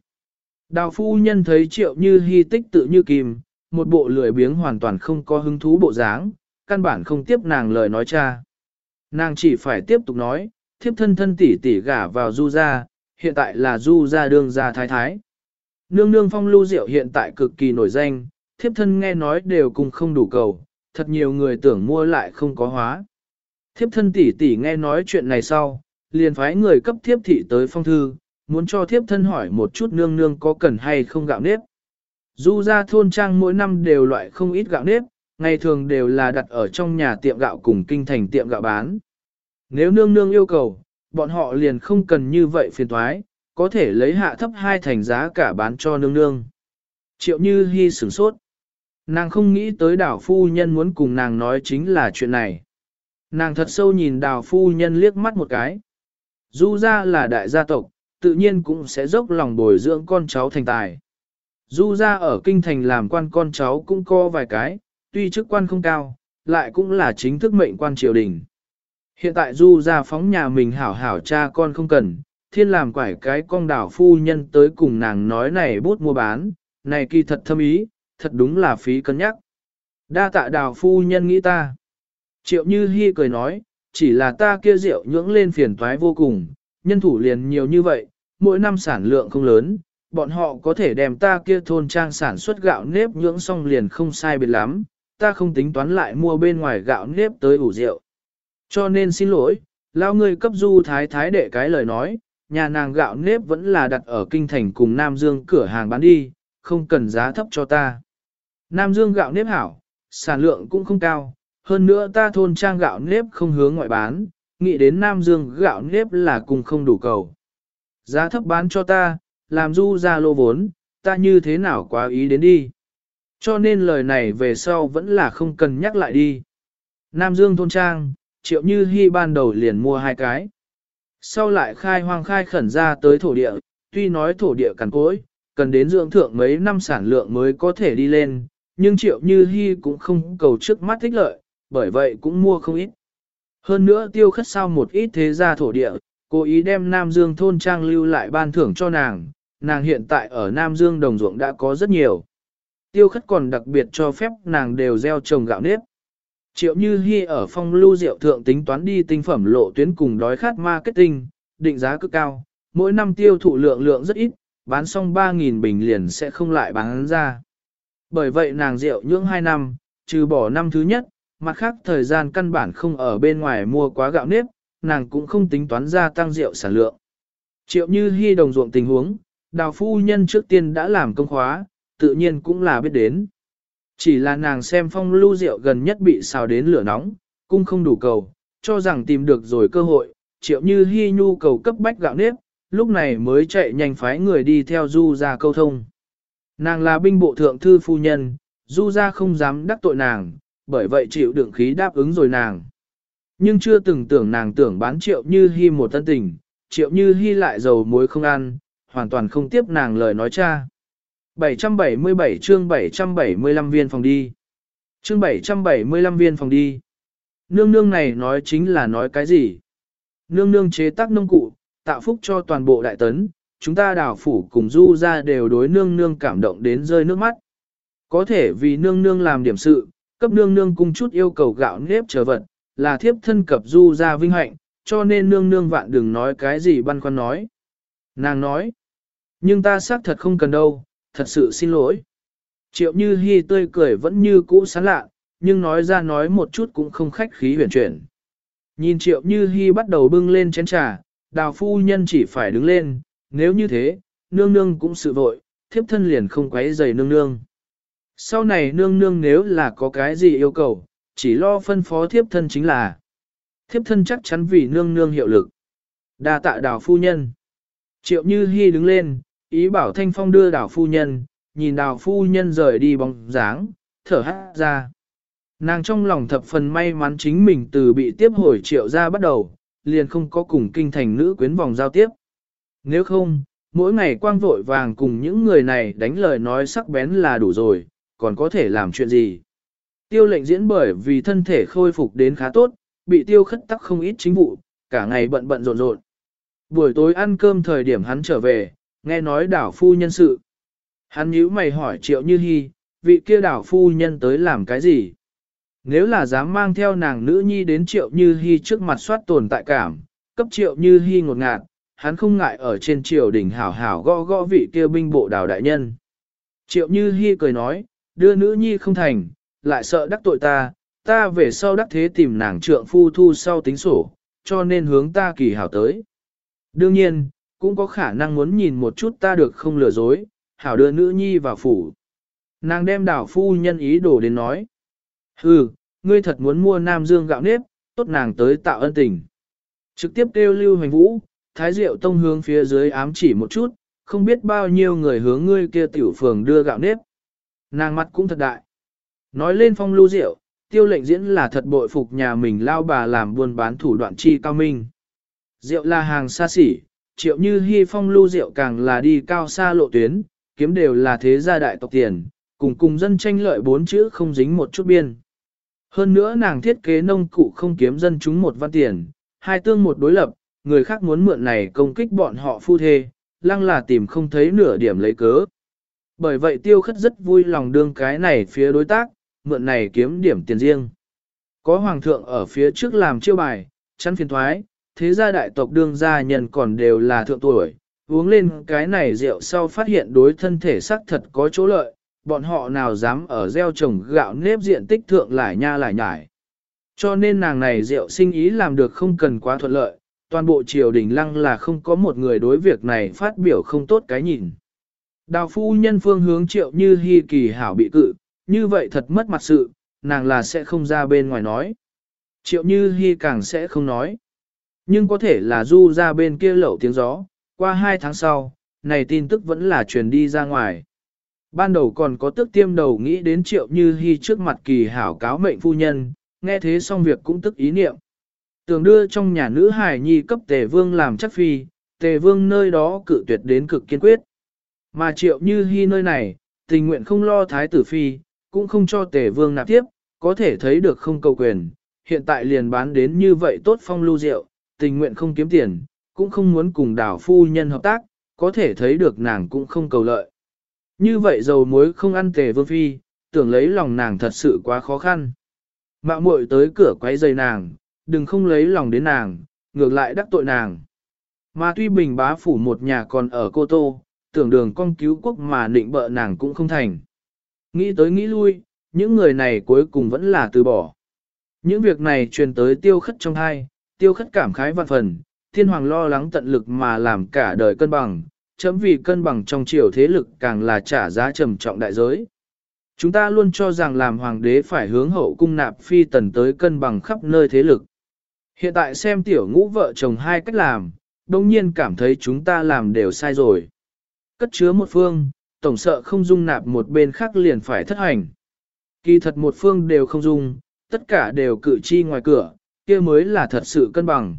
Đào phu nhân thấy triệu như hy tích tự như kim, một bộ lười biếng hoàn toàn không có hứng thú bộ dáng, căn bản không tiếp nàng lời nói cha. Nàng chỉ phải tiếp tục nói, thiếp thân thân tỷ tỷ gả vào du gia, hiện tại là du gia đương gia thái thái. Nương nương phong lưu diệu hiện tại cực kỳ nổi danh, thiếp thân nghe nói đều cùng không đủ cầu, thật nhiều người tưởng mua lại không có hóa. Thiếp thân tỷ tỷ nghe nói chuyện này sau, liền phái người cấp thiếp thị tới phong thư, muốn cho thiếp thân hỏi một chút nương nương có cần hay không gạo nếp. Du ra thôn trang mỗi năm đều loại không ít gạo nếp, ngày thường đều là đặt ở trong nhà tiệm gạo cùng kinh thành tiệm gạo bán. Nếu nương nương yêu cầu, bọn họ liền không cần như vậy phiền thoái, có thể lấy hạ thấp hai thành giá cả bán cho nương nương. Triệu như hy sửng sốt. Nàng không nghĩ tới đảo phu nhân muốn cùng nàng nói chính là chuyện này. Nàng thật sâu nhìn đào phu nhân liếc mắt một cái. Du gia là đại gia tộc, tự nhiên cũng sẽ dốc lòng bồi dưỡng con cháu thành tài. Du gia ở kinh thành làm quan con cháu cũng có vài cái, tuy chức quan không cao, lại cũng là chính thức mệnh quan triều đình. Hiện tại Du gia phóng nhà mình hảo hảo cha con không cần, thiên làm quải cái con đảo phu nhân tới cùng nàng nói này bút mua bán, này kỳ thật thâm ý, thật đúng là phí cân nhắc. Đa tạ đào phu nhân nghĩ ta. Triệu Như Hi cười nói, chỉ là ta kia rượu nhưỡng lên phiền toái vô cùng, nhân thủ liền nhiều như vậy, mỗi năm sản lượng không lớn, bọn họ có thể đem ta kia thôn trang sản xuất gạo nếp nhưỡng xong liền không sai biệt lắm, ta không tính toán lại mua bên ngoài gạo nếp tới ủ rượu. Cho nên xin lỗi, lao người cấp du thái thái để cái lời nói, nhà nàng gạo nếp vẫn là đặt ở kinh thành cùng Nam Dương cửa hàng bán đi, không cần giá thấp cho ta. Nam Dương gạo nếp hảo, sản lượng cũng không cao, hơn nữa ta thôn trang gạo nếp không hướng ngoại bán, nghĩ đến Nam Dương gạo nếp là cùng không đủ cầu. Giá thấp bán cho ta, làm du ra lô vốn, ta như thế nào quá ý đến đi. Cho nên lời này về sau vẫn là không cần nhắc lại đi. Nam Dương thôn trang, triệu như hy ban đầu liền mua hai cái. Sau lại khai hoang khai khẩn ra tới thổ địa, tuy nói thổ địa cằn cối, cần đến dưỡng thượng mấy năm sản lượng mới có thể đi lên, nhưng triệu như hy cũng không cầu trước mắt thích lợi, bởi vậy cũng mua không ít. Hơn nữa tiêu khất sau một ít thế gia thổ địa, cố ý đem Nam Dương thôn trang lưu lại ban thưởng cho nàng, nàng hiện tại ở Nam Dương đồng ruộng đã có rất nhiều. Tiêu khất còn đặc biệt cho phép nàng đều gieo trồng gạo nếp. Triệu Như Hi ở phong lưu rượu thượng tính toán đi tinh phẩm lộ tuyến cùng đói khát marketing, định giá cực cao, mỗi năm tiêu thụ lượng lượng rất ít, bán xong 3.000 bình liền sẽ không lại bán ra. Bởi vậy nàng rượu nhưỡng 2 năm, trừ bỏ năm thứ nhất, mặt khác thời gian căn bản không ở bên ngoài mua quá gạo nếp, nàng cũng không tính toán ra tăng rượu sản lượng. Triệu như hy đồng ruộng tình huống, đào phu nhân trước tiên đã làm công khóa, tự nhiên cũng là biết đến. Chỉ là nàng xem phong lưu rượu gần nhất bị xào đến lửa nóng, cũng không đủ cầu, cho rằng tìm được rồi cơ hội, triệu như hy nhu cầu cấp bách gạo nếp, lúc này mới chạy nhanh phái người đi theo du ra câu thông. Nàng là binh bộ thượng thư phu nhân, du ra không dám đắc tội nàng, bởi vậy chịu đựng khí đáp ứng rồi nàng. Nhưng chưa từng tưởng nàng tưởng bán triệu như hy một thân tình, triệu như hy lại dầu muối không ăn, hoàn toàn không tiếp nàng lời nói cha. 777 chương 775 viên phòng đi. Chương 775 viên phòng đi. Nương nương này nói chính là nói cái gì? Nương nương chế tác nông cụ, tạo phúc cho toàn bộ đại tấn, chúng ta đào phủ cùng du ra đều đối nương nương cảm động đến rơi nước mắt. Có thể vì nương nương làm điểm sự, cấp nương nương cung chút yêu cầu gạo nếp trở vật, là thiếp thân cập du ra vinh hạnh, cho nên nương nương vạn đừng nói cái gì băn khoăn nói. Nàng nói, nhưng ta xác thật không cần đâu, thật sự xin lỗi. Triệu như hy tươi cười vẫn như cũ sán lạ, nhưng nói ra nói một chút cũng không khách khí huyền chuyển. Nhìn triệu như hy bắt đầu bưng lên chén trà, đào phu nhân chỉ phải đứng lên, nếu như thế, nương nương cũng sự vội, thiếp thân liền không quấy giày nương nương. Sau này nương nương nếu là có cái gì yêu cầu, chỉ lo phân phó thiếp thân chính là thiếp thân chắc chắn vì nương nương hiệu lực. đa tạ đảo phu nhân. Triệu Như Hi đứng lên, ý bảo Thanh Phong đưa đảo phu nhân, nhìn đảo phu nhân rời đi bóng dáng, thở hát ra. Nàng trong lòng thập phần may mắn chính mình từ bị tiếp hồi triệu ra bắt đầu, liền không có cùng kinh thành nữ quyến vòng giao tiếp. Nếu không, mỗi ngày quang vội vàng cùng những người này đánh lời nói sắc bén là đủ rồi, còn có thể làm chuyện gì. Tiêu lệnh diễn bởi vì thân thể khôi phục đến khá tốt, bị tiêu khất tắc không ít chính vụ, cả ngày bận bận rộn rộn. Buổi tối ăn cơm thời điểm hắn trở về, nghe nói đảo phu nhân sự. Hắn nhíu mày hỏi triệu như hy, vị kia đảo phu nhân tới làm cái gì? Nếu là dám mang theo nàng nữ nhi đến triệu như hy trước mặt soát tồn tại cảm, cấp triệu như hy ngột ngạt, hắn không ngại ở trên triều đỉnh hảo hảo gõ gõ vị kia binh bộ đảo đại nhân. Triệu như hy cười nói, đưa nữ nhi không thành, lại sợ đắc tội ta, ta về sau đắc thế tìm nàng trượng phu thu sau tính sổ, cho nên hướng ta kỳ hảo tới. Đương nhiên, cũng có khả năng muốn nhìn một chút ta được không lừa dối, hảo đưa nữ nhi vào phủ. Nàng đem đảo phu nhân ý đồ đến nói. Hừ, ngươi thật muốn mua Nam Dương gạo nếp, tốt nàng tới tạo ân tình. Trực tiếp kêu lưu hành vũ, thái diệu tông hướng phía dưới ám chỉ một chút, không biết bao nhiêu người hướng ngươi kia tiểu phường đưa gạo nếp. Nàng mặt cũng thật đại. Nói lên phong lưu rượu, tiêu lệnh diễn là thật bội phục nhà mình lao bà làm buôn bán thủ đoạn chi cao minh. Rượu là hàng xa xỉ, triệu như hy phong lưu rượu càng là đi cao xa lộ tuyến, kiếm đều là thế gia đại tộc tiền, cùng cùng dân tranh lợi bốn chữ không dính một chút biên. Hơn nữa nàng thiết kế nông cụ không kiếm dân chúng một văn tiền, hai tương một đối lập, người khác muốn mượn này công kích bọn họ phu thê, lăng là tìm không thấy nửa điểm lấy cớ. Bởi vậy tiêu khất rất vui lòng đương cái này phía đối tác, mượn này kiếm điểm tiền riêng. Có hoàng thượng ở phía trước làm chiêu bài, chắn phiền thoái, thế gia đại tộc đương gia nhân còn đều là thượng tuổi, uống lên cái này rượu sau phát hiện đối thân thể sắc thật có chỗ lợi, bọn họ nào dám ở gieo trồng gạo nếp diện tích thượng lại nha lại nhải. Cho nên nàng này rượu sinh ý làm được không cần quá thuận lợi, toàn bộ triều đình lăng là không có một người đối việc này phát biểu không tốt cái nhìn. Đào phu nhân phương hướng triệu như hy kỳ hảo bị cự, như vậy thật mất mặt sự, nàng là sẽ không ra bên ngoài nói. Triệu như hi càng sẽ không nói. Nhưng có thể là du ra bên kia lẩu tiếng gió, qua hai tháng sau, này tin tức vẫn là truyền đi ra ngoài. Ban đầu còn có tức tiêm đầu nghĩ đến triệu như hi trước mặt kỳ hảo cáo mệnh phu nhân, nghe thế xong việc cũng tức ý niệm. Tưởng đưa trong nhà nữ hài nhi cấp tề vương làm chắc phi, tề vương nơi đó cự tuyệt đến cực kiên quyết. Mà triệu như hi nơi này, tình nguyện không lo thái tử phi, cũng không cho tề vương nạp tiếp, có thể thấy được không cầu quyền, hiện tại liền bán đến như vậy tốt phong lưu rượu, tình nguyện không kiếm tiền, cũng không muốn cùng đảo phu nhân hợp tác, có thể thấy được nàng cũng không cầu lợi. Như vậy dầu muối không ăn tề vương phi, tưởng lấy lòng nàng thật sự quá khó khăn. Mạo muội tới cửa quấy dây nàng, đừng không lấy lòng đến nàng, ngược lại đắc tội nàng. Mà tuy bình bá phủ một nhà còn ở Cô Tô, tưởng đường con cứu quốc mà định bợ nàng cũng không thành. Nghĩ tới nghĩ lui, những người này cuối cùng vẫn là từ bỏ. Những việc này truyền tới tiêu khất trong hai, tiêu khất cảm khái vạn phần, thiên hoàng lo lắng tận lực mà làm cả đời cân bằng, chấm vì cân bằng trong triều thế lực càng là trả giá trầm trọng đại giới. Chúng ta luôn cho rằng làm hoàng đế phải hướng hậu cung nạp phi tần tới cân bằng khắp nơi thế lực. Hiện tại xem tiểu ngũ vợ chồng hai cách làm, đồng nhiên cảm thấy chúng ta làm đều sai rồi. Cất chứa một phương, tổng sợ không dung nạp một bên khác liền phải thất hành. Kỳ thật một phương đều không dung, tất cả đều cử chi ngoài cửa, kia mới là thật sự cân bằng.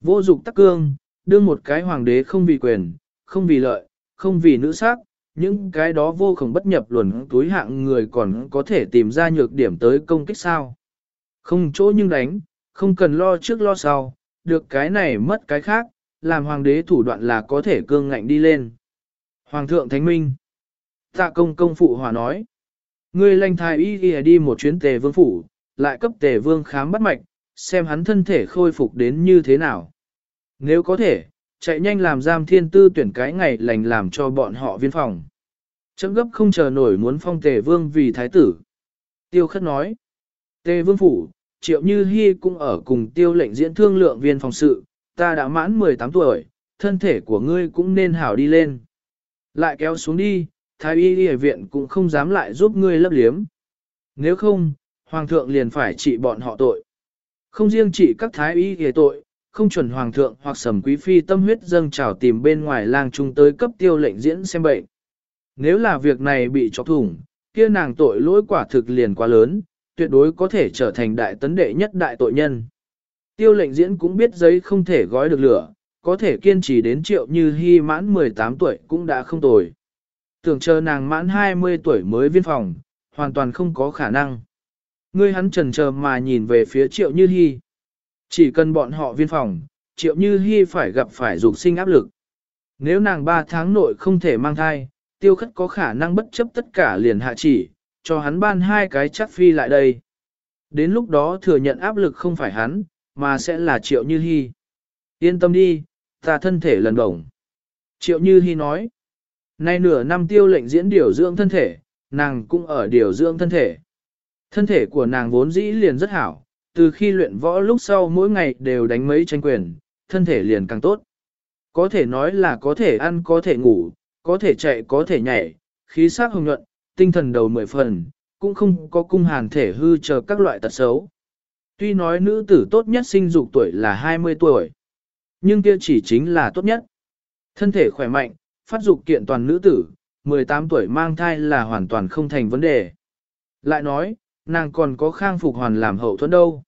Vô dục tắc cương, đương một cái hoàng đế không vì quyền, không vì lợi, không vì nữ sắc, những cái đó vô cùng bất nhập luận túi hạng người còn có thể tìm ra nhược điểm tới công kích sao. Không chỗ nhưng đánh, không cần lo trước lo sau, được cái này mất cái khác, làm hoàng đế thủ đoạn là có thể cương ngạnh đi lên. Hoàng thượng Thánh Minh Tạ công công phụ hòa nói Người lành thái y ghi đi một chuyến tề vương phủ, lại cấp tề vương khám bắt mạch, xem hắn thân thể khôi phục đến như thế nào. Nếu có thể, chạy nhanh làm giam thiên tư tuyển cái ngày lành làm cho bọn họ viên phòng. Chấm gấp không chờ nổi muốn phong tề vương vì thái tử. Tiêu khất nói. Tề vương phủ, triệu như hy cũng ở cùng tiêu lệnh diễn thương lượng viên phòng sự, ta đã mãn 18 tuổi, thân thể của ngươi cũng nên hảo đi lên. Lại kéo xuống đi, thái y y viện cũng không dám lại giúp ngươi lấp liếm. Nếu không, hoàng thượng liền phải trị bọn họ tội. Không riêng trị các thái y y tội, không chuẩn hoàng thượng hoặc sầm quý phi tâm huyết dâng trào tìm bên ngoài lang trung tới cấp tiêu lệnh diễn xem bệnh. Nếu là việc này bị chọc thủng, kia nàng tội lỗi quả thực liền quá lớn, tuyệt đối có thể trở thành đại tấn đệ nhất đại tội nhân. Tiêu lệnh diễn cũng biết giấy không thể gói được lửa, có thể kiên trì đến triệu như hy mãn 18 tuổi cũng đã không tồi. Tưởng chờ nàng mãn 20 tuổi mới viên phòng, hoàn toàn không có khả năng. Ngươi hắn trần chờ mà nhìn về phía triệu như hy. Chỉ cần bọn họ viên phòng, triệu như hy phải gặp phải dục sinh áp lực. Nếu nàng 3 tháng nội không thể mang thai, tiêu khất có khả năng bất chấp tất cả liền hạ chỉ, cho hắn ban hai cái chắc phi lại đây. Đến lúc đó thừa nhận áp lực không phải hắn, mà sẽ là triệu như hy. Yên tâm đi, ta thân thể lần đồng. Triệu như hy nói, nay nửa năm tiêu lệnh diễn điều dưỡng thân thể, nàng cũng ở điều dưỡng thân thể. Thân thể của nàng vốn dĩ liền rất hảo, từ khi luyện võ lúc sau mỗi ngày đều đánh mấy tranh quyền, thân thể liền càng tốt. Có thể nói là có thể ăn có thể ngủ, có thể chạy có thể nhảy, khí sắc hồng nhuận, tinh thần đầu mười phần, cũng không có cung hàn thể hư chờ các loại tật xấu. Tuy nói nữ tử tốt nhất sinh dục tuổi là 20 tuổi, nhưng kia chỉ chính là tốt nhất. Thân thể khỏe mạnh, phát dục kiện toàn nữ tử, 18 tuổi mang thai là hoàn toàn không thành vấn đề. Lại nói, nàng còn có khang phục hoàn làm hậu thuẫn đâu.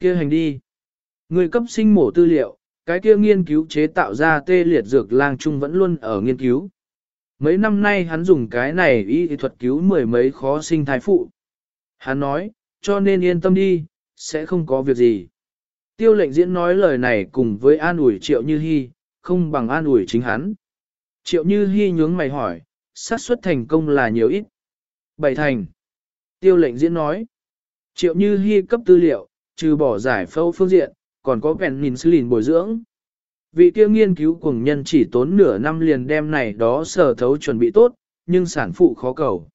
kia hành đi. Người cấp sinh mổ tư liệu, cái kia nghiên cứu chế tạo ra tê liệt dược lang trung vẫn luôn ở nghiên cứu. Mấy năm nay hắn dùng cái này y thuật cứu mười mấy khó sinh thái phụ. Hắn nói, cho nên yên tâm đi, sẽ không có việc gì. Tiêu lệnh diễn nói lời này cùng với an ủi triệu như hy, không bằng an ủi chính hắn. Triệu như hy nhướng mày hỏi, xác suất thành công là nhiều ít. Bảy thành. Tiêu lệnh diễn nói. Triệu như hy cấp tư liệu, trừ bỏ giải phẫu phương diện, còn có penicillin bồi dưỡng. Vị kia nghiên cứu cùng nhân chỉ tốn nửa năm liền đem này đó sở thấu chuẩn bị tốt, nhưng sản phụ khó cầu.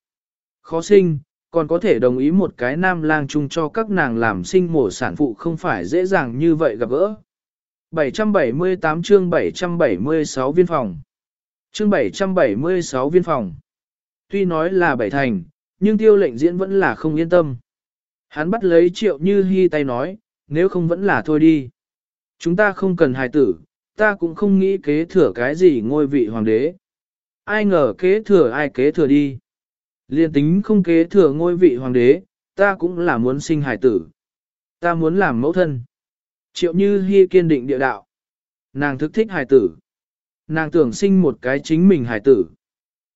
Khó sinh, còn có thể đồng ý một cái nam lang chung cho các nàng làm sinh mổ sản phụ không phải dễ dàng như vậy gặp gỡ. 778 chương 776 viên phòng Chương 776 viên phòng Tuy nói là bảy thành, nhưng tiêu lệnh diễn vẫn là không yên tâm. Hắn bắt lấy triệu như hy tay nói, nếu không vẫn là thôi đi. Chúng ta không cần hài tử, ta cũng không nghĩ kế thừa cái gì ngôi vị hoàng đế. Ai ngờ kế thừa ai kế thừa đi. Liên tính không kế thừa ngôi vị hoàng đế, ta cũng là muốn sinh hài tử. Ta muốn làm mẫu thân. Triệu như Hi kiên định địa đạo. Nàng thức thích hài tử. Nàng tưởng sinh một cái chính mình hài tử.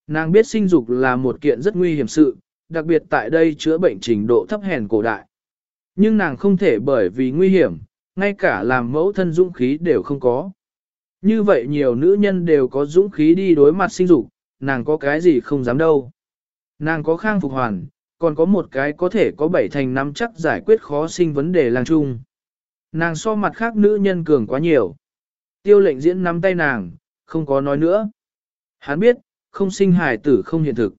Nàng biết sinh dục là một kiện rất nguy hiểm sự, đặc biệt tại đây chữa bệnh trình độ thấp hèn cổ đại. Nhưng nàng không thể bởi vì nguy hiểm, ngay cả làm mẫu thân dũng khí đều không có. Như vậy nhiều nữ nhân đều có dũng khí đi đối mặt sinh dục, nàng có cái gì không dám đâu. Nàng có khang phục hoàn, còn có một cái có thể có bảy thành năm chắc giải quyết khó sinh vấn đề lang chung. Nàng so mặt khác nữ nhân cường quá nhiều. Tiêu lệnh diễn nắm tay nàng, không có nói nữa. Hắn biết, không sinh hài tử không hiện thực.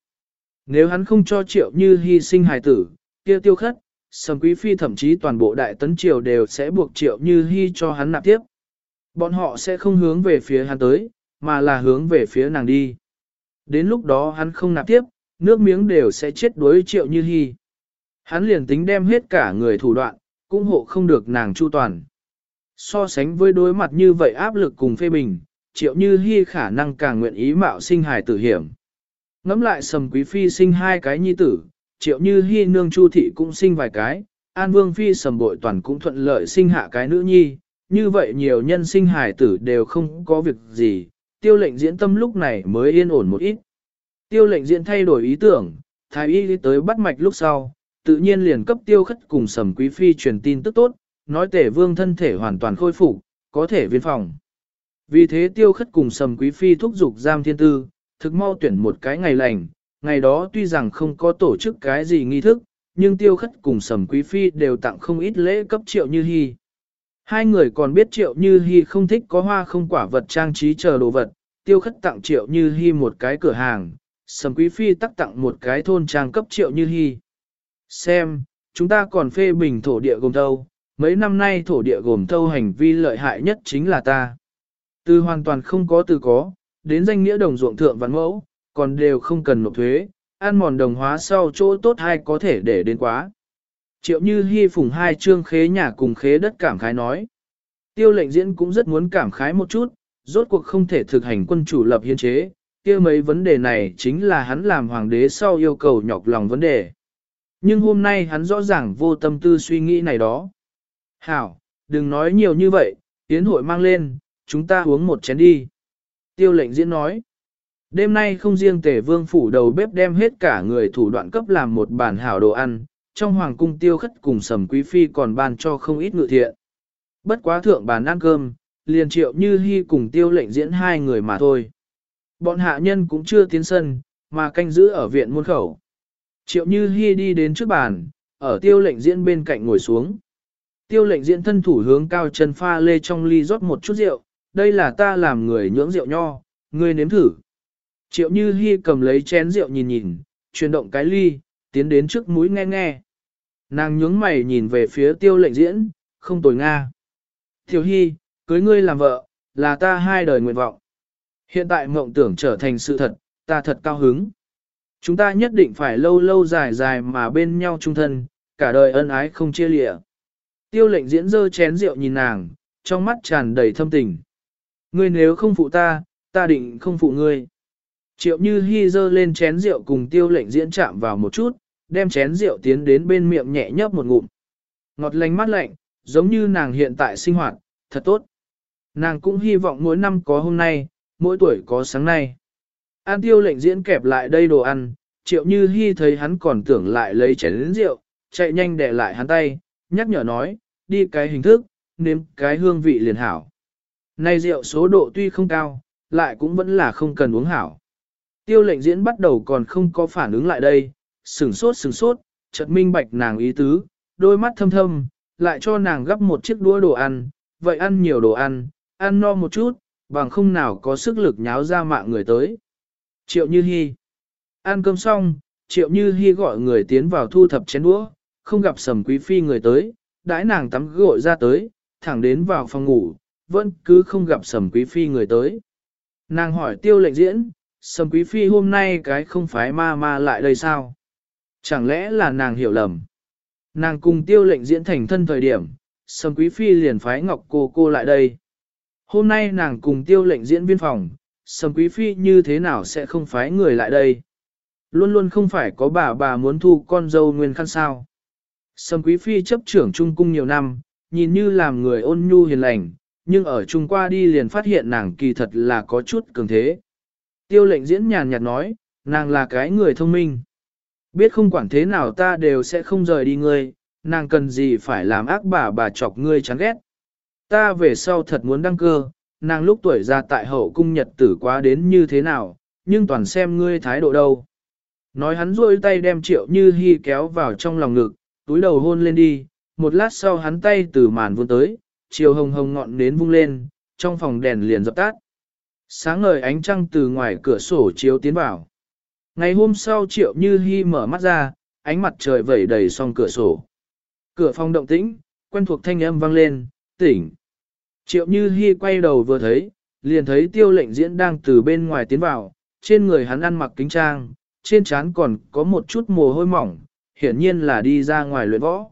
Nếu hắn không cho triệu như hy sinh hài tử, kia tiêu khất, sầm quý phi thậm chí toàn bộ đại tấn triều đều sẽ buộc triệu như hy cho hắn nạp tiếp. Bọn họ sẽ không hướng về phía hắn tới, mà là hướng về phía nàng đi. Đến lúc đó hắn không nạp tiếp, nước miếng đều sẽ chết đuối triệu như hy. Hắn liền tính đem hết cả người thủ đoạn, cũng hộ không được nàng chu toàn. So sánh với đối mặt như vậy áp lực cùng phê bình, triệu như hy khả năng càng nguyện ý mạo sinh hài tử hiểm. Ngắm lại sầm quý phi sinh hai cái nhi tử, triệu như hy nương chu thị cũng sinh vài cái, an vương phi sầm bội toàn cũng thuận lợi sinh hạ cái nữ nhi, như vậy nhiều nhân sinh hài tử đều không có việc gì, tiêu lệnh diễn tâm lúc này mới yên ổn một ít. Tiêu lệnh diện thay đổi ý tưởng, thái y tới bắt mạch lúc sau, tự nhiên liền cấp tiêu khất cùng sầm quý phi truyền tin tức tốt, nói tể vương thân thể hoàn toàn khôi phục, có thể viên phòng. Vì thế tiêu khất cùng sầm quý phi thúc giục giam thiên tư, thực mau tuyển một cái ngày lành, ngày đó tuy rằng không có tổ chức cái gì nghi thức, nhưng tiêu khất cùng sầm quý phi đều tặng không ít lễ cấp triệu như hy. Hai người còn biết triệu như hy không thích có hoa không quả vật trang trí chờ đồ vật, tiêu khất tặng triệu như hy một cái cửa hàng, sầm quý phi tắc tặng một cái thôn trang cấp triệu như hy. Xem, chúng ta còn phê bình thổ địa gồm thâu, mấy năm nay thổ địa gồm thâu hành vi lợi hại nhất chính là ta. Từ hoàn toàn không có từ có, đến danh nghĩa đồng ruộng thượng văn mẫu, còn đều không cần nộp thuế, ăn mòn đồng hóa sau chỗ tốt hay có thể để đến quá. Triệu như hy phùng hai chương khế nhà cùng khế đất cảm khái nói. Tiêu lệnh diễn cũng rất muốn cảm khái một chút, rốt cuộc không thể thực hành quân chủ lập hiến chế, kia mấy vấn đề này chính là hắn làm hoàng đế sau yêu cầu nhọc lòng vấn đề. Nhưng hôm nay hắn rõ ràng vô tâm tư suy nghĩ này đó. Hảo, đừng nói nhiều như vậy, tiến hội mang lên, chúng ta uống một chén đi. Tiêu lệnh diễn nói. Đêm nay không riêng tể vương phủ đầu bếp đem hết cả người thủ đoạn cấp làm một bản hảo đồ ăn, trong hoàng cung tiêu khất cùng sầm quý phi còn ban cho không ít ngự thiện. Bất quá thượng bàn ăn cơm, liền triệu như hy cùng tiêu lệnh diễn hai người mà thôi. Bọn hạ nhân cũng chưa tiến sân, mà canh giữ ở viện môn khẩu. Triệu như Hi đi đến trước bàn, ở tiêu lệnh diễn bên cạnh ngồi xuống. Tiêu lệnh diễn thân thủ hướng cao chân pha lê trong ly rót một chút rượu, đây là ta làm người nhưỡng rượu nho, ngươi nếm thử. Triệu như Hi cầm lấy chén rượu nhìn nhìn, chuyển động cái ly, tiến đến trước mũi nghe nghe. Nàng nhướng mày nhìn về phía tiêu lệnh diễn, không tồi nga. Tiểu Hi, cưới ngươi làm vợ, là ta hai đời nguyện vọng. Hiện tại mộng tưởng trở thành sự thật, ta thật cao hứng. Chúng ta nhất định phải lâu lâu dài dài mà bên nhau chung thân, cả đời ân ái không chia lịa. Tiêu lệnh diễn dơ chén rượu nhìn nàng, trong mắt tràn đầy thâm tình. Ngươi nếu không phụ ta, ta định không phụ ngươi. Triệu như hy dơ lên chén rượu cùng tiêu lệnh diễn chạm vào một chút, đem chén rượu tiến đến bên miệng nhẹ nhấp một ngụm. Ngọt lành mắt lạnh, giống như nàng hiện tại sinh hoạt, thật tốt. Nàng cũng hy vọng mỗi năm có hôm nay, mỗi tuổi có sáng nay. An tiêu lệnh diễn kẹp lại đây đồ ăn, triệu như hy thấy hắn còn tưởng lại lấy chén rượu, chạy nhanh để lại hắn tay, nhắc nhở nói, đi cái hình thức, nếm cái hương vị liền hảo. Này rượu số độ tuy không cao, lại cũng vẫn là không cần uống hảo. Tiêu lệnh diễn bắt đầu còn không có phản ứng lại đây, sừng sốt sừng sốt, chợt minh bạch nàng ý tứ, đôi mắt thâm thâm, lại cho nàng gấp một chiếc đũa đồ ăn, vậy ăn nhiều đồ ăn, ăn no một chút, bằng không nào có sức lực nháo ra mạng người tới. Triệu Như Hi Ăn cơm xong, Triệu Như Hi gọi người tiến vào thu thập chén đũa, không gặp sầm quý phi người tới, đãi nàng tắm gội ra tới, thẳng đến vào phòng ngủ, vẫn cứ không gặp sầm quý phi người tới. Nàng hỏi tiêu lệnh diễn, sầm quý phi hôm nay cái không phải ma ma lại đây sao? Chẳng lẽ là nàng hiểu lầm? Nàng cùng tiêu lệnh diễn thành thân thời điểm, sầm quý phi liền phái ngọc cô cô lại đây. Hôm nay nàng cùng tiêu lệnh diễn viên phòng, sầm quý phi như thế nào sẽ không phái người lại đây? Luôn luôn không phải có bà bà muốn thu con dâu nguyên khăn sao. Sầm quý phi chấp trưởng trung cung nhiều năm, nhìn như làm người ôn nhu hiền lành, nhưng ở trung qua đi liền phát hiện nàng kỳ thật là có chút cường thế. Tiêu lệnh diễn nhàn nhạt nói, nàng là cái người thông minh. Biết không quản thế nào ta đều sẽ không rời đi ngươi, nàng cần gì phải làm ác bà bà chọc ngươi chán ghét. Ta về sau thật muốn đăng cơ, nàng lúc tuổi ra tại hậu cung nhật tử quá đến như thế nào, nhưng toàn xem ngươi thái độ đâu. Nói hắn rôi tay đem triệu như hy kéo vào trong lòng ngực, túi đầu hôn lên đi, một lát sau hắn tay từ màn vươn tới, chiều hồng hồng ngọn nến vung lên, trong phòng đèn liền dập tắt. Sáng ngời ánh trăng từ ngoài cửa sổ chiếu tiến vào. Ngày hôm sau triệu như hy mở mắt ra, ánh mặt trời vẩy đầy song cửa sổ. Cửa phòng động tĩnh, quen thuộc thanh âm vang lên, tỉnh. Triệu như hy quay đầu vừa thấy, liền thấy tiêu lệnh diễn đang từ bên ngoài tiến vào, trên người hắn ăn mặc kính trang, trên trán còn có một chút mồ hôi mỏng, hiển nhiên là đi ra ngoài luyện võ.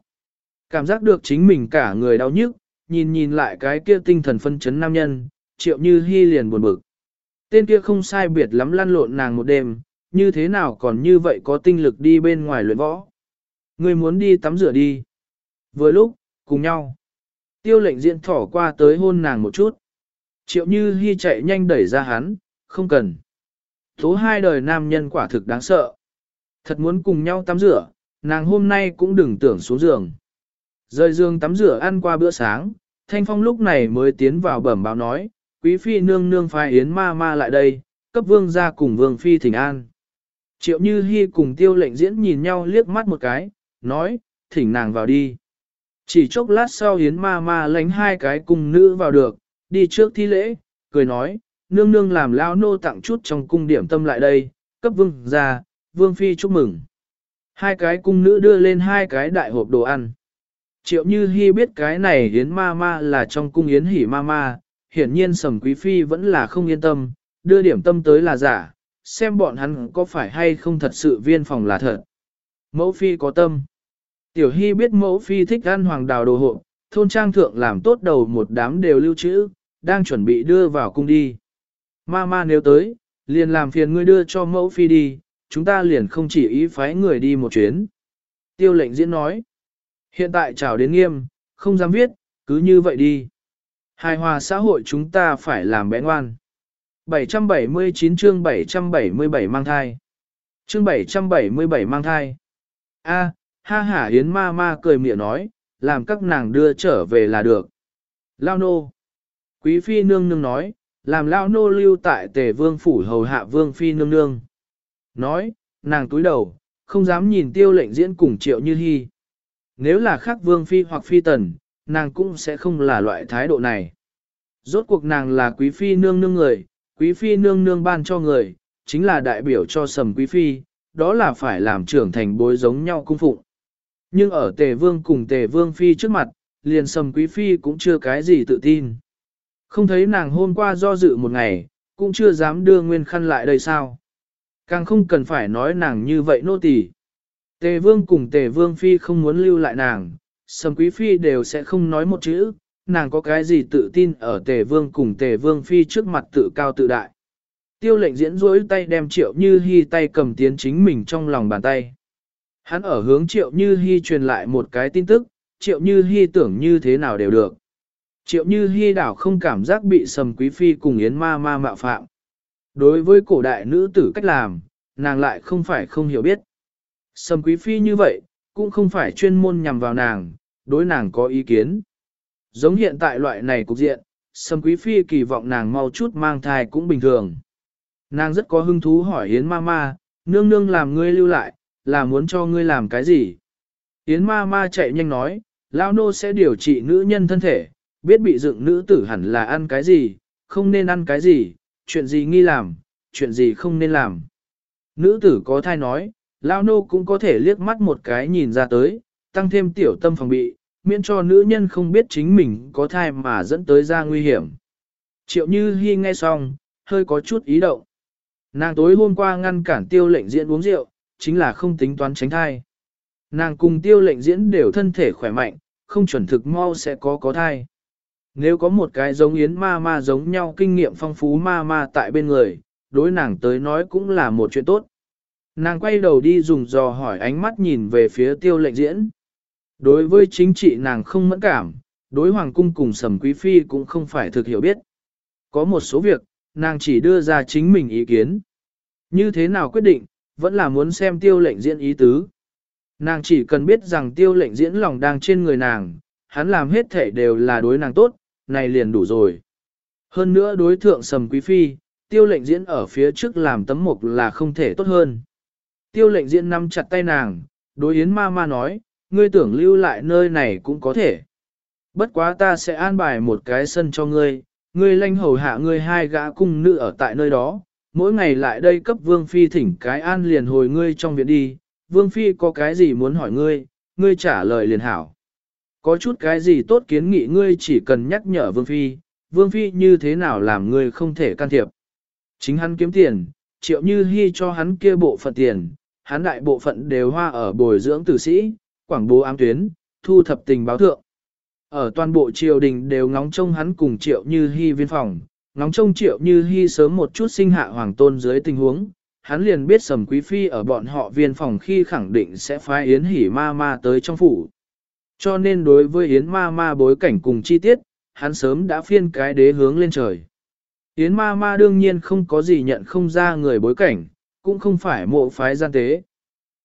Cảm giác được chính mình cả người đau nhức, nhìn nhìn lại cái kia tinh thần phân chấn nam nhân, triệu như hy liền buồn bực. Tên kia không sai biệt lắm lăn lộn nàng một đêm, như thế nào còn như vậy có tinh lực đi bên ngoài luyện võ. Người muốn đi tắm rửa đi. Vừa lúc, cùng nhau. Tiêu lệnh diễn thỏ qua tới hôn nàng một chút. Triệu như hy chạy nhanh đẩy ra hắn, không cần. Tố hai đời nam nhân quả thực đáng sợ. Thật muốn cùng nhau tắm rửa, nàng hôm nay cũng đừng tưởng xuống giường. Rời giường tắm rửa ăn qua bữa sáng, Thanh Phong lúc này mới tiến vào bẩm báo nói, quý phi nương nương phái yến ma ma lại đây, cấp vương ra cùng vương phi thỉnh an. Triệu Như Hi cùng tiêu lệnh diễn nhìn nhau liếc mắt một cái, nói, thỉnh nàng vào đi. Chỉ chốc lát sau yến ma ma lánh hai cái cung nữ vào được, đi trước thi lễ, cười nói, nương nương làm lao nô tặng chút trong cung điểm tâm lại đây, cấp vương ra, vương phi chúc mừng. Hai cái cung nữ đưa lên hai cái đại hộp đồ ăn. Triệu Như Hi biết cái này Yến Ma Ma là trong cung Yến Hỉ Ma Ma, hiển nhiên Sầm Quý Phi vẫn là không yên tâm, đưa điểm tâm tới là giả, xem bọn hắn có phải hay không thật sự viên phòng là thật. Mẫu phi có tâm. Tiểu Hy biết mẫu phi thích ăn hoàng đào đồ hộ, thôn trang thượng làm tốt đầu một đám đều lưu trữ, đang chuẩn bị đưa vào cung đi. Ma ma nếu tới, liền làm phiền ngươi đưa cho mẫu phi đi, chúng ta liền không chỉ ý phái người đi một chuyến. Tiêu lệnh diễn nói, hiện tại chào đến nghiêm, không dám viết, cứ như vậy đi. Hài hòa xã hội chúng ta phải làm bé ngoan. 779 chương 777 mang thai. Chương 777 mang thai. A, ha hả Yến ma ma cười miệng nói, làm các nàng đưa trở về là được. Lao nô. Quý phi nương nương nói, làm lao nô lưu tại tề vương phủ hầu hạ vương phi nương nương. Nói, nàng túi đầu, không dám nhìn tiêu lệnh diễn cùng triệu như hy. Nếu là khác vương phi hoặc phi tần, nàng cũng sẽ không là loại thái độ này. Rốt cuộc nàng là quý phi nương nương người, quý phi nương nương ban cho người, chính là đại biểu cho sầm quý phi, đó là phải làm trưởng thành bối giống nhau cung phụng. Nhưng ở tề vương cùng tề vương phi trước mặt, liền sầm quý phi cũng chưa cái gì tự tin. Không thấy nàng hôm qua do dự một ngày, cũng chưa dám đưa nguyên khăn lại đây sao. Càng không cần phải nói nàng như vậy nô tỳ. Tề vương cùng tề vương phi không muốn lưu lại nàng, sầm quý phi đều sẽ không nói một chữ, nàng có cái gì tự tin ở tề vương cùng tề vương phi trước mặt tự cao tự đại. Tiêu lệnh diễn rối tay đem triệu như hy tay cầm tiến chính mình trong lòng bàn tay. Hắn ở hướng triệu như hy truyền lại một cái tin tức, triệu như hy tưởng như thế nào đều được. Triệu như hy đảo không cảm giác bị sầm quý phi cùng yến ma ma mạo phạm. Đối với cổ đại nữ tử cách làm, nàng lại không phải không hiểu biết. Sầm quý phi như vậy, cũng không phải chuyên môn nhằm vào nàng, đối nàng có ý kiến. Giống hiện tại loại này cục diện, sầm quý phi kỳ vọng nàng mau chút mang thai cũng bình thường. Nàng rất có hứng thú hỏi Yến ma ma, nương nương làm ngươi lưu lại, là muốn cho ngươi làm cái gì? Yến ma ma chạy nhanh nói, Lao nô sẽ điều trị nữ nhân thân thể, biết bị dựng nữ tử hẳn là ăn cái gì, không nên ăn cái gì, chuyện gì nghi làm, chuyện gì không nên làm. Nữ tử có thai nói, Lao nô cũng có thể liếc mắt một cái nhìn ra tới, tăng thêm tiểu tâm phòng bị, miễn cho nữ nhân không biết chính mình có thai mà dẫn tới ra nguy hiểm. Triệu Như Hi nghe xong, hơi có chút ý động. Nàng tối hôm qua ngăn cản tiêu lệnh diễn uống rượu, chính là không tính toán tránh thai. Nàng cùng tiêu lệnh diễn đều thân thể khỏe mạnh, không chuẩn thực mau sẽ có có thai. Nếu có một cái giống yến ma ma giống nhau kinh nghiệm phong phú ma ma tại bên người, đối nàng tới nói cũng là một chuyện tốt. Nàng quay đầu đi dùng dò hỏi ánh mắt nhìn về phía tiêu lệnh diễn. Đối với chính trị nàng không mẫn cảm, đối hoàng cung cùng sầm quý phi cũng không phải thực hiểu biết. Có một số việc, nàng chỉ đưa ra chính mình ý kiến. Như thế nào quyết định, vẫn là muốn xem tiêu lệnh diễn ý tứ. Nàng chỉ cần biết rằng tiêu lệnh diễn lòng đang trên người nàng, hắn làm hết thể đều là đối nàng tốt, này liền đủ rồi. Hơn nữa đối thượng sầm quý phi, tiêu lệnh diễn ở phía trước làm tấm mục là không thể tốt hơn. Tiêu lệnh diễn nắm chặt tay nàng, đối yến ma ma nói, ngươi tưởng lưu lại nơi này cũng có thể. Bất quá ta sẽ an bài một cái sân cho ngươi, ngươi lanh hầu hạ ngươi hai gã cung nữ ở tại nơi đó, mỗi ngày lại đây cấp vương phi thỉnh cái an liền hồi ngươi trong viện đi, vương phi có cái gì muốn hỏi ngươi, ngươi trả lời liền hảo. Có chút cái gì tốt kiến nghị ngươi chỉ cần nhắc nhở vương phi, vương phi như thế nào làm ngươi không thể can thiệp. Chính hắn kiếm tiền, triệu như hy cho hắn kia bộ phận tiền, hắn đại bộ phận đều hoa ở bồi dưỡng tử sĩ, quảng bố ám tuyến, thu thập tình báo thượng. Ở toàn bộ triều đình đều ngóng trông hắn cùng triệu như hy viên phòng, ngóng trông triệu như hy sớm một chút sinh hạ hoàng tôn dưới tình huống, hắn liền biết sầm quý phi ở bọn họ viên phòng khi khẳng định sẽ phái yến hỉ ma ma tới trong phủ. Cho nên đối với yến ma ma bối cảnh cùng chi tiết, hắn sớm đã phiên cái đế hướng lên trời. Yến ma ma đương nhiên không có gì nhận không ra người bối cảnh, cũng không phải mộ phái gian tế.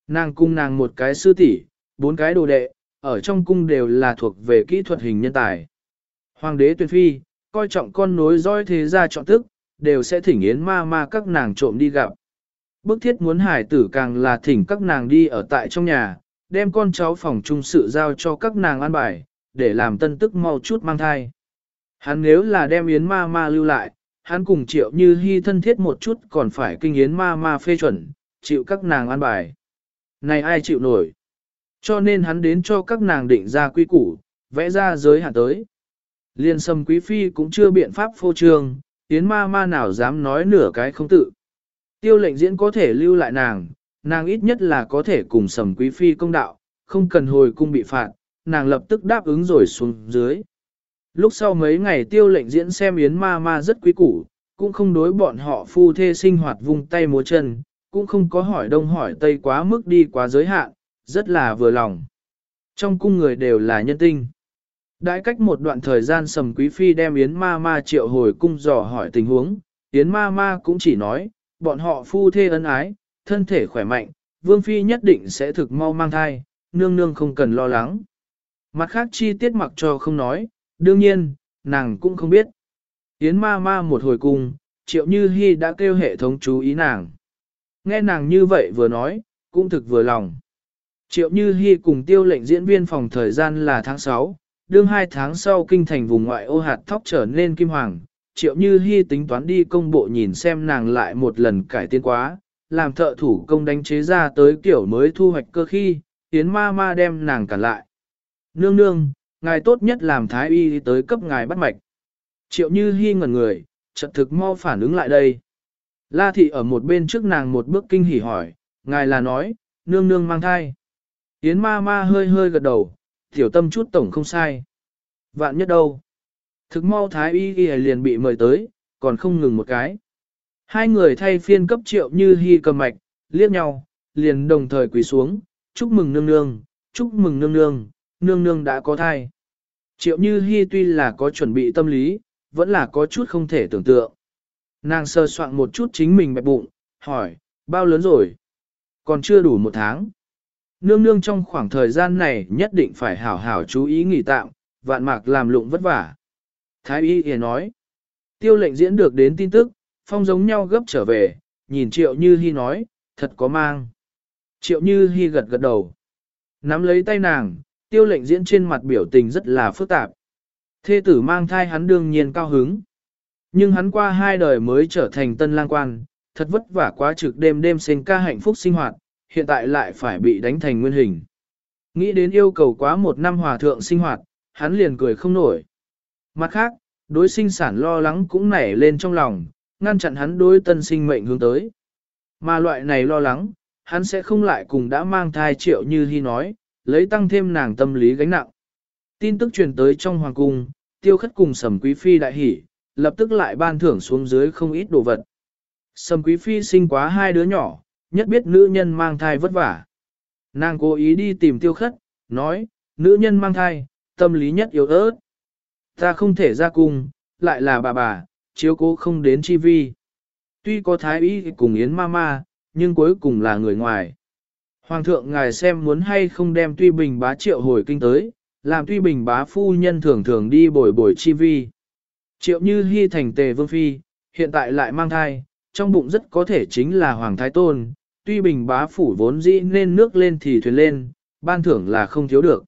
Nàng cung nàng một cái sư tỷ, bốn cái đồ đệ, ở trong cung đều là thuộc về kỹ thuật hình nhân tài. Hoàng đế tuyên phi, coi trọng con nối roi thế gia chọn tức, đều sẽ thỉnh yến ma ma các nàng trộm đi gặp. Bức thiết muốn hải tử càng là thỉnh các nàng đi ở tại trong nhà, đem con cháu phòng trung sự giao cho các nàng an bài, để làm tân tức mau chút mang thai. Hắn nếu là đem yến ma ma lưu lại, hắn cùng triệu như hy thân thiết một chút còn phải kinh yến ma ma phê chuẩn, chịu các nàng an bài. Này ai chịu nổi? Cho nên hắn đến cho các nàng định ra quy củ, vẽ ra giới hạn tới. Liên sâm quý phi cũng chưa biện pháp phô trương, Yến ma ma nào dám nói nửa cái không tự. Tiêu lệnh diễn có thể lưu lại nàng, nàng ít nhất là có thể cùng sầm quý phi công đạo, không cần hồi cung bị phạt, nàng lập tức đáp ứng rồi xuống dưới. Lúc sau mấy ngày tiêu lệnh diễn xem Yến ma ma rất quý củ, cũng không đối bọn họ phu thê sinh hoạt vùng tay múa chân, cũng không có hỏi đông hỏi tây quá mức đi quá giới hạn, rất là vừa lòng. Trong cung người đều là nhân tinh. Đãi cách một đoạn thời gian sầm quý phi đem Yến ma ma triệu hồi cung dò hỏi tình huống, Yến ma ma cũng chỉ nói, bọn họ phu thê ân ái, thân thể khỏe mạnh, vương phi nhất định sẽ thực mau mang thai, nương nương không cần lo lắng. Mặt khác chi tiết mặc cho không nói, đương nhiên, nàng cũng không biết. Yến ma ma một hồi cung, triệu như hy đã kêu hệ thống chú ý nàng. Nghe nàng như vậy vừa nói, cũng thực vừa lòng. Triệu Như Hi cùng tiêu lệnh diễn viên phòng thời gian là tháng 6, đương hai tháng sau kinh thành vùng ngoại ô hạt thóc trở nên kim hoàng. Triệu Như hy tính toán đi công bộ nhìn xem nàng lại một lần cải tiến quá, làm thợ thủ công đánh chế ra tới kiểu mới thu hoạch cơ khi, tiến ma ma đem nàng cản lại. Nương nương, ngài tốt nhất làm thái y tới cấp ngài bắt mạch. Triệu Như hy ngẩn người, chợt thực mau phản ứng lại đây. La thị ở một bên trước nàng một bước kinh hỉ hỏi, ngài là nói, nương nương mang thai. Yến ma ma hơi hơi gật đầu, tiểu tâm chút tổng không sai. Vạn nhất đâu. Thực mau thái y ghi liền bị mời tới, còn không ngừng một cái. Hai người thay phiên cấp triệu như hy cầm mạch, liếc nhau, liền đồng thời quỳ xuống, chúc mừng nương nương, chúc mừng nương nương, nương nương đã có thai. Triệu như hy tuy là có chuẩn bị tâm lý, vẫn là có chút không thể tưởng tượng. Nàng sơ soạn một chút chính mình bẹp bụng, hỏi, bao lớn rồi? Còn chưa đủ một tháng. Nương nương trong khoảng thời gian này nhất định phải hảo hảo chú ý nghỉ tạm, vạn mạc làm lụng vất vả. Thái y hề nói, tiêu lệnh diễn được đến tin tức, phong giống nhau gấp trở về, nhìn triệu như hy nói, thật có mang. Triệu như hy gật gật đầu. Nắm lấy tay nàng, tiêu lệnh diễn trên mặt biểu tình rất là phức tạp. Thê tử mang thai hắn đương nhiên cao hứng. Nhưng hắn qua hai đời mới trở thành tân lang quan, thật vất vả quá trực đêm đêm sinh ca hạnh phúc sinh hoạt, hiện tại lại phải bị đánh thành nguyên hình. Nghĩ đến yêu cầu quá một năm hòa thượng sinh hoạt, hắn liền cười không nổi. Mặt khác, đối sinh sản lo lắng cũng nảy lên trong lòng, ngăn chặn hắn đối tân sinh mệnh hướng tới. Mà loại này lo lắng, hắn sẽ không lại cùng đã mang thai triệu như hy nói, lấy tăng thêm nàng tâm lý gánh nặng. Tin tức truyền tới trong hoàng cung, tiêu khất cùng sầm quý phi đại hỉ, lập tức lại ban thưởng xuống dưới không ít đồ vật. Sầm quý phi sinh quá hai đứa nhỏ, nhất biết nữ nhân mang thai vất vả. Nàng cố ý đi tìm tiêu khất, nói, nữ nhân mang thai, tâm lý nhất yếu ớt. Ta không thể ra cung, lại là bà bà, chiếu cố không đến chi vi. Tuy có thái ý cùng Yến Mama, nhưng cuối cùng là người ngoài. Hoàng thượng ngài xem muốn hay không đem tuy bình bá triệu hồi kinh tới, làm tuy bình bá phu nhân thường thường đi bồi bồi chi vi. Triệu như hy thành tề vương phi, hiện tại lại mang thai, trong bụng rất có thể chính là hoàng thái tôn, tuy bình bá phủ vốn dĩ nên nước lên thì thuyền lên, ban thưởng là không thiếu được.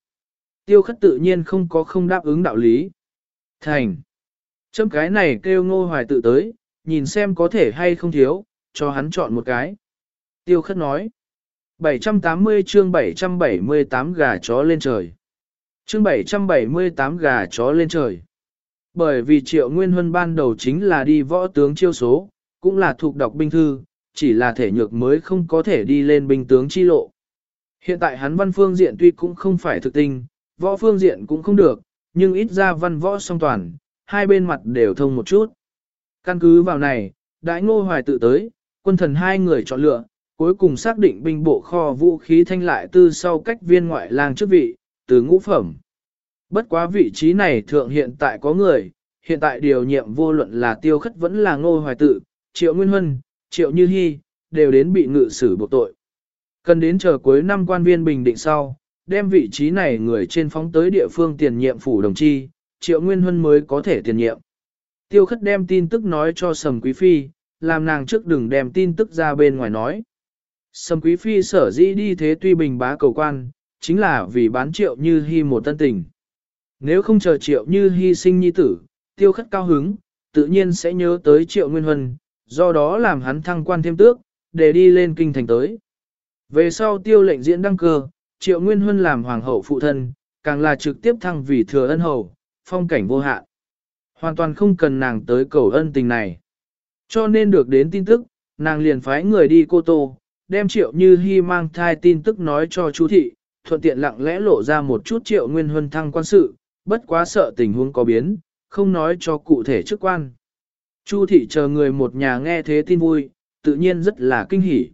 Tiêu khất tự nhiên không có không đáp ứng đạo lý. Thành. Châm cái này kêu ngô hoài tự tới, nhìn xem có thể hay không thiếu, cho hắn chọn một cái. Tiêu khất nói. 780 chương 778 gà chó lên trời. Chương 778 gà chó lên trời. Bởi vì triệu nguyên huân ban đầu chính là đi võ tướng chiêu số, cũng là thuộc đọc binh thư, chỉ là thể nhược mới không có thể đi lên binh tướng chi lộ. Hiện tại hắn văn phương diện tuy cũng không phải thực tinh, võ phương diện cũng không được, nhưng ít ra văn võ song toàn, hai bên mặt đều thông một chút. Căn cứ vào này, đại ngô hoài tự tới, quân thần hai người chọn lựa, cuối cùng xác định binh bộ kho vũ khí thanh lại tư sau cách viên ngoại lang chức vị, từ ngũ phẩm. Bất quá vị trí này thượng hiện tại có người, hiện tại điều nhiệm vô luận là tiêu khất vẫn là ngô hoài tự, triệu nguyên huân, triệu như hy, đều đến bị ngự xử buộc tội. Cần đến chờ cuối năm quan viên bình định sau, đem vị trí này người trên phóng tới địa phương tiền nhiệm phủ đồng chi, triệu nguyên huân mới có thể tiền nhiệm. Tiêu khất đem tin tức nói cho Sầm Quý Phi, làm nàng trước đừng đem tin tức ra bên ngoài nói. Sầm Quý Phi sở dĩ đi thế tuy bình bá cầu quan, chính là vì bán triệu như hy một tân tình. Nếu không chờ triệu như hy sinh nhi tử, tiêu khất cao hứng, tự nhiên sẽ nhớ tới triệu nguyên huân, do đó làm hắn thăng quan thêm tước, để đi lên kinh thành tới. Về sau tiêu lệnh diễn đăng cơ, triệu nguyên huân làm hoàng hậu phụ thân, càng là trực tiếp thăng vì thừa ân hầu, phong cảnh vô hạn. Hoàn toàn không cần nàng tới cầu ân tình này. Cho nên được đến tin tức, nàng liền phái người đi cô tô, đem triệu như hy mang thai tin tức nói cho chú thị, thuận tiện lặng lẽ lộ ra một chút triệu nguyên huân thăng quan sự, bất quá sợ tình huống có biến, không nói cho cụ thể chức quan. Chu thị chờ người một nhà nghe thế tin vui, tự nhiên rất là kinh hỉ.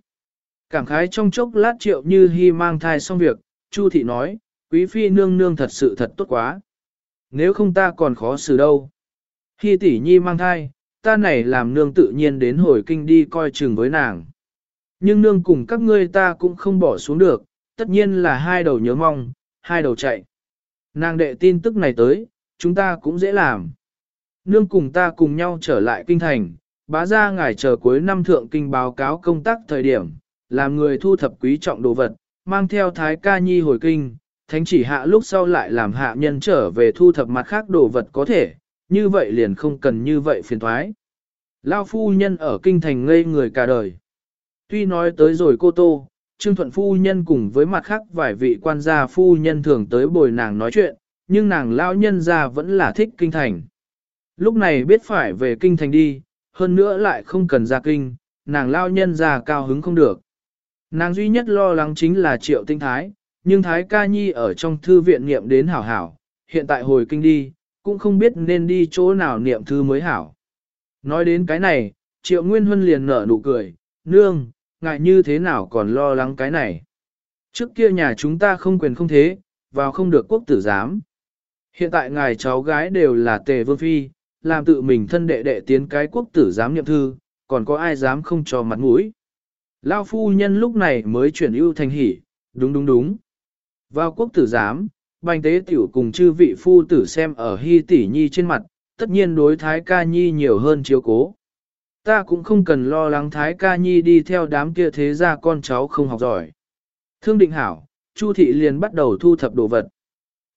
Cảm khái trong chốc lát triệu như hy mang thai xong việc, Chu thị nói, quý phi nương nương thật sự thật tốt quá. Nếu không ta còn khó xử đâu. Hy tỷ nhi mang thai, ta này làm nương tự nhiên đến hồi kinh đi coi chừng với nàng. Nhưng nương cùng các ngươi ta cũng không bỏ xuống được, tất nhiên là hai đầu nhớ mong, hai đầu chạy. Nàng đệ tin tức này tới, chúng ta cũng dễ làm. Nương cùng ta cùng nhau trở lại kinh thành, bá ra ngài chờ cuối năm thượng kinh báo cáo công tác thời điểm, làm người thu thập quý trọng đồ vật, mang theo thái ca nhi hồi kinh, thánh chỉ hạ lúc sau lại làm hạ nhân trở về thu thập mặt khác đồ vật có thể, như vậy liền không cần như vậy phiền thoái. Lao phu nhân ở kinh thành ngây người cả đời. Tuy nói tới rồi cô Tô, Trương Thuận phu nhân cùng với mặt khác vài vị quan gia phu nhân thường tới bồi nàng nói chuyện, nhưng nàng lão nhân gia vẫn là thích kinh thành. Lúc này biết phải về kinh thành đi, hơn nữa lại không cần ra kinh, nàng lao nhân già cao hứng không được. Nàng duy nhất lo lắng chính là triệu tinh thái, nhưng thái ca nhi ở trong thư viện niệm đến hảo hảo, hiện tại hồi kinh đi, cũng không biết nên đi chỗ nào niệm thư mới hảo. Nói đến cái này, triệu nguyên huân liền nở nụ cười, nương, ngại như thế nào còn lo lắng cái này. Trước kia nhà chúng ta không quyền không thế, vào không được quốc tử giám. Hiện tại ngài cháu gái đều là tề vương phi, làm tự mình thân đệ đệ tiến cái quốc tử giám nhậm thư, còn có ai dám không cho mặt mũi. Lao phu nhân lúc này mới chuyển ưu thành hỉ, đúng đúng đúng. Vào quốc tử giám, bành tế tiểu cùng chư vị phu tử xem ở hy tỷ nhi trên mặt, tất nhiên đối thái ca nhi nhiều hơn chiếu cố. Ta cũng không cần lo lắng thái ca nhi đi theo đám kia thế ra con cháu không học giỏi. Thương định hảo, Chu thị liền bắt đầu thu thập đồ vật.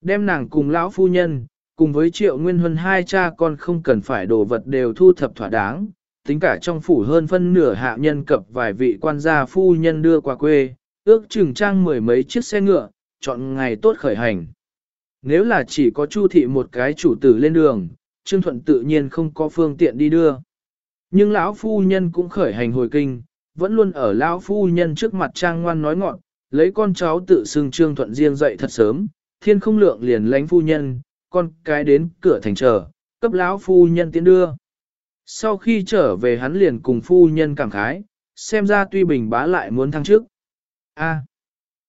Đem nàng cùng lão phu nhân, cùng với triệu nguyên huân hai cha con không cần phải đồ vật đều thu thập thỏa đáng, tính cả trong phủ hơn phân nửa hạ nhân cập vài vị quan gia phu nhân đưa qua quê, ước chừng trang mười mấy chiếc xe ngựa, chọn ngày tốt khởi hành. Nếu là chỉ có Chu thị một cái chủ tử lên đường, Trương Thuận tự nhiên không có phương tiện đi đưa. Nhưng lão phu nhân cũng khởi hành hồi kinh, vẫn luôn ở lão phu nhân trước mặt trang ngoan nói ngọn, lấy con cháu tự xưng Trương Thuận riêng dậy thật sớm, thiên không lượng liền lánh phu nhân, con cái đến cửa thành chờ, cấp lão phu nhân tiến đưa. Sau khi trở về hắn liền cùng phu nhân cảm khái, xem ra tuy bình bá lại muốn thăng trước. A,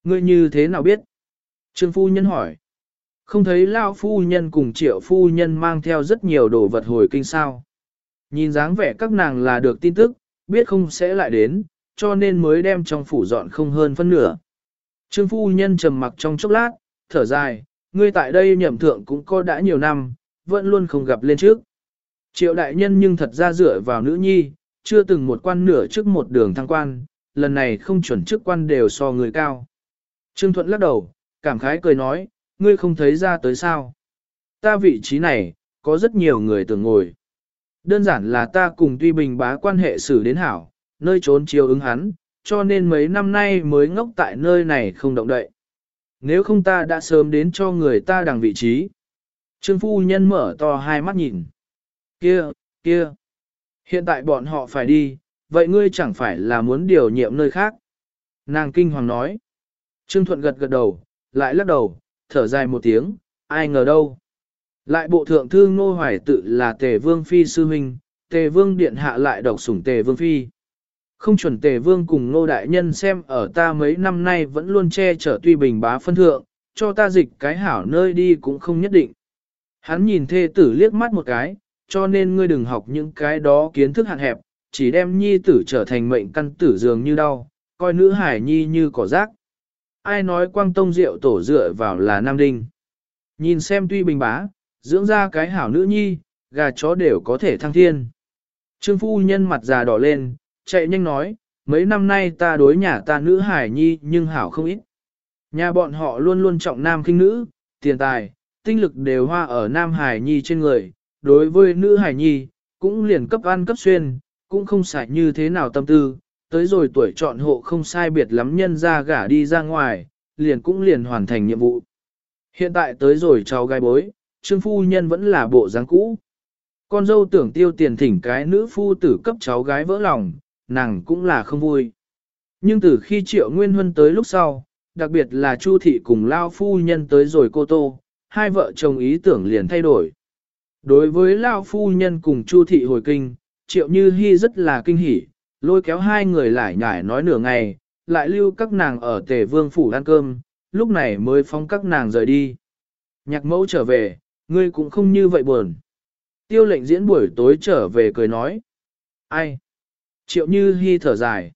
ngươi như thế nào biết? Trương phu nhân hỏi. Không thấy lão phu nhân cùng triệu phu nhân mang theo rất nhiều đồ vật hồi kinh sao. Nhìn dáng vẻ các nàng là được tin tức, biết không sẽ lại đến, cho nên mới đem trong phủ dọn không hơn phân nửa. Trương phu nhân trầm mặc trong chốc lát, thở dài, ngươi tại đây nhậm thượng cũng có đã nhiều năm, vẫn luôn không gặp lên trước. Triệu đại nhân nhưng thật ra dựa vào nữ nhi, chưa từng một quan nửa trước một đường thăng quan, lần này không chuẩn chức quan đều so người cao. Trương Thuận lắc đầu, cảm khái cười nói, ngươi không thấy ra tới sao. Ta vị trí này, có rất nhiều người tưởng ngồi. Đơn giản là ta cùng tuy bình bá quan hệ xử đến hảo, nơi trốn chiều ứng hắn, cho nên mấy năm nay mới ngốc tại nơi này không động đậy. Nếu không ta đã sớm đến cho người ta đằng vị trí. Trương phu nhân mở to hai mắt nhìn. Kia, kia. Hiện tại bọn họ phải đi, vậy ngươi chẳng phải là muốn điều nhiệm nơi khác. Nàng kinh hoàng nói. Trương Thuận gật gật đầu, lại lắc đầu, thở dài một tiếng, ai ngờ đâu. Lại bộ thượng thư ngô hoài tự là tề vương phi sư huynh, tề vương điện hạ lại độc sủng tề vương phi. Không chuẩn tề vương cùng ngô đại nhân xem ở ta mấy năm nay vẫn luôn che chở tuy bình bá phân thượng, cho ta dịch cái hảo nơi đi cũng không nhất định. Hắn nhìn thê tử liếc mắt một cái, cho nên ngươi đừng học những cái đó kiến thức hạn hẹp, chỉ đem nhi tử trở thành mệnh căn tử dường như đau, coi nữ hải nhi như cỏ rác. Ai nói quang tông rượu tổ dựa vào là Nam Đinh. Nhìn xem tuy bình bá, dưỡng ra cái hảo nữ nhi, gà chó đều có thể thăng thiên. Trương phu nhân mặt già đỏ lên, chạy nhanh nói, mấy năm nay ta đối nhà ta nữ hải nhi nhưng hảo không ít. Nhà bọn họ luôn luôn trọng nam khinh nữ, tiền tài, tinh lực đều hoa ở nam hải nhi trên người, đối với nữ hải nhi, cũng liền cấp ăn cấp xuyên, cũng không xài như thế nào tâm tư, tới rồi tuổi chọn hộ không sai biệt lắm nhân ra gả đi ra ngoài, liền cũng liền hoàn thành nhiệm vụ. Hiện tại tới rồi cháu gái bối, trương phu nhân vẫn là bộ dáng cũ. Con dâu tưởng tiêu tiền thỉnh cái nữ phu tử cấp cháu gái vỡ lòng, nàng cũng là không vui. Nhưng từ khi triệu nguyên huân tới lúc sau, đặc biệt là Chu thị cùng Lao phu nhân tới rồi cô Tô, hai vợ chồng ý tưởng liền thay đổi. Đối với Lao phu nhân cùng Chu thị hồi kinh, triệu như hy rất là kinh hỉ, lôi kéo hai người lại nhải nói nửa ngày, lại lưu các nàng ở tề vương phủ ăn cơm, lúc này mới phóng các nàng rời đi. Nhạc mẫu trở về, ngươi cũng không như vậy buồn. Tiêu lệnh diễn buổi tối trở về cười nói. Ai? Triệu như hy thở dài.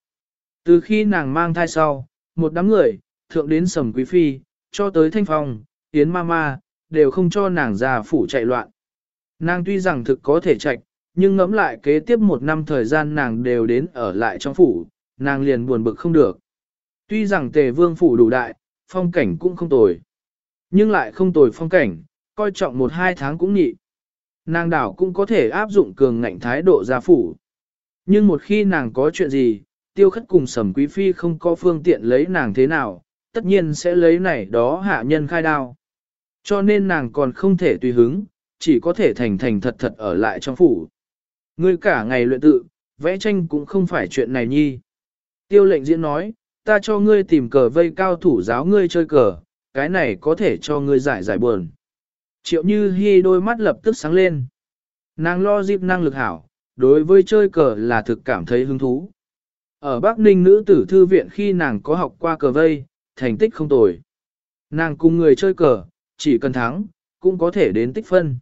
Từ khi nàng mang thai sau, một đám người, thượng đến sầm quý phi, cho tới thanh phong, yến ma ma, đều không cho nàng ra phủ chạy loạn. Nàng tuy rằng thực có thể chạy, nhưng ngẫm lại kế tiếp một năm thời gian nàng đều đến ở lại trong phủ, nàng liền buồn bực không được. Tuy rằng tề vương phủ đủ đại, phong cảnh cũng không tồi. Nhưng lại không tồi phong cảnh, coi trọng một hai tháng cũng nhị. Nàng đảo cũng có thể áp dụng cường ngạnh thái độ gia phủ. Nhưng một khi nàng có chuyện gì, tiêu khất cùng sầm quý phi không có phương tiện lấy nàng thế nào, tất nhiên sẽ lấy này đó hạ nhân khai đao. Cho nên nàng còn không thể tùy hứng, chỉ có thể thành thành thật thật ở lại trong phủ. Ngươi cả ngày luyện tự, vẽ tranh cũng không phải chuyện này nhi. Tiêu lệnh diễn nói, ta cho ngươi tìm cờ vây cao thủ giáo ngươi chơi cờ, cái này có thể cho ngươi giải giải buồn. Triệu như hy đôi mắt lập tức sáng lên. Nàng lo dịp năng lực hảo, đối với chơi cờ là thực cảm thấy hứng thú. Ở Bắc Ninh nữ tử thư viện khi nàng có học qua cờ vây, thành tích không tồi. Nàng cùng người chơi cờ, chỉ cần thắng, cũng có thể đến tích phân.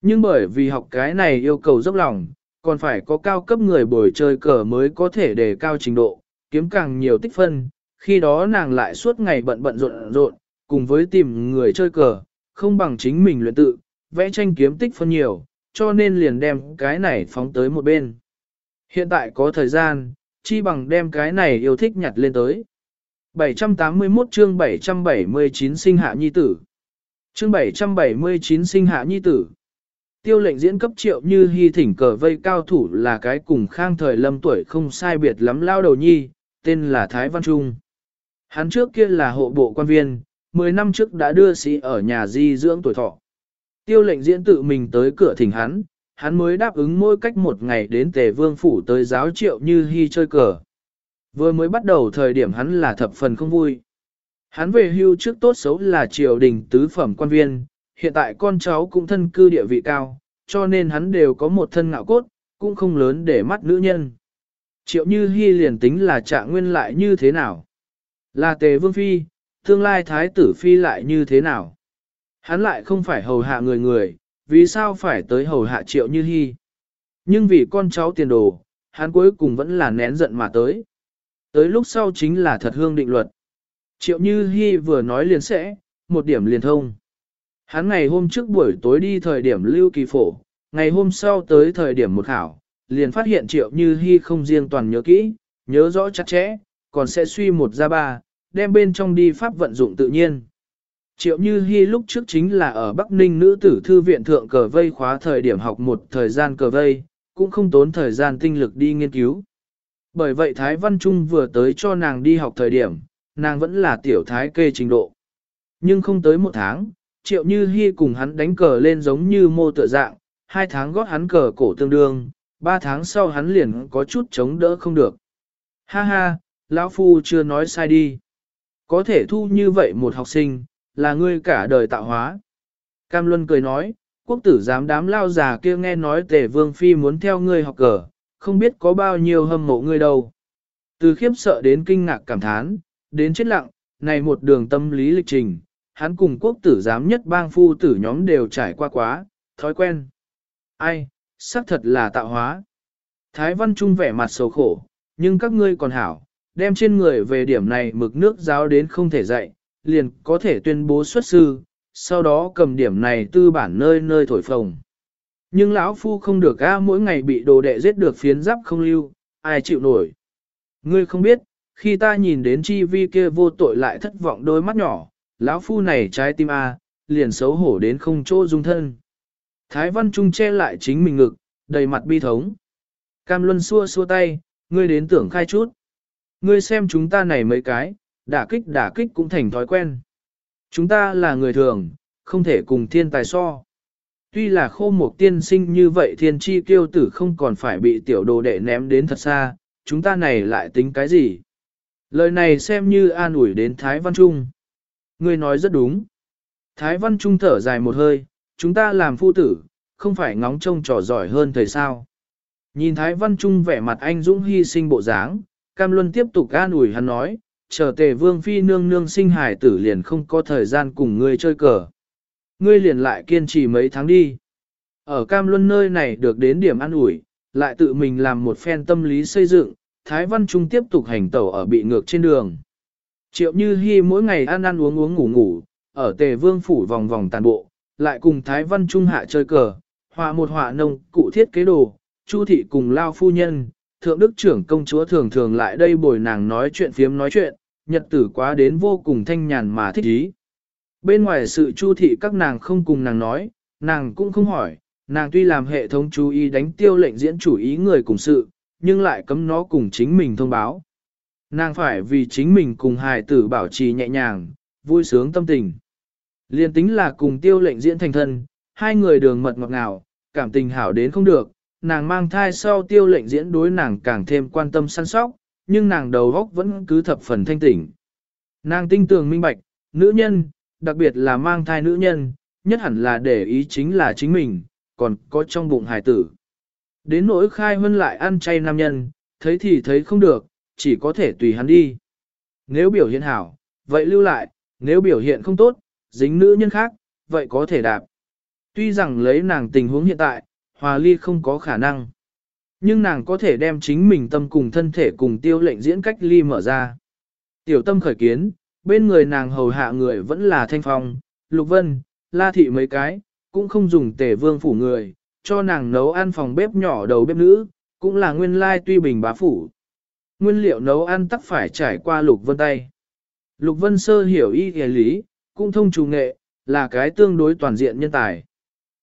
Nhưng bởi vì học cái này yêu cầu dốc lòng, còn phải có cao cấp người bồi chơi cờ mới có thể đề cao trình độ, kiếm càng nhiều tích phân, khi đó nàng lại suốt ngày bận bận rộn rộn, cùng với tìm người chơi cờ, không bằng chính mình luyện tự, vẽ tranh kiếm tích phân nhiều, cho nên liền đem cái này phóng tới một bên. Hiện tại có thời gian, chi bằng đem cái này yêu thích nhặt lên tới. 781 chương 779 sinh hạ nhi tử. Chương 779 sinh hạ nhi tử. Tiêu lệnh diễn cấp triệu như hy thỉnh cờ vây cao thủ là cái cùng khang thời lâm tuổi không sai biệt lắm lao đầu nhi, tên là Thái Văn Trung. Hắn trước kia là hộ bộ quan viên, 10 năm trước đã đưa sĩ ở nhà di dưỡng tuổi thọ. Tiêu lệnh diễn tự mình tới cửa thỉnh hắn, hắn mới đáp ứng mỗi cách một ngày đến tề vương phủ tới giáo triệu như hy chơi cờ. Vừa mới bắt đầu thời điểm hắn là thập phần không vui. Hắn về hưu trước tốt xấu là triều đình tứ phẩm quan viên, hiện tại con cháu cũng thân cư địa vị cao, cho nên hắn đều có một thân ngạo cốt, cũng không lớn để mắt nữ nhân. Triệu Như Hi liền tính là trạng nguyên lại như thế nào? Là tề vương phi, tương lai thái tử phi lại như thế nào? Hắn lại không phải hầu hạ người người, vì sao phải tới hầu hạ Triệu Như Hi? Nhưng vì con cháu tiền đồ, hắn cuối cùng vẫn là nén giận mà tới. Tới lúc sau chính là thật hương định luật. Triệu Như Hi vừa nói liền sẽ, một điểm liền thông. Hắn ngày hôm trước buổi tối đi thời điểm lưu kỳ phổ, ngày hôm sau tới thời điểm một khảo, liền phát hiện Triệu Như Hi không riêng toàn nhớ kỹ, nhớ rõ chặt chẽ, còn sẽ suy một ra ba, đem bên trong đi pháp vận dụng tự nhiên. Triệu Như Hi lúc trước chính là ở Bắc Ninh nữ tử thư viện thượng cờ vây khóa thời điểm học một thời gian cờ vây, cũng không tốn thời gian tinh lực đi nghiên cứu. Bởi vậy Thái Văn Trung vừa tới cho nàng đi học thời điểm, nàng vẫn là tiểu thái kê trình độ. Nhưng không tới một tháng, Triệu Như Hi cùng hắn đánh cờ lên giống như mô tựa dạng, hai tháng gót hắn cờ cổ tương đương, ba tháng sau hắn liền có chút chống đỡ không được. Ha ha, lão phu chưa nói sai đi. Có thể thu như vậy một học sinh, là ngươi cả đời tạo hóa. Cam Luân cười nói, quốc tử giám đám lao già kia nghe nói tề vương phi muốn theo ngươi học cờ, không biết có bao nhiêu hâm mộ ngươi đâu. Từ khiếp sợ đến kinh ngạc cảm thán, đến chết lặng, này một đường tâm lý lịch trình, hắn cùng quốc tử giám nhất bang phu tử nhóm đều trải qua quá, thói quen. Ai, xác thật là tạo hóa. Thái Văn Trung vẻ mặt xấu khổ, nhưng các ngươi còn hảo, đem trên người về điểm này mực nước giáo đến không thể dạy, liền có thể tuyên bố xuất sư, sau đó cầm điểm này tư bản nơi nơi thổi phồng. Nhưng lão phu không được a mỗi ngày bị đồ đệ giết được phiến giáp không lưu, ai chịu nổi. Ngươi không biết, khi ta nhìn đến chi vi kia vô tội lại thất vọng đôi mắt nhỏ, lão phu này trái tim a, liền xấu hổ đến không chỗ dung thân. Thái Văn Trung che lại chính mình ngực, đầy mặt bi thống. Cam Luân xua xua tay, ngươi đến tưởng khai chút. Ngươi xem chúng ta này mấy cái, đả kích đả kích cũng thành thói quen. Chúng ta là người thường, không thể cùng thiên tài so. Tuy là khô một tiên sinh như vậy thiên chi kiêu tử không còn phải bị tiểu đồ đệ ném đến thật xa, chúng ta này lại tính cái gì? Lời này xem như an ủi đến Thái Văn Trung. Ngươi nói rất đúng. Thái Văn Trung thở dài một hơi, chúng ta làm phu tử, không phải ngóng trông trò giỏi hơn thầy sao. Nhìn Thái Văn Trung vẻ mặt anh dũng hy sinh bộ dáng, Cam Luân tiếp tục an ủi hắn nói, chờ tề vương phi nương nương sinh hải tử liền không có thời gian cùng ngươi chơi cờ. Ngươi liền lại kiên trì mấy tháng đi. Ở Cam Luân nơi này được đến điểm an ủi, lại tự mình làm một phen tâm lý xây dựng, Thái Văn Trung tiếp tục hành tẩu ở bị ngược trên đường. Triệu Như Hi mỗi ngày ăn ăn uống uống ngủ ngủ, ở tề vương phủ vòng vòng tàn bộ, lại cùng Thái Văn Trung hạ chơi cờ, họa một họa nông, cụ thiết kế đồ, Chu thị cùng lao phu nhân, thượng đức trưởng công chúa thường thường lại đây bồi nàng nói chuyện phiếm nói chuyện, nhật tử quá đến vô cùng thanh nhàn mà thích ý. Bên ngoài sự chu thị các nàng không cùng nàng nói, nàng cũng không hỏi, nàng tuy làm hệ thống chú ý đánh tiêu lệnh diễn chủ ý người cùng sự, nhưng lại cấm nó cùng chính mình thông báo. Nàng phải vì chính mình cùng hài tử bảo trì nhẹ nhàng, vui sướng tâm tình. Liên tính là cùng tiêu lệnh diễn thành thân, hai người đường mật ngọt ngào, cảm tình hảo đến không được, nàng mang thai sau tiêu lệnh diễn đối nàng càng thêm quan tâm săn sóc, nhưng nàng đầu góc vẫn cứ thập phần thanh tỉnh. Nàng tinh tường minh bạch, nữ nhân, đặc biệt là mang thai nữ nhân, nhất hẳn là để ý chính là chính mình, còn có trong bụng hài tử. Đến nỗi khai hơn lại ăn chay nam nhân, thấy thì thấy không được, chỉ có thể tùy hắn đi. Nếu biểu hiện hảo, vậy lưu lại, nếu biểu hiện không tốt, dính nữ nhân khác, vậy có thể đạp. Tuy rằng lấy nàng tình huống hiện tại, hòa ly không có khả năng. Nhưng nàng có thể đem chính mình tâm cùng thân thể cùng tiêu lệnh diễn cách ly mở ra. Tiểu tâm khởi kiến, bên người nàng hầu hạ người vẫn là thanh phong, lục vân, la thị mấy cái, cũng không dùng tể vương phủ người, cho nàng nấu ăn phòng bếp nhỏ đầu bếp nữ, cũng là nguyên lai tuy bình bá phủ. Nguyên liệu nấu ăn tắc phải trải qua lục vân tay. Lục vân sơ hiểu y ghề lý, cũng thông chủ nghệ, là cái tương đối toàn diện nhân tài.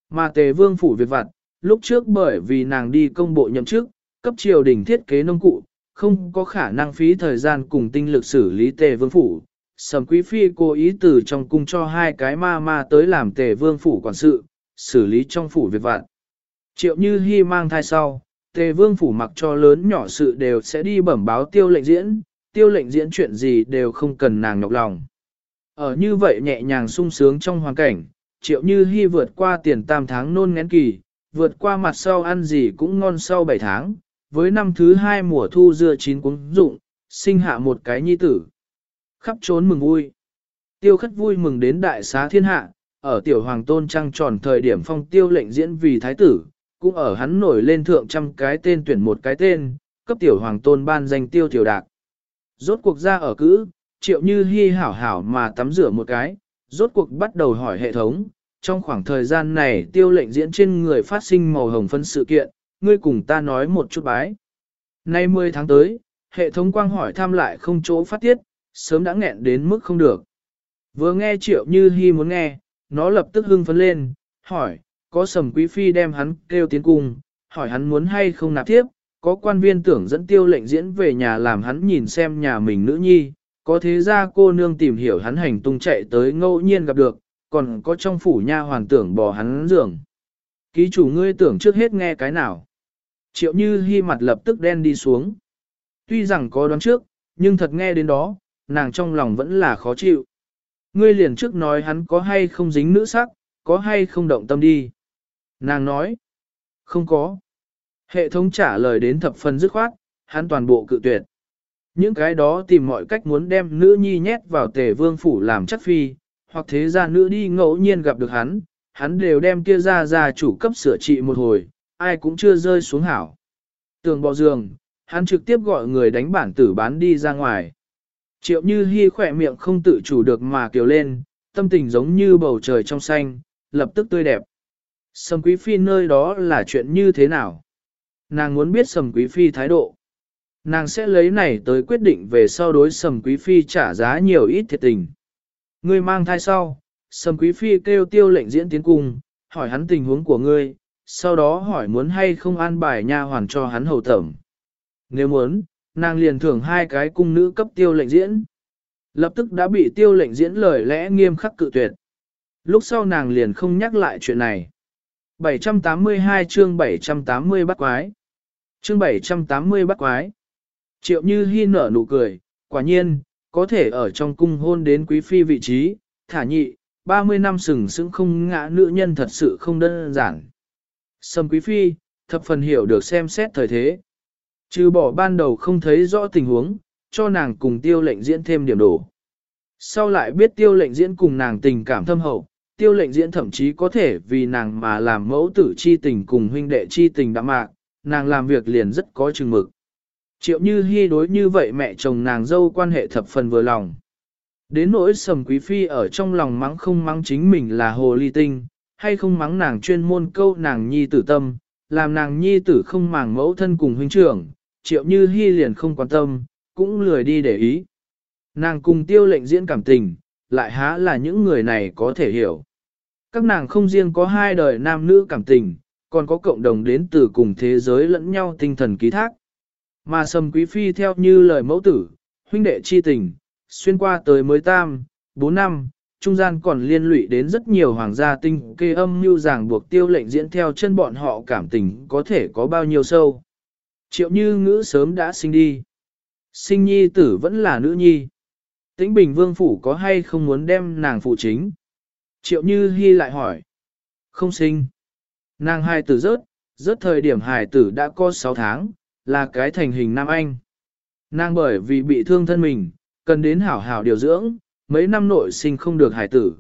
Mà tề vương phủ việc vặt, lúc trước bởi vì nàng đi công bộ nhậm chức, cấp triều đình thiết kế nông cụ, không có khả năng phí thời gian cùng tinh lực xử lý tề vương phủ. Sầm quý phi cố ý từ trong cung cho hai cái ma ma tới làm tề vương phủ quản sự, xử lý trong phủ việc vạn. Triệu như hy mang thai sau, tề vương phủ mặc cho lớn nhỏ sự đều sẽ đi bẩm báo tiêu lệnh diễn, tiêu lệnh diễn chuyện gì đều không cần nàng nhọc lòng. Ở như vậy nhẹ nhàng sung sướng trong hoàn cảnh, triệu như hy vượt qua tiền tam tháng nôn ngén kỳ, vượt qua mặt sau ăn gì cũng ngon sau 7 tháng, với năm thứ hai mùa thu dưa chín cuống dụng, sinh hạ một cái nhi tử. Khắp trốn mừng vui. Tiêu khất vui mừng đến đại xá thiên hạ, ở tiểu hoàng tôn trăng tròn thời điểm phong tiêu lệnh diễn vì thái tử, cũng ở hắn nổi lên thượng trăm cái tên tuyển một cái tên, cấp tiểu hoàng tôn ban danh tiêu tiểu đạc. Rốt cuộc ra ở cữ, triệu như hy hảo hảo mà tắm rửa một cái, rốt cuộc bắt đầu hỏi hệ thống, trong khoảng thời gian này tiêu lệnh diễn trên người phát sinh màu hồng phân sự kiện, ngươi cùng ta nói một chút bái. Nay 10 tháng tới, hệ thống quang hỏi thăm lại không chỗ phát tiết, sớm đã nghẹn đến mức không được. Vừa nghe triệu như hy muốn nghe, nó lập tức hưng phấn lên, hỏi, có sầm quý phi đem hắn kêu tiến cung, hỏi hắn muốn hay không nạp tiếp, có quan viên tưởng dẫn tiêu lệnh diễn về nhà làm hắn nhìn xem nhà mình nữ nhi, có thế ra cô nương tìm hiểu hắn hành tung chạy tới ngẫu nhiên gặp được, còn có trong phủ nha hoàn tưởng bỏ hắn giường. Ký chủ ngươi tưởng trước hết nghe cái nào. Triệu như hy mặt lập tức đen đi xuống. Tuy rằng có đoán trước, nhưng thật nghe đến đó, nàng trong lòng vẫn là khó chịu. Ngươi liền trước nói hắn có hay không dính nữ sắc, có hay không động tâm đi. Nàng nói, không có. Hệ thống trả lời đến thập phần dứt khoát, hắn toàn bộ cự tuyệt. Những cái đó tìm mọi cách muốn đem nữ nhi nhét vào tề vương phủ làm chất phi, hoặc thế gia nữ đi ngẫu nhiên gặp được hắn, hắn đều đem kia ra ra chủ cấp sửa trị một hồi, ai cũng chưa rơi xuống hảo. Tường bò giường, hắn trực tiếp gọi người đánh bản tử bán đi ra ngoài. Triệu như hy khỏe miệng không tự chủ được mà kiều lên, tâm tình giống như bầu trời trong xanh, lập tức tươi đẹp. Sầm quý phi nơi đó là chuyện như thế nào? Nàng muốn biết sầm quý phi thái độ. Nàng sẽ lấy này tới quyết định về sau đối sầm quý phi trả giá nhiều ít thiệt tình. Ngươi mang thai sau, Sầm Quý Phi kêu tiêu lệnh diễn tiến cung, hỏi hắn tình huống của ngươi, sau đó hỏi muốn hay không an bài nha hoàn cho hắn hầu thẩm. Nếu muốn, nàng liền thưởng hai cái cung nữ cấp tiêu lệnh diễn. Lập tức đã bị tiêu lệnh diễn lời lẽ nghiêm khắc cự tuyệt. Lúc sau nàng liền không nhắc lại chuyện này. 782 chương 780 bắt quái. Chương 780 bắt quái. Triệu Như Hi nở nụ cười, quả nhiên, có thể ở trong cung hôn đến quý phi vị trí, thả nhị, 30 năm sừng sững không ngã nữ nhân thật sự không đơn giản. Sâm quý phi, thập phần hiểu được xem xét thời thế. Trừ bỏ ban đầu không thấy rõ tình huống, cho nàng cùng tiêu lệnh diễn thêm điểm đổ. Sau lại biết tiêu lệnh diễn cùng nàng tình cảm thâm hậu, tiêu lệnh diễn thậm chí có thể vì nàng mà làm mẫu tử chi tình cùng huynh đệ chi tình đã mạc, nàng làm việc liền rất có chừng mực. Triệu như hy đối như vậy mẹ chồng nàng dâu quan hệ thập phần vừa lòng. Đến nỗi sầm quý phi ở trong lòng mắng không mắng chính mình là hồ ly tinh, hay không mắng nàng chuyên môn câu nàng nhi tử tâm, làm nàng nhi tử không màng mẫu thân cùng huynh trưởng, triệu như hy liền không quan tâm, cũng lười đi để ý. Nàng cùng tiêu lệnh diễn cảm tình, lại há là những người này có thể hiểu. Các nàng không riêng có hai đời nam nữ cảm tình, còn có cộng đồng đến từ cùng thế giới lẫn nhau tinh thần ký thác. Mà sầm quý phi theo như lời mẫu tử, huynh đệ chi tình, xuyên qua tới mới tam, bốn năm, trung gian còn liên lụy đến rất nhiều hoàng gia tinh kê âm như ràng buộc tiêu lệnh diễn theo chân bọn họ cảm tình có thể có bao nhiêu sâu. Triệu như ngữ sớm đã sinh đi. Sinh nhi tử vẫn là nữ nhi. Tĩnh Bình Vương Phủ có hay không muốn đem nàng phụ chính? Triệu Như hy lại hỏi. Không sinh. Nàng hài tử rớt, rớt thời điểm hài tử đã có 6 tháng, là cái thành hình Nam Anh. Nàng bởi vì bị thương thân mình, cần đến hảo hảo điều dưỡng, mấy năm nội sinh không được hải tử.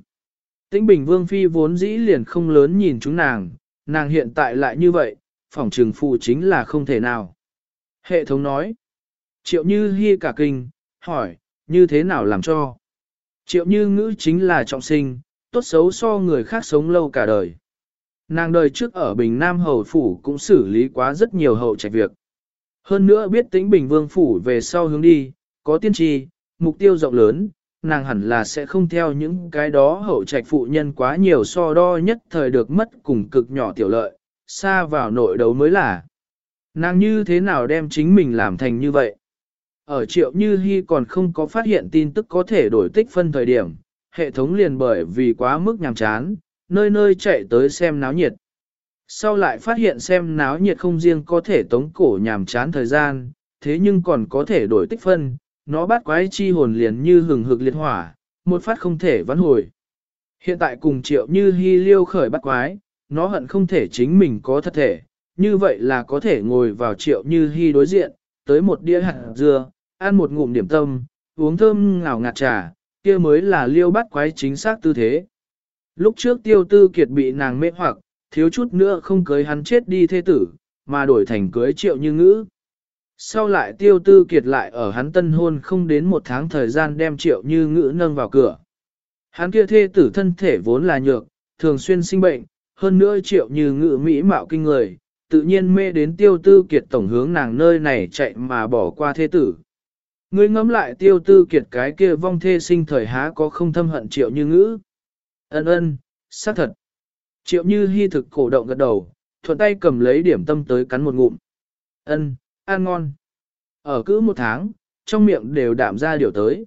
Tĩnh Bình Vương Phi vốn dĩ liền không lớn nhìn chúng nàng, nàng hiện tại lại như vậy, phỏng trừng phụ chính là không thể nào. Hệ thống nói. Triệu Như Hi cả kinh, hỏi, như thế nào làm cho? Triệu Như ngữ chính là trọng sinh, tốt xấu so người khác sống lâu cả đời. Nàng đời trước ở Bình Nam Hầu Phủ cũng xử lý quá rất nhiều hậu trạch việc. Hơn nữa biết tính Bình Vương Phủ về sau hướng đi, có tiên tri, mục tiêu rộng lớn, nàng hẳn là sẽ không theo những cái đó hậu trạch phụ nhân quá nhiều so đo nhất thời được mất cùng cực nhỏ tiểu lợi, xa vào nội đấu mới là. Nàng như thế nào đem chính mình làm thành như vậy? Ở triệu như hy còn không có phát hiện tin tức có thể đổi tích phân thời điểm, hệ thống liền bởi vì quá mức nhàm chán, nơi nơi chạy tới xem náo nhiệt. Sau lại phát hiện xem náo nhiệt không riêng có thể tống cổ nhàm chán thời gian, thế nhưng còn có thể đổi tích phân, nó bắt quái chi hồn liền như hừng hực liệt hỏa, một phát không thể vãn hồi. Hiện tại cùng triệu như hy liêu khởi bắt quái, nó hận không thể chính mình có thật thể, như vậy là có thể ngồi vào triệu như hy đối diện, tới một đĩa hạt dưa, ăn một ngụm điểm tâm, uống thơm ngào ngạt trà, kia mới là liêu bắt quái chính xác tư thế. Lúc trước tiêu tư kiệt bị nàng mê hoặc, thiếu chút nữa không cưới hắn chết đi thế tử, mà đổi thành cưới triệu như ngữ. Sau lại tiêu tư kiệt lại ở hắn tân hôn không đến một tháng thời gian đem triệu như ngữ nâng vào cửa. Hắn kia thê tử thân thể vốn là nhược, thường xuyên sinh bệnh, hơn nữa triệu như ngữ mỹ mạo kinh người, tự nhiên mê đến tiêu tư kiệt tổng hướng nàng nơi này chạy mà bỏ qua thê tử. Ngươi ngẫm lại tiêu tư kiệt cái kia vong thê sinh thời há có không thâm hận triệu như ngữ. Ân ân, xác thật. Triệu như hy thực cổ động gật đầu, thuận tay cầm lấy điểm tâm tới cắn một ngụm. Ân, ăn ngon. Ở cứ một tháng, trong miệng đều đạm ra điều tới.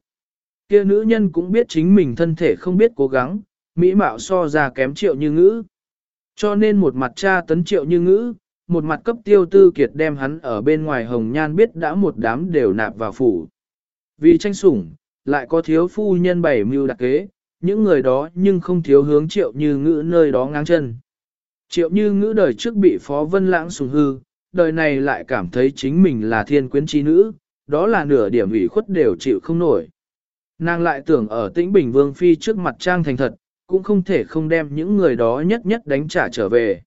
Kia nữ nhân cũng biết chính mình thân thể không biết cố gắng, mỹ mạo so ra kém triệu như ngữ. Cho nên một mặt cha tấn triệu như ngữ, một mặt cấp tiêu tư kiệt đem hắn ở bên ngoài hồng nhan biết đã một đám đều nạp vào phủ. Vì tranh sủng, lại có thiếu phu nhân bảy mưu đặc kế, những người đó nhưng không thiếu hướng triệu như ngữ nơi đó ngang chân. Triệu như ngữ đời trước bị Phó Vân Lãng sùng hư, đời này lại cảm thấy chính mình là thiên quyến trí nữ, đó là nửa điểm ủy khuất đều chịu không nổi. Nàng lại tưởng ở tĩnh Bình Vương Phi trước mặt trang thành thật, cũng không thể không đem những người đó nhất nhất đánh trả trở về.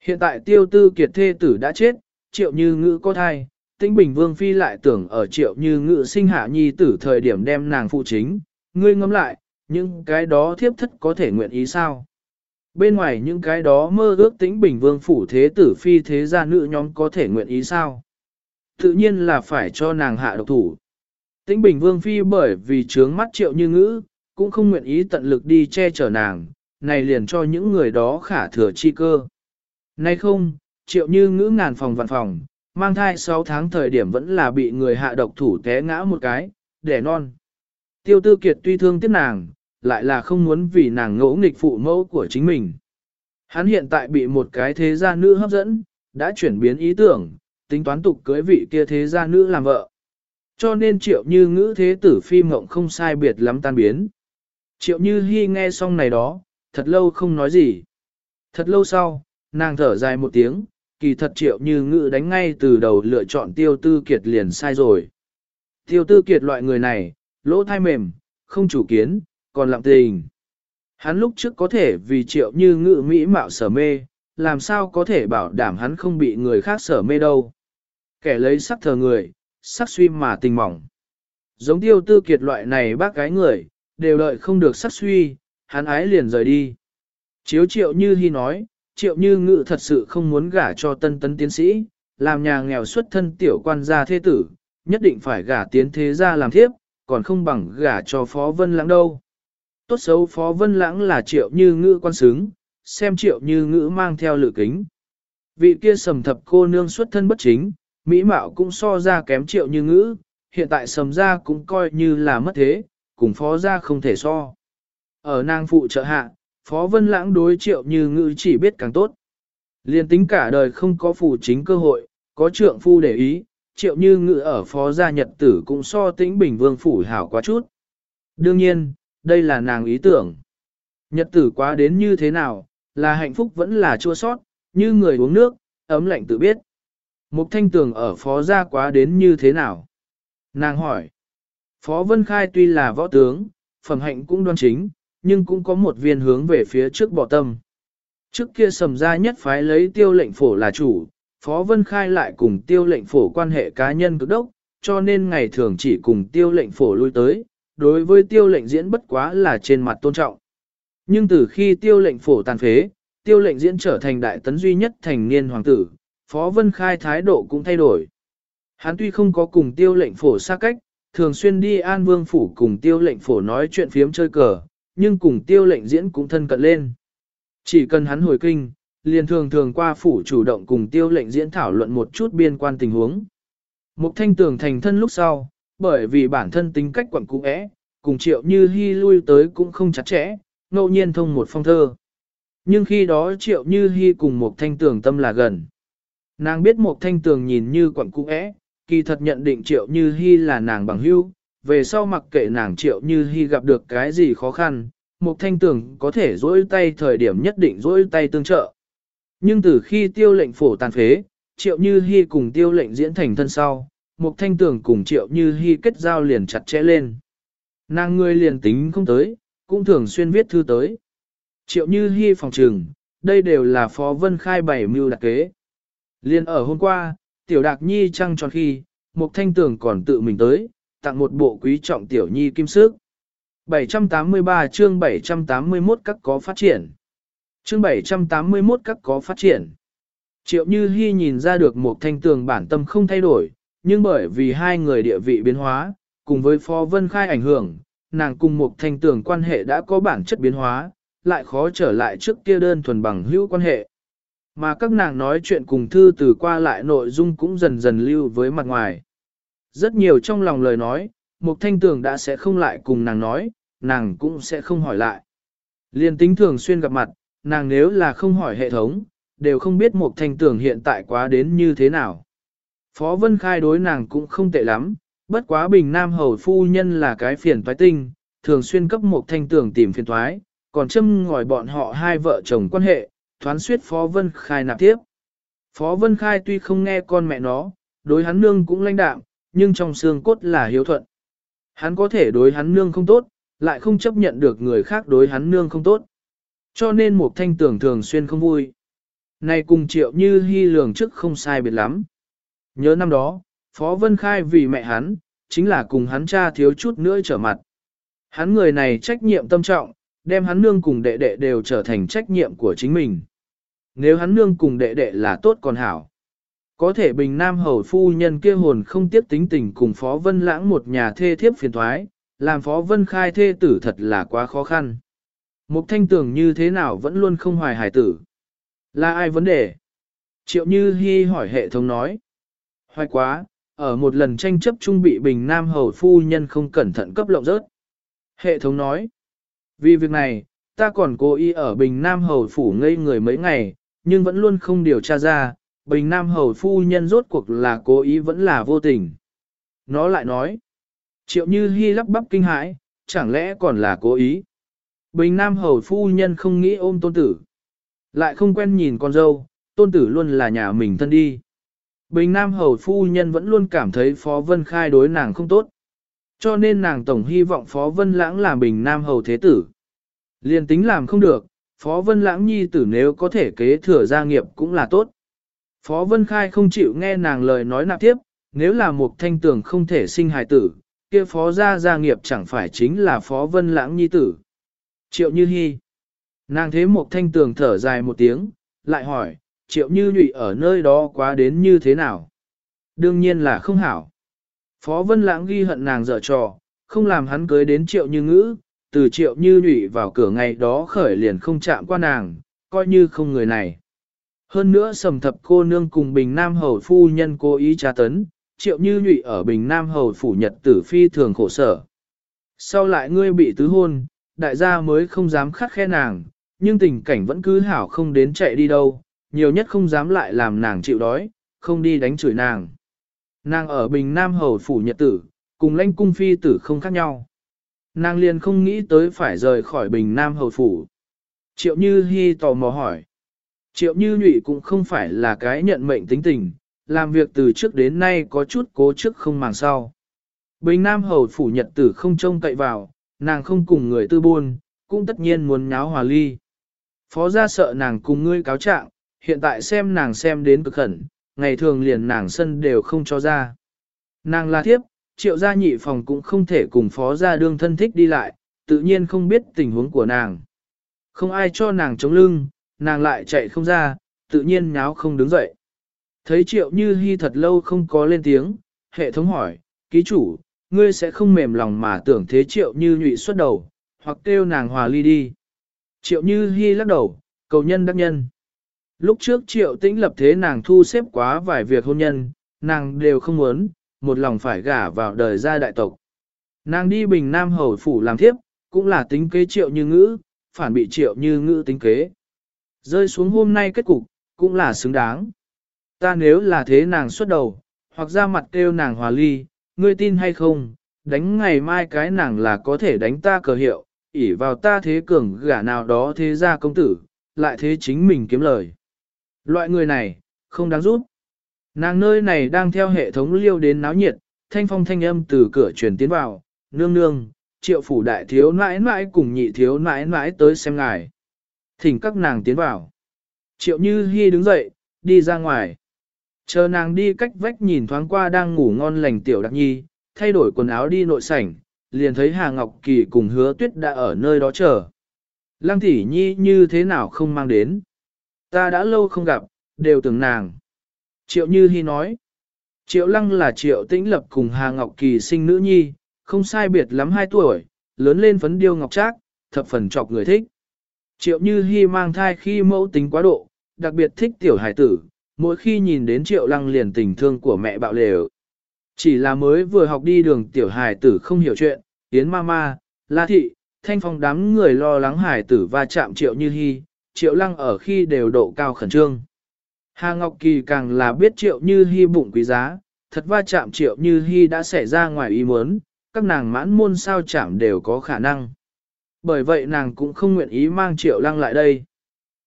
Hiện tại tiêu tư kiệt thê tử đã chết, triệu như ngữ có thai, tĩnh bình vương phi lại tưởng ở triệu như ngữ sinh hạ nhi tử thời điểm đem nàng phụ chính, ngươi ngẫm lại, những cái đó thiếp thất có thể nguyện ý sao? Bên ngoài những cái đó mơ ước tính bình vương phủ thế tử phi thế gia nữ nhóm có thể nguyện ý sao? Tự nhiên là phải cho nàng hạ độc thủ. Tĩnh bình vương phi bởi vì trướng mắt triệu như ngữ, cũng không nguyện ý tận lực đi che chở nàng, này liền cho những người đó khả thừa chi cơ. Nay không, triệu như ngữ ngàn phòng vạn phòng, mang thai 6 tháng thời điểm vẫn là bị người hạ độc thủ té ngã một cái, đẻ non. Tiêu tư kiệt tuy thương tiếc nàng, lại là không muốn vì nàng ngỗ nghịch phụ mẫu của chính mình. Hắn hiện tại bị một cái thế gia nữ hấp dẫn, đã chuyển biến ý tưởng, tính toán tục cưới vị kia thế gia nữ làm vợ. Cho nên triệu như ngữ thế tử phi mộng không sai biệt lắm tan biến. Triệu như hy nghe xong này đó, thật lâu không nói gì. Thật lâu sau, nàng thở dài một tiếng, kỳ thật triệu như ngữ đánh ngay từ đầu lựa chọn tiêu tư kiệt liền sai rồi. Tiêu tư kiệt loại người này, lỗ thai mềm, không chủ kiến, còn lặng tình. Hắn lúc trước có thể vì triệu như ngự mỹ mạo sở mê, làm sao có thể bảo đảm hắn không bị người khác sở mê đâu. Kẻ lấy sắc thờ người, sắc suy mà tình mỏng. Giống tiêu tư kiệt loại này bác gái người, đều đợi không được sắc suy, hắn ái liền rời đi. Chiếu triệu như hy nói, triệu như ngự thật sự không muốn gả cho tân tấn tiến sĩ, làm nhà nghèo xuất thân tiểu quan gia thế tử, nhất định phải gả tiến thế gia làm thiếp, còn không bằng gả cho phó vân lãng đâu. Tốt xấu phó vân lãng là triệu như ngữ quan xứng, xem triệu như ngữ mang theo lự kính. Vị kia sầm thập cô nương xuất thân bất chính, mỹ mạo cũng so ra kém triệu như ngữ, hiện tại sầm ra cũng coi như là mất thế, cùng phó ra không thể so. Ở nàng phụ trợ hạ, phó vân lãng đối triệu như ngữ chỉ biết càng tốt. Liên tính cả đời không có phụ chính cơ hội, có trượng phu để ý, triệu như ngữ ở phó gia nhật tử cũng so tĩnh bình vương phủ hảo quá chút. Đương nhiên, đây là nàng ý tưởng. Nhật tử quá đến như thế nào, là hạnh phúc vẫn là chua sót, như người uống nước, ấm lạnh tự biết. Mục thanh tường ở phó gia quá đến như thế nào? Nàng hỏi. Phó Vân Khai tuy là võ tướng, phẩm hạnh cũng đoan chính, nhưng cũng có một viên hướng về phía trước bỏ tâm. Trước kia sầm gia nhất phái lấy tiêu lệnh phổ là chủ, Phó Vân Khai lại cùng tiêu lệnh phổ quan hệ cá nhân cực đốc, cho nên ngày thường chỉ cùng tiêu lệnh phổ lui tới, đối với tiêu lệnh diễn bất quá là trên mặt tôn trọng. Nhưng từ khi tiêu lệnh phổ tàn phế, tiêu lệnh diễn trở thành đại tấn duy nhất thành niên hoàng tử, Phó Vân Khai thái độ cũng thay đổi. Hắn tuy không có cùng tiêu lệnh phổ xa cách, thường xuyên đi an vương phủ cùng tiêu lệnh phổ nói chuyện phiếm chơi cờ, nhưng cùng tiêu lệnh diễn cũng thân cận lên. Chỉ cần hắn hồi kinh, liền thường thường qua phủ chủ động cùng tiêu lệnh diễn thảo luận một chút biên quan tình huống. Mục thanh tường thành thân lúc sau, bởi vì bản thân tính cách quẩn cũ é, cùng triệu như hy lui tới cũng không chặt chẽ, ngẫu nhiên thông một phong thơ. Nhưng khi đó triệu như hy cùng một thanh tường tâm là gần. Nàng biết một thanh tường nhìn như quẩn cũ é, kỳ thật nhận định triệu như hy là nàng bằng hữu, về sau mặc kệ nàng triệu như hy gặp được cái gì khó khăn, một thanh tường có thể dỗi tay thời điểm nhất định dỗi tay tương trợ. Nhưng từ khi tiêu lệnh phổ tàn phế, triệu như hy cùng tiêu lệnh diễn thành thân sau, Mục thanh tường cùng triệu như hy kết giao liền chặt chẽ lên. Nàng ngươi liền tính không tới, cũng thường xuyên viết thư tới. Triệu như hy phòng trừng, đây đều là phó vân khai bảy mưu đặc kế. Liên ở hôm qua, tiểu đạc nhi trăng tròn khi, Mục thanh tường còn tự mình tới, tặng một bộ quý trọng tiểu nhi kim sức. 783 chương 781 các có phát triển. Chương 781 các có phát triển. Triệu Như Hi nhìn ra được một thanh tường bản tâm không thay đổi, nhưng bởi vì hai người địa vị biến hóa, cùng với Phó Vân Khai ảnh hưởng, nàng cùng một thanh tường quan hệ đã có bản chất biến hóa, lại khó trở lại trước kia đơn thuần bằng hữu quan hệ. Mà các nàng nói chuyện cùng thư từ qua lại nội dung cũng dần dần lưu với mặt ngoài. Rất nhiều trong lòng lời nói, một thanh tường đã sẽ không lại cùng nàng nói, nàng cũng sẽ không hỏi lại. Liên tính thường xuyên gặp mặt, nàng nếu là không hỏi hệ thống, đều không biết một thanh tường hiện tại quá đến như thế nào. Phó Vân Khai đối nàng cũng không tệ lắm, bất quá bình nam hầu phu nhân là cái phiền toái tinh, thường xuyên cấp một thanh tưởng tìm phiền toái, còn châm ngòi bọn họ hai vợ chồng quan hệ, thoán suyết Phó Vân Khai nạp tiếp. Phó Vân Khai tuy không nghe con mẹ nó, đối hắn nương cũng lãnh đạm, nhưng trong xương cốt là hiếu thuận. Hắn có thể đối hắn nương không tốt, lại không chấp nhận được người khác đối hắn nương không tốt. Cho nên một thanh tưởng thường xuyên không vui. Này cùng triệu như hy lường trước không sai biệt lắm. Nhớ năm đó, Phó Vân Khai vì mẹ hắn, chính là cùng hắn cha thiếu chút nữa trở mặt. Hắn người này trách nhiệm tâm trọng, đem hắn nương cùng đệ đệ đều trở thành trách nhiệm của chính mình. Nếu hắn nương cùng đệ đệ là tốt còn hảo. Có thể bình nam hầu phu nhân kia hồn không tiếp tính tình cùng Phó Vân Lãng một nhà thê thiếp phiền thoái, làm Phó Vân Khai thê tử thật là quá khó khăn. Mục thanh tưởng như thế nào vẫn luôn không hoài hải tử. Là ai vấn đề? Triệu Như Hi hỏi hệ thống nói. Hoài quá, ở một lần tranh chấp trung bị bình nam hầu phu nhân không cẩn thận cấp lộng rớt. Hệ thống nói. Vì việc này, ta còn cố ý ở Bình Nam Hầu Phủ ngây người mấy ngày, nhưng vẫn luôn không điều tra ra, Bình Nam Hầu Phu Nhân rốt cuộc là cố ý vẫn là vô tình. Nó lại nói, triệu như hy lắp bắp kinh hãi, chẳng lẽ còn là cố ý. Bình Nam Hầu Phu Nhân không nghĩ ôm tôn tử. Lại không quen nhìn con dâu, tôn tử luôn là nhà mình thân đi. Bình Nam Hầu Phu Nhân vẫn luôn cảm thấy Phó Vân Khai đối nàng không tốt. Cho nên nàng tổng hy vọng Phó Vân Lãng làm Bình Nam Hầu Thế Tử. Liên tính làm không được, Phó Vân Lãng Nhi tử nếu có thể kế thừa gia nghiệp cũng là tốt. Phó Vân Khai không chịu nghe nàng lời nói nạp tiếp, nếu là một thanh tường không thể sinh hài tử, kia Phó gia gia nghiệp chẳng phải chính là Phó Vân Lãng Nhi tử. Triệu Như Hi. Nàng thế một thanh tường thở dài một tiếng, lại hỏi, Triệu Như Nhụy ở nơi đó quá đến như thế nào? Đương nhiên là không hảo. Phó Vân Lãng ghi hận nàng dở trò, không làm hắn cưới đến Triệu Như Ngữ, từ triệu như nhụy vào cửa ngày đó khởi liền không chạm qua nàng, coi như không người này. Hơn nữa sầm thập cô nương cùng Bình Nam Hầu phu nhân cố ý tra tấn, triệu như nhụy ở Bình Nam Hầu phủ nhật tử phi thường khổ sở. Sau lại ngươi bị tứ hôn, đại gia mới không dám khắc khe nàng, nhưng tình cảnh vẫn cứ hảo không đến chạy đi đâu, nhiều nhất không dám lại làm nàng chịu đói, không đi đánh chửi nàng. Nàng ở Bình Nam Hầu phủ nhật tử, cùng lãnh cung phi tử không khác nhau. Nàng liền không nghĩ tới phải rời khỏi bình nam hầu phủ. Triệu Như Hi tò mò hỏi. Triệu Như Nhụy cũng không phải là cái nhận mệnh tính tình, làm việc từ trước đến nay có chút cố trước không màng sau. Bình Nam hầu phủ nhật tử không trông cậy vào, nàng không cùng người tư buôn, cũng tất nhiên muốn nháo hòa ly. Phó gia sợ nàng cùng ngươi cáo trạng, hiện tại xem nàng xem đến cực khẩn, ngày thường liền nàng sân đều không cho ra. Nàng là thiếp, triệu gia nhị phòng cũng không thể cùng phó gia đương thân thích đi lại, tự nhiên không biết tình huống của nàng. Không ai cho nàng chống lưng, nàng lại chạy không ra, tự nhiên nháo không đứng dậy. Thấy triệu như hy thật lâu không có lên tiếng, hệ thống hỏi, ký chủ, ngươi sẽ không mềm lòng mà tưởng thế triệu như nhụy xuất đầu, hoặc kêu nàng hòa ly đi. Triệu như hy lắc đầu, cầu nhân đắc nhân. Lúc trước triệu tĩnh lập thế nàng thu xếp quá vài việc hôn nhân, nàng đều không muốn, một lòng phải gả vào đời gia đại tộc. Nàng đi bình nam hầu phủ làm thiếp, cũng là tính kế triệu như ngữ, phản bị triệu như ngữ tính kế. Rơi xuống hôm nay kết cục, cũng là xứng đáng. Ta nếu là thế nàng xuất đầu, hoặc ra mặt kêu nàng hòa ly, ngươi tin hay không, đánh ngày mai cái nàng là có thể đánh ta cờ hiệu, ỉ vào ta thế cường gả nào đó thế ra công tử, lại thế chính mình kiếm lời. Loại người này, không đáng giúp. Nàng nơi này đang theo hệ thống liêu đến náo nhiệt, thanh phong thanh âm từ cửa truyền tiến vào, nương nương, triệu phủ đại thiếu nãi nãi cùng nhị thiếu nãi nãi tới xem ngài. Thỉnh các nàng tiến vào. Triệu như hy đứng dậy, đi ra ngoài. Chờ nàng đi cách vách nhìn thoáng qua đang ngủ ngon lành tiểu đặc nhi, thay đổi quần áo đi nội sảnh, liền thấy Hà Ngọc Kỳ cùng hứa tuyết đã ở nơi đó chờ. Lăng Thỉ nhi như thế nào không mang đến. Ta đã lâu không gặp, đều tưởng nàng. Triệu Như Hi nói, Triệu Lăng là Triệu Tĩnh Lập cùng Hà Ngọc Kỳ sinh nữ nhi, không sai biệt lắm 2 tuổi, lớn lên phấn điêu ngọc trác, thập phần chọc người thích. Triệu Như Hi mang thai khi mẫu tính quá độ, đặc biệt thích tiểu hải tử, mỗi khi nhìn đến Triệu Lăng liền tình thương của mẹ bạo lều. Chỉ là mới vừa học đi đường tiểu hải tử không hiểu chuyện, Yến Mama, La Thị, Thanh Phong đám người lo lắng hải tử va chạm Triệu Như Hi, Triệu Lăng ở khi đều độ cao khẩn trương. Hà Ngọc Kỳ càng là biết triệu như hy bụng quý giá, thật va chạm triệu như hy đã xảy ra ngoài ý muốn, các nàng mãn môn sao chạm đều có khả năng. Bởi vậy nàng cũng không nguyện ý mang triệu lăng lại đây.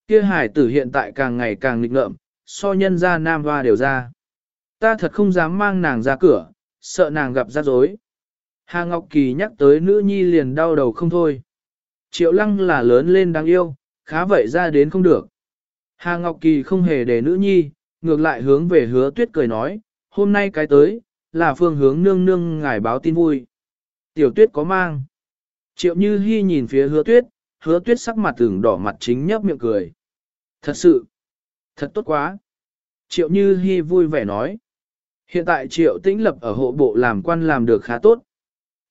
Kia hải tử hiện tại càng ngày càng nghịch ngợm, so nhân ra nam hoa đều ra. Ta thật không dám mang nàng ra cửa, sợ nàng gặp rắc rối. Hà Ngọc Kỳ nhắc tới nữ nhi liền đau đầu không thôi. Triệu lăng là lớn lên đáng yêu, khá vậy ra đến không được. Hà Ngọc Kỳ không hề để nữ nhi, ngược lại hướng về hứa tuyết cười nói, hôm nay cái tới, là phương hướng nương nương ngài báo tin vui. Tiểu tuyết có mang. Triệu Như Hi nhìn phía hứa tuyết, hứa tuyết sắc mặt tưởng đỏ mặt chính nhấp miệng cười. Thật sự, thật tốt quá. Triệu Như Hi vui vẻ nói. Hiện tại Triệu Tĩnh Lập ở hộ bộ làm quan làm được khá tốt.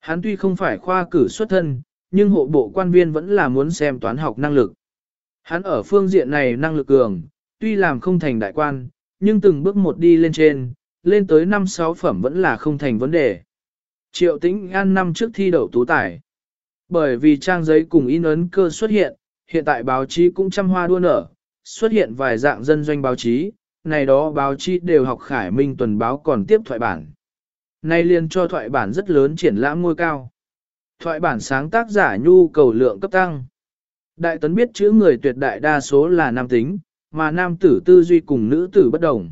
Hắn tuy không phải khoa cử xuất thân, nhưng hộ bộ quan viên vẫn là muốn xem toán học năng lực. Hắn ở phương diện này năng lực cường, tuy làm không thành đại quan, nhưng từng bước một đi lên trên, lên tới năm sáu phẩm vẫn là không thành vấn đề. Triệu tĩnh an năm trước thi đậu tú tài. Bởi vì trang giấy cùng in ấn cơ xuất hiện, hiện tại báo chí cũng trăm hoa đua nở, xuất hiện vài dạng dân doanh báo chí, này đó báo chí đều học khải minh tuần báo còn tiếp thoại bản. nay liền cho thoại bản rất lớn triển lãm ngôi cao. Thoại bản sáng tác giả nhu cầu lượng cấp tăng. Đại tấn biết chữ người tuyệt đại đa số là nam tính, mà nam tử tư duy cùng nữ tử bất đồng.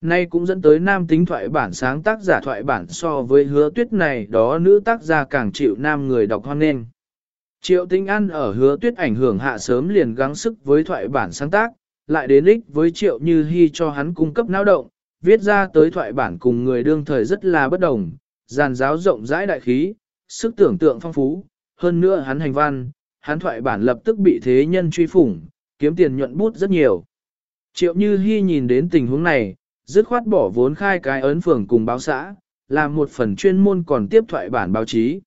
Nay cũng dẫn tới nam tính thoại bản sáng tác giả thoại bản so với hứa tuyết này đó nữ tác gia càng chịu nam người đọc hoan nghênh. Triệu tinh ăn ở hứa tuyết ảnh hưởng hạ sớm liền gắng sức với thoại bản sáng tác, lại đến ích với triệu như hy cho hắn cung cấp não động, viết ra tới thoại bản cùng người đương thời rất là bất đồng, giàn giáo rộng rãi đại khí, sức tưởng tượng phong phú, hơn nữa hắn hành văn, hắn thoại bản lập tức bị thế nhân truy phủng, kiếm tiền nhuận bút rất nhiều. Triệu Như Hi nhìn đến tình huống này, dứt khoát bỏ vốn khai cái ấn phường cùng báo xã, làm một phần chuyên môn còn tiếp thoại bản báo chí.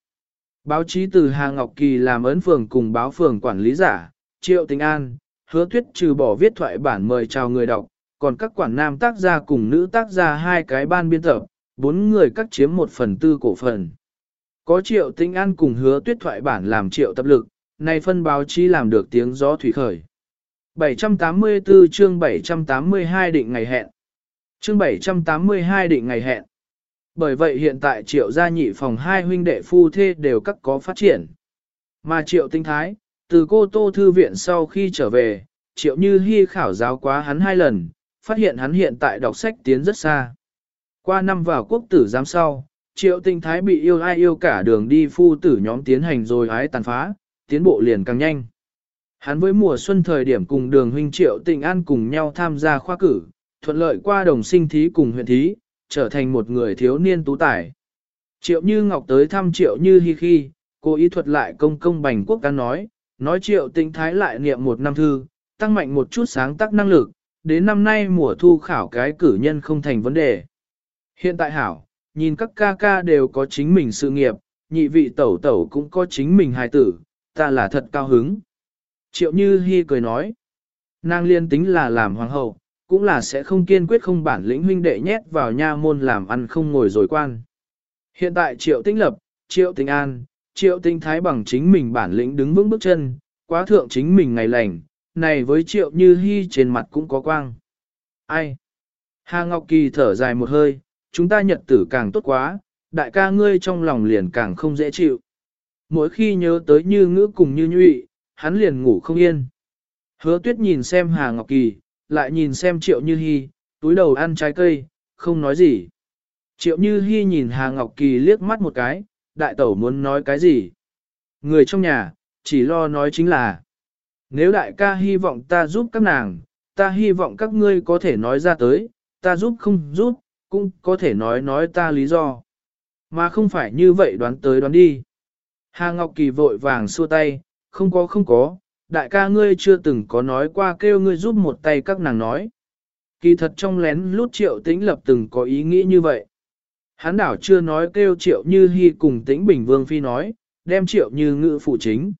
Báo chí từ Hà Ngọc Kỳ làm ấn phường cùng báo phường quản lý giả, Triệu Tình An, hứa tuyết trừ bỏ viết thoại bản mời chào người đọc, còn các quản nam tác gia cùng nữ tác gia hai cái ban biên tập, bốn người cắt chiếm một phần tư cổ phần. Có Triệu Tình An cùng hứa tuyết thoại bản làm triệu tập lực, này phân báo chí làm được tiếng gió thủy khởi. 784 chương 782 định ngày hẹn. Chương 782 định ngày hẹn. Bởi vậy hiện tại triệu gia nhị phòng hai huynh đệ phu thê đều các có phát triển. Mà triệu tinh thái, từ cô tô thư viện sau khi trở về, triệu như hy khảo giáo quá hắn hai lần, phát hiện hắn hiện tại đọc sách tiến rất xa. Qua năm vào quốc tử giám sau, triệu tinh thái bị yêu ai yêu cả đường đi phu tử nhóm tiến hành rồi ái tàn phá, tiến bộ liền càng nhanh. Hắn với mùa xuân thời điểm cùng đường huynh triệu tình an cùng nhau tham gia khoa cử, thuận lợi qua đồng sinh thí cùng huyện thí, trở thành một người thiếu niên tú tài. Triệu Như Ngọc tới thăm Triệu Như Hi khi, cô ý thuật lại công công bành quốc ca nói, nói Triệu Tĩnh Thái lại niệm một năm thư, tăng mạnh một chút sáng tác năng lực, đến năm nay mùa thu khảo cái cử nhân không thành vấn đề. Hiện tại hảo, nhìn các ca ca đều có chính mình sự nghiệp, nhị vị tẩu tẩu cũng có chính mình hài tử, ta là thật cao hứng. Triệu Như Hi cười nói, nàng liên tính là làm hoàng hậu, cũng là sẽ không kiên quyết không bản lĩnh huynh đệ nhét vào nha môn làm ăn không ngồi rồi quan. Hiện tại Triệu Tĩnh Lập, Triệu Tĩnh An, Triệu Tĩnh Thái bằng chính mình bản lĩnh đứng vững bước chân, quá thượng chính mình ngày lành, này với Triệu Như Hi trên mặt cũng có quang. Ai? Hà Ngọc Kỳ thở dài một hơi, chúng ta nhật tử càng tốt quá, đại ca ngươi trong lòng liền càng không dễ chịu. Mỗi khi nhớ tới như ngữ cùng như nhụy, hắn liền ngủ không yên. Hứa tuyết nhìn xem Hà Ngọc Kỳ, lại nhìn xem Triệu Như Hi, túi đầu ăn trái cây, không nói gì. Triệu Như Hi nhìn Hà Ngọc Kỳ liếc mắt một cái, đại tẩu muốn nói cái gì? Người trong nhà, chỉ lo nói chính là, nếu đại ca hy vọng ta giúp các nàng, ta hy vọng các ngươi có thể nói ra tới, ta giúp không giúp, cũng có thể nói nói ta lý do. Mà không phải như vậy đoán tới đoán đi. Hà Ngọc Kỳ vội vàng xua tay, không có không có, đại ca ngươi chưa từng có nói qua kêu ngươi giúp một tay các nàng nói. Kỳ thật trong lén lút triệu tĩnh lập từng có ý nghĩ như vậy. Hán đảo chưa nói kêu triệu như hy cùng tĩnh bình vương phi nói, đem triệu như ngự phụ chính.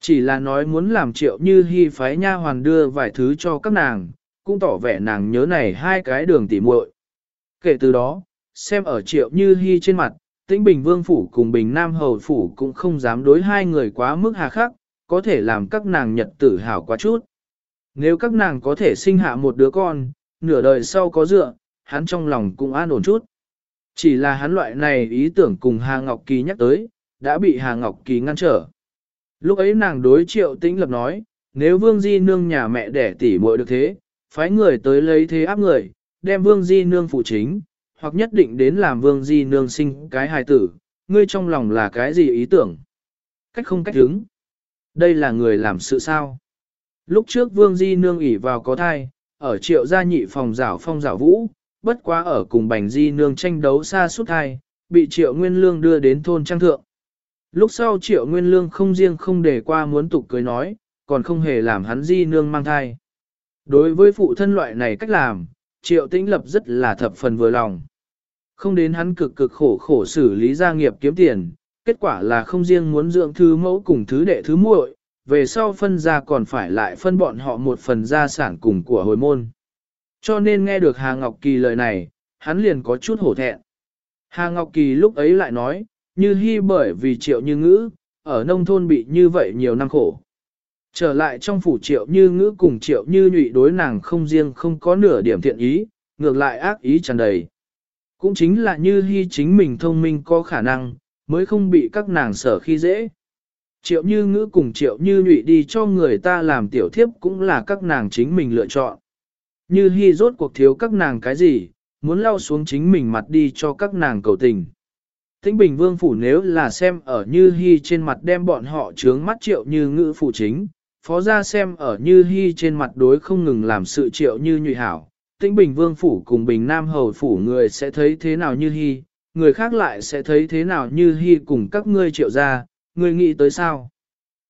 Chỉ là nói muốn làm triệu như hy phái nha hoàn đưa vài thứ cho các nàng, cũng tỏ vẻ nàng nhớ này hai cái đường tỉ muội. Kể từ đó, xem ở triệu như hy trên mặt, tĩnh bình vương phủ cùng bình nam hầu phủ cũng không dám đối hai người quá mức hà khắc, có thể làm các nàng nhật tử hào quá chút. Nếu các nàng có thể sinh hạ một đứa con, nửa đời sau có dựa, hắn trong lòng cũng an ổn chút. Chỉ là hắn loại này ý tưởng cùng Hà Ngọc Kỳ nhắc tới, đã bị Hà Ngọc Kỳ ngăn trở. Lúc ấy nàng đối triệu tĩnh lập nói, nếu Vương Di Nương nhà mẹ đẻ tỉ muội được thế, phái người tới lấy thế áp người, đem Vương Di Nương phụ chính, hoặc nhất định đến làm Vương Di Nương sinh cái hài tử, ngươi trong lòng là cái gì ý tưởng? Cách không cách hứng. Đây là người làm sự sao? Lúc trước Vương Di Nương ỉ vào có thai, ở triệu gia nhị phòng rảo phong rảo vũ, bất quá ở cùng Bành Di Nương tranh đấu xa suốt thai, bị triệu nguyên lương đưa đến thôn trang thượng. Lúc sau triệu nguyên lương không riêng không để qua muốn tục cưới nói, còn không hề làm hắn Di Nương mang thai. Đối với phụ thân loại này cách làm, triệu tĩnh lập rất là thập phần vừa lòng. Không đến hắn cực cực khổ khổ xử lý gia nghiệp kiếm tiền, kết quả là không riêng muốn dưỡng thứ mẫu cùng thứ đệ thứ muội, về sau phân ra còn phải lại phân bọn họ một phần gia sản cùng của hồi môn. Cho nên nghe được Hà Ngọc Kỳ lời này, hắn liền có chút hổ thẹn. Hà Ngọc Kỳ lúc ấy lại nói, như hy bởi vì triệu như ngữ, ở nông thôn bị như vậy nhiều năm khổ. Trở lại trong phủ triệu như ngữ cùng triệu như nhụy đối nàng không riêng không có nửa điểm thiện ý, ngược lại ác ý tràn đầy. Cũng chính là như hy chính mình thông minh có khả năng, mới không bị các nàng sở khi dễ. Triệu như ngữ cùng triệu như nhụy đi cho người ta làm tiểu thiếp cũng là các nàng chính mình lựa chọn. Như hy rốt cuộc thiếu các nàng cái gì, muốn lau xuống chính mình mặt đi cho các nàng cầu tình. Tĩnh Bình Vương Phủ nếu là xem ở Như Hy trên mặt đem bọn họ trướng mắt triệu như ngữ phụ chính, phó ra xem ở Như Hy trên mặt đối không ngừng làm sự triệu như nhụy hảo. Tĩnh Bình Vương Phủ cùng Bình Nam Hầu Phủ người sẽ thấy thế nào Như Hy, người khác lại sẽ thấy thế nào Như Hy cùng các ngươi triệu gia, ngươi nghĩ tới sao?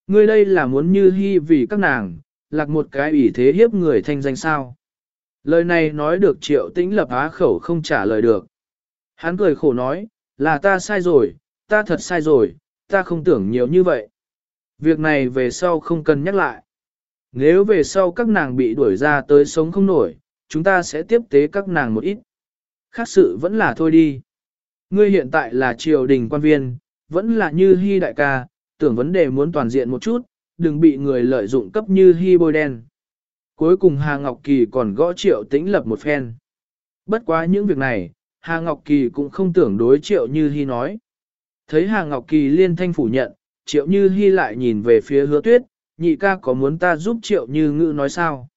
Ngươi đây là muốn Như Hy vì các nàng, lạc một cái ủy thế hiếp người thanh danh sao? Lời này nói được triệu tĩnh lập á khẩu không trả lời được. Hắn cười khổ nói, là ta sai rồi, ta thật sai rồi, ta không tưởng nhiều như vậy. Việc này về sau không cần nhắc lại. Nếu về sau các nàng bị đuổi ra tới sống không nổi, chúng ta sẽ tiếp tế các nàng một ít. Khác sự vẫn là thôi đi. Ngươi hiện tại là triều đình quan viên, vẫn là như hy đại ca, tưởng vấn đề muốn toàn diện một chút, đừng bị người lợi dụng cấp như hy bôi đen. Cuối cùng Hà Ngọc Kỳ còn gõ triệu tĩnh lập một phen. Bất quá những việc này, Hà Ngọc Kỳ cũng không tưởng đối triệu như hy nói. Thấy Hà Ngọc Kỳ liên thanh phủ nhận, triệu như hy lại nhìn về phía hứa tuyết, nhị ca có muốn ta giúp triệu như ngữ nói sao?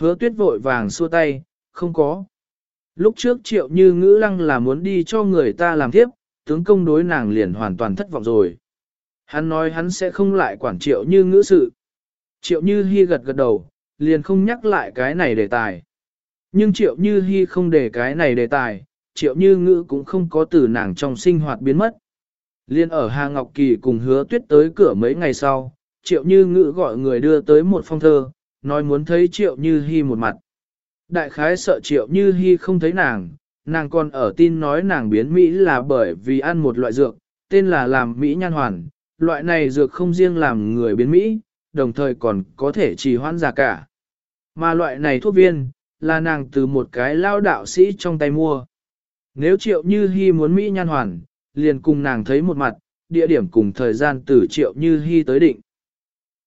Hứa tuyết vội vàng xua tay, không có. Lúc trước triệu như ngữ lăng là muốn đi cho người ta làm tiếp, tướng công đối nàng liền hoàn toàn thất vọng rồi. Hắn nói hắn sẽ không lại quản triệu như ngữ sự. Triệu như hy gật gật đầu, liền không nhắc lại cái này đề tài. Nhưng triệu như hy không để cái này đề tài, triệu như ngữ cũng không có từ nàng trong sinh hoạt biến mất. Liên ở Hà Ngọc Kỳ cùng hứa tuyết tới cửa mấy ngày sau, triệu như ngữ gọi người đưa tới một phong thơ, nói muốn thấy triệu như hi một mặt. Đại khái sợ triệu như hi không thấy nàng, nàng còn ở tin nói nàng biến Mỹ là bởi vì ăn một loại dược, tên là làm Mỹ nhan hoàn, loại này dược không riêng làm người biến Mỹ, đồng thời còn có thể trì hoãn già cả. Mà loại này thuốc viên, là nàng từ một cái lao đạo sĩ trong tay mua. Nếu triệu như hi muốn Mỹ nhan hoàn, liền cùng nàng thấy một mặt, địa điểm cùng thời gian từ triệu như hi tới định.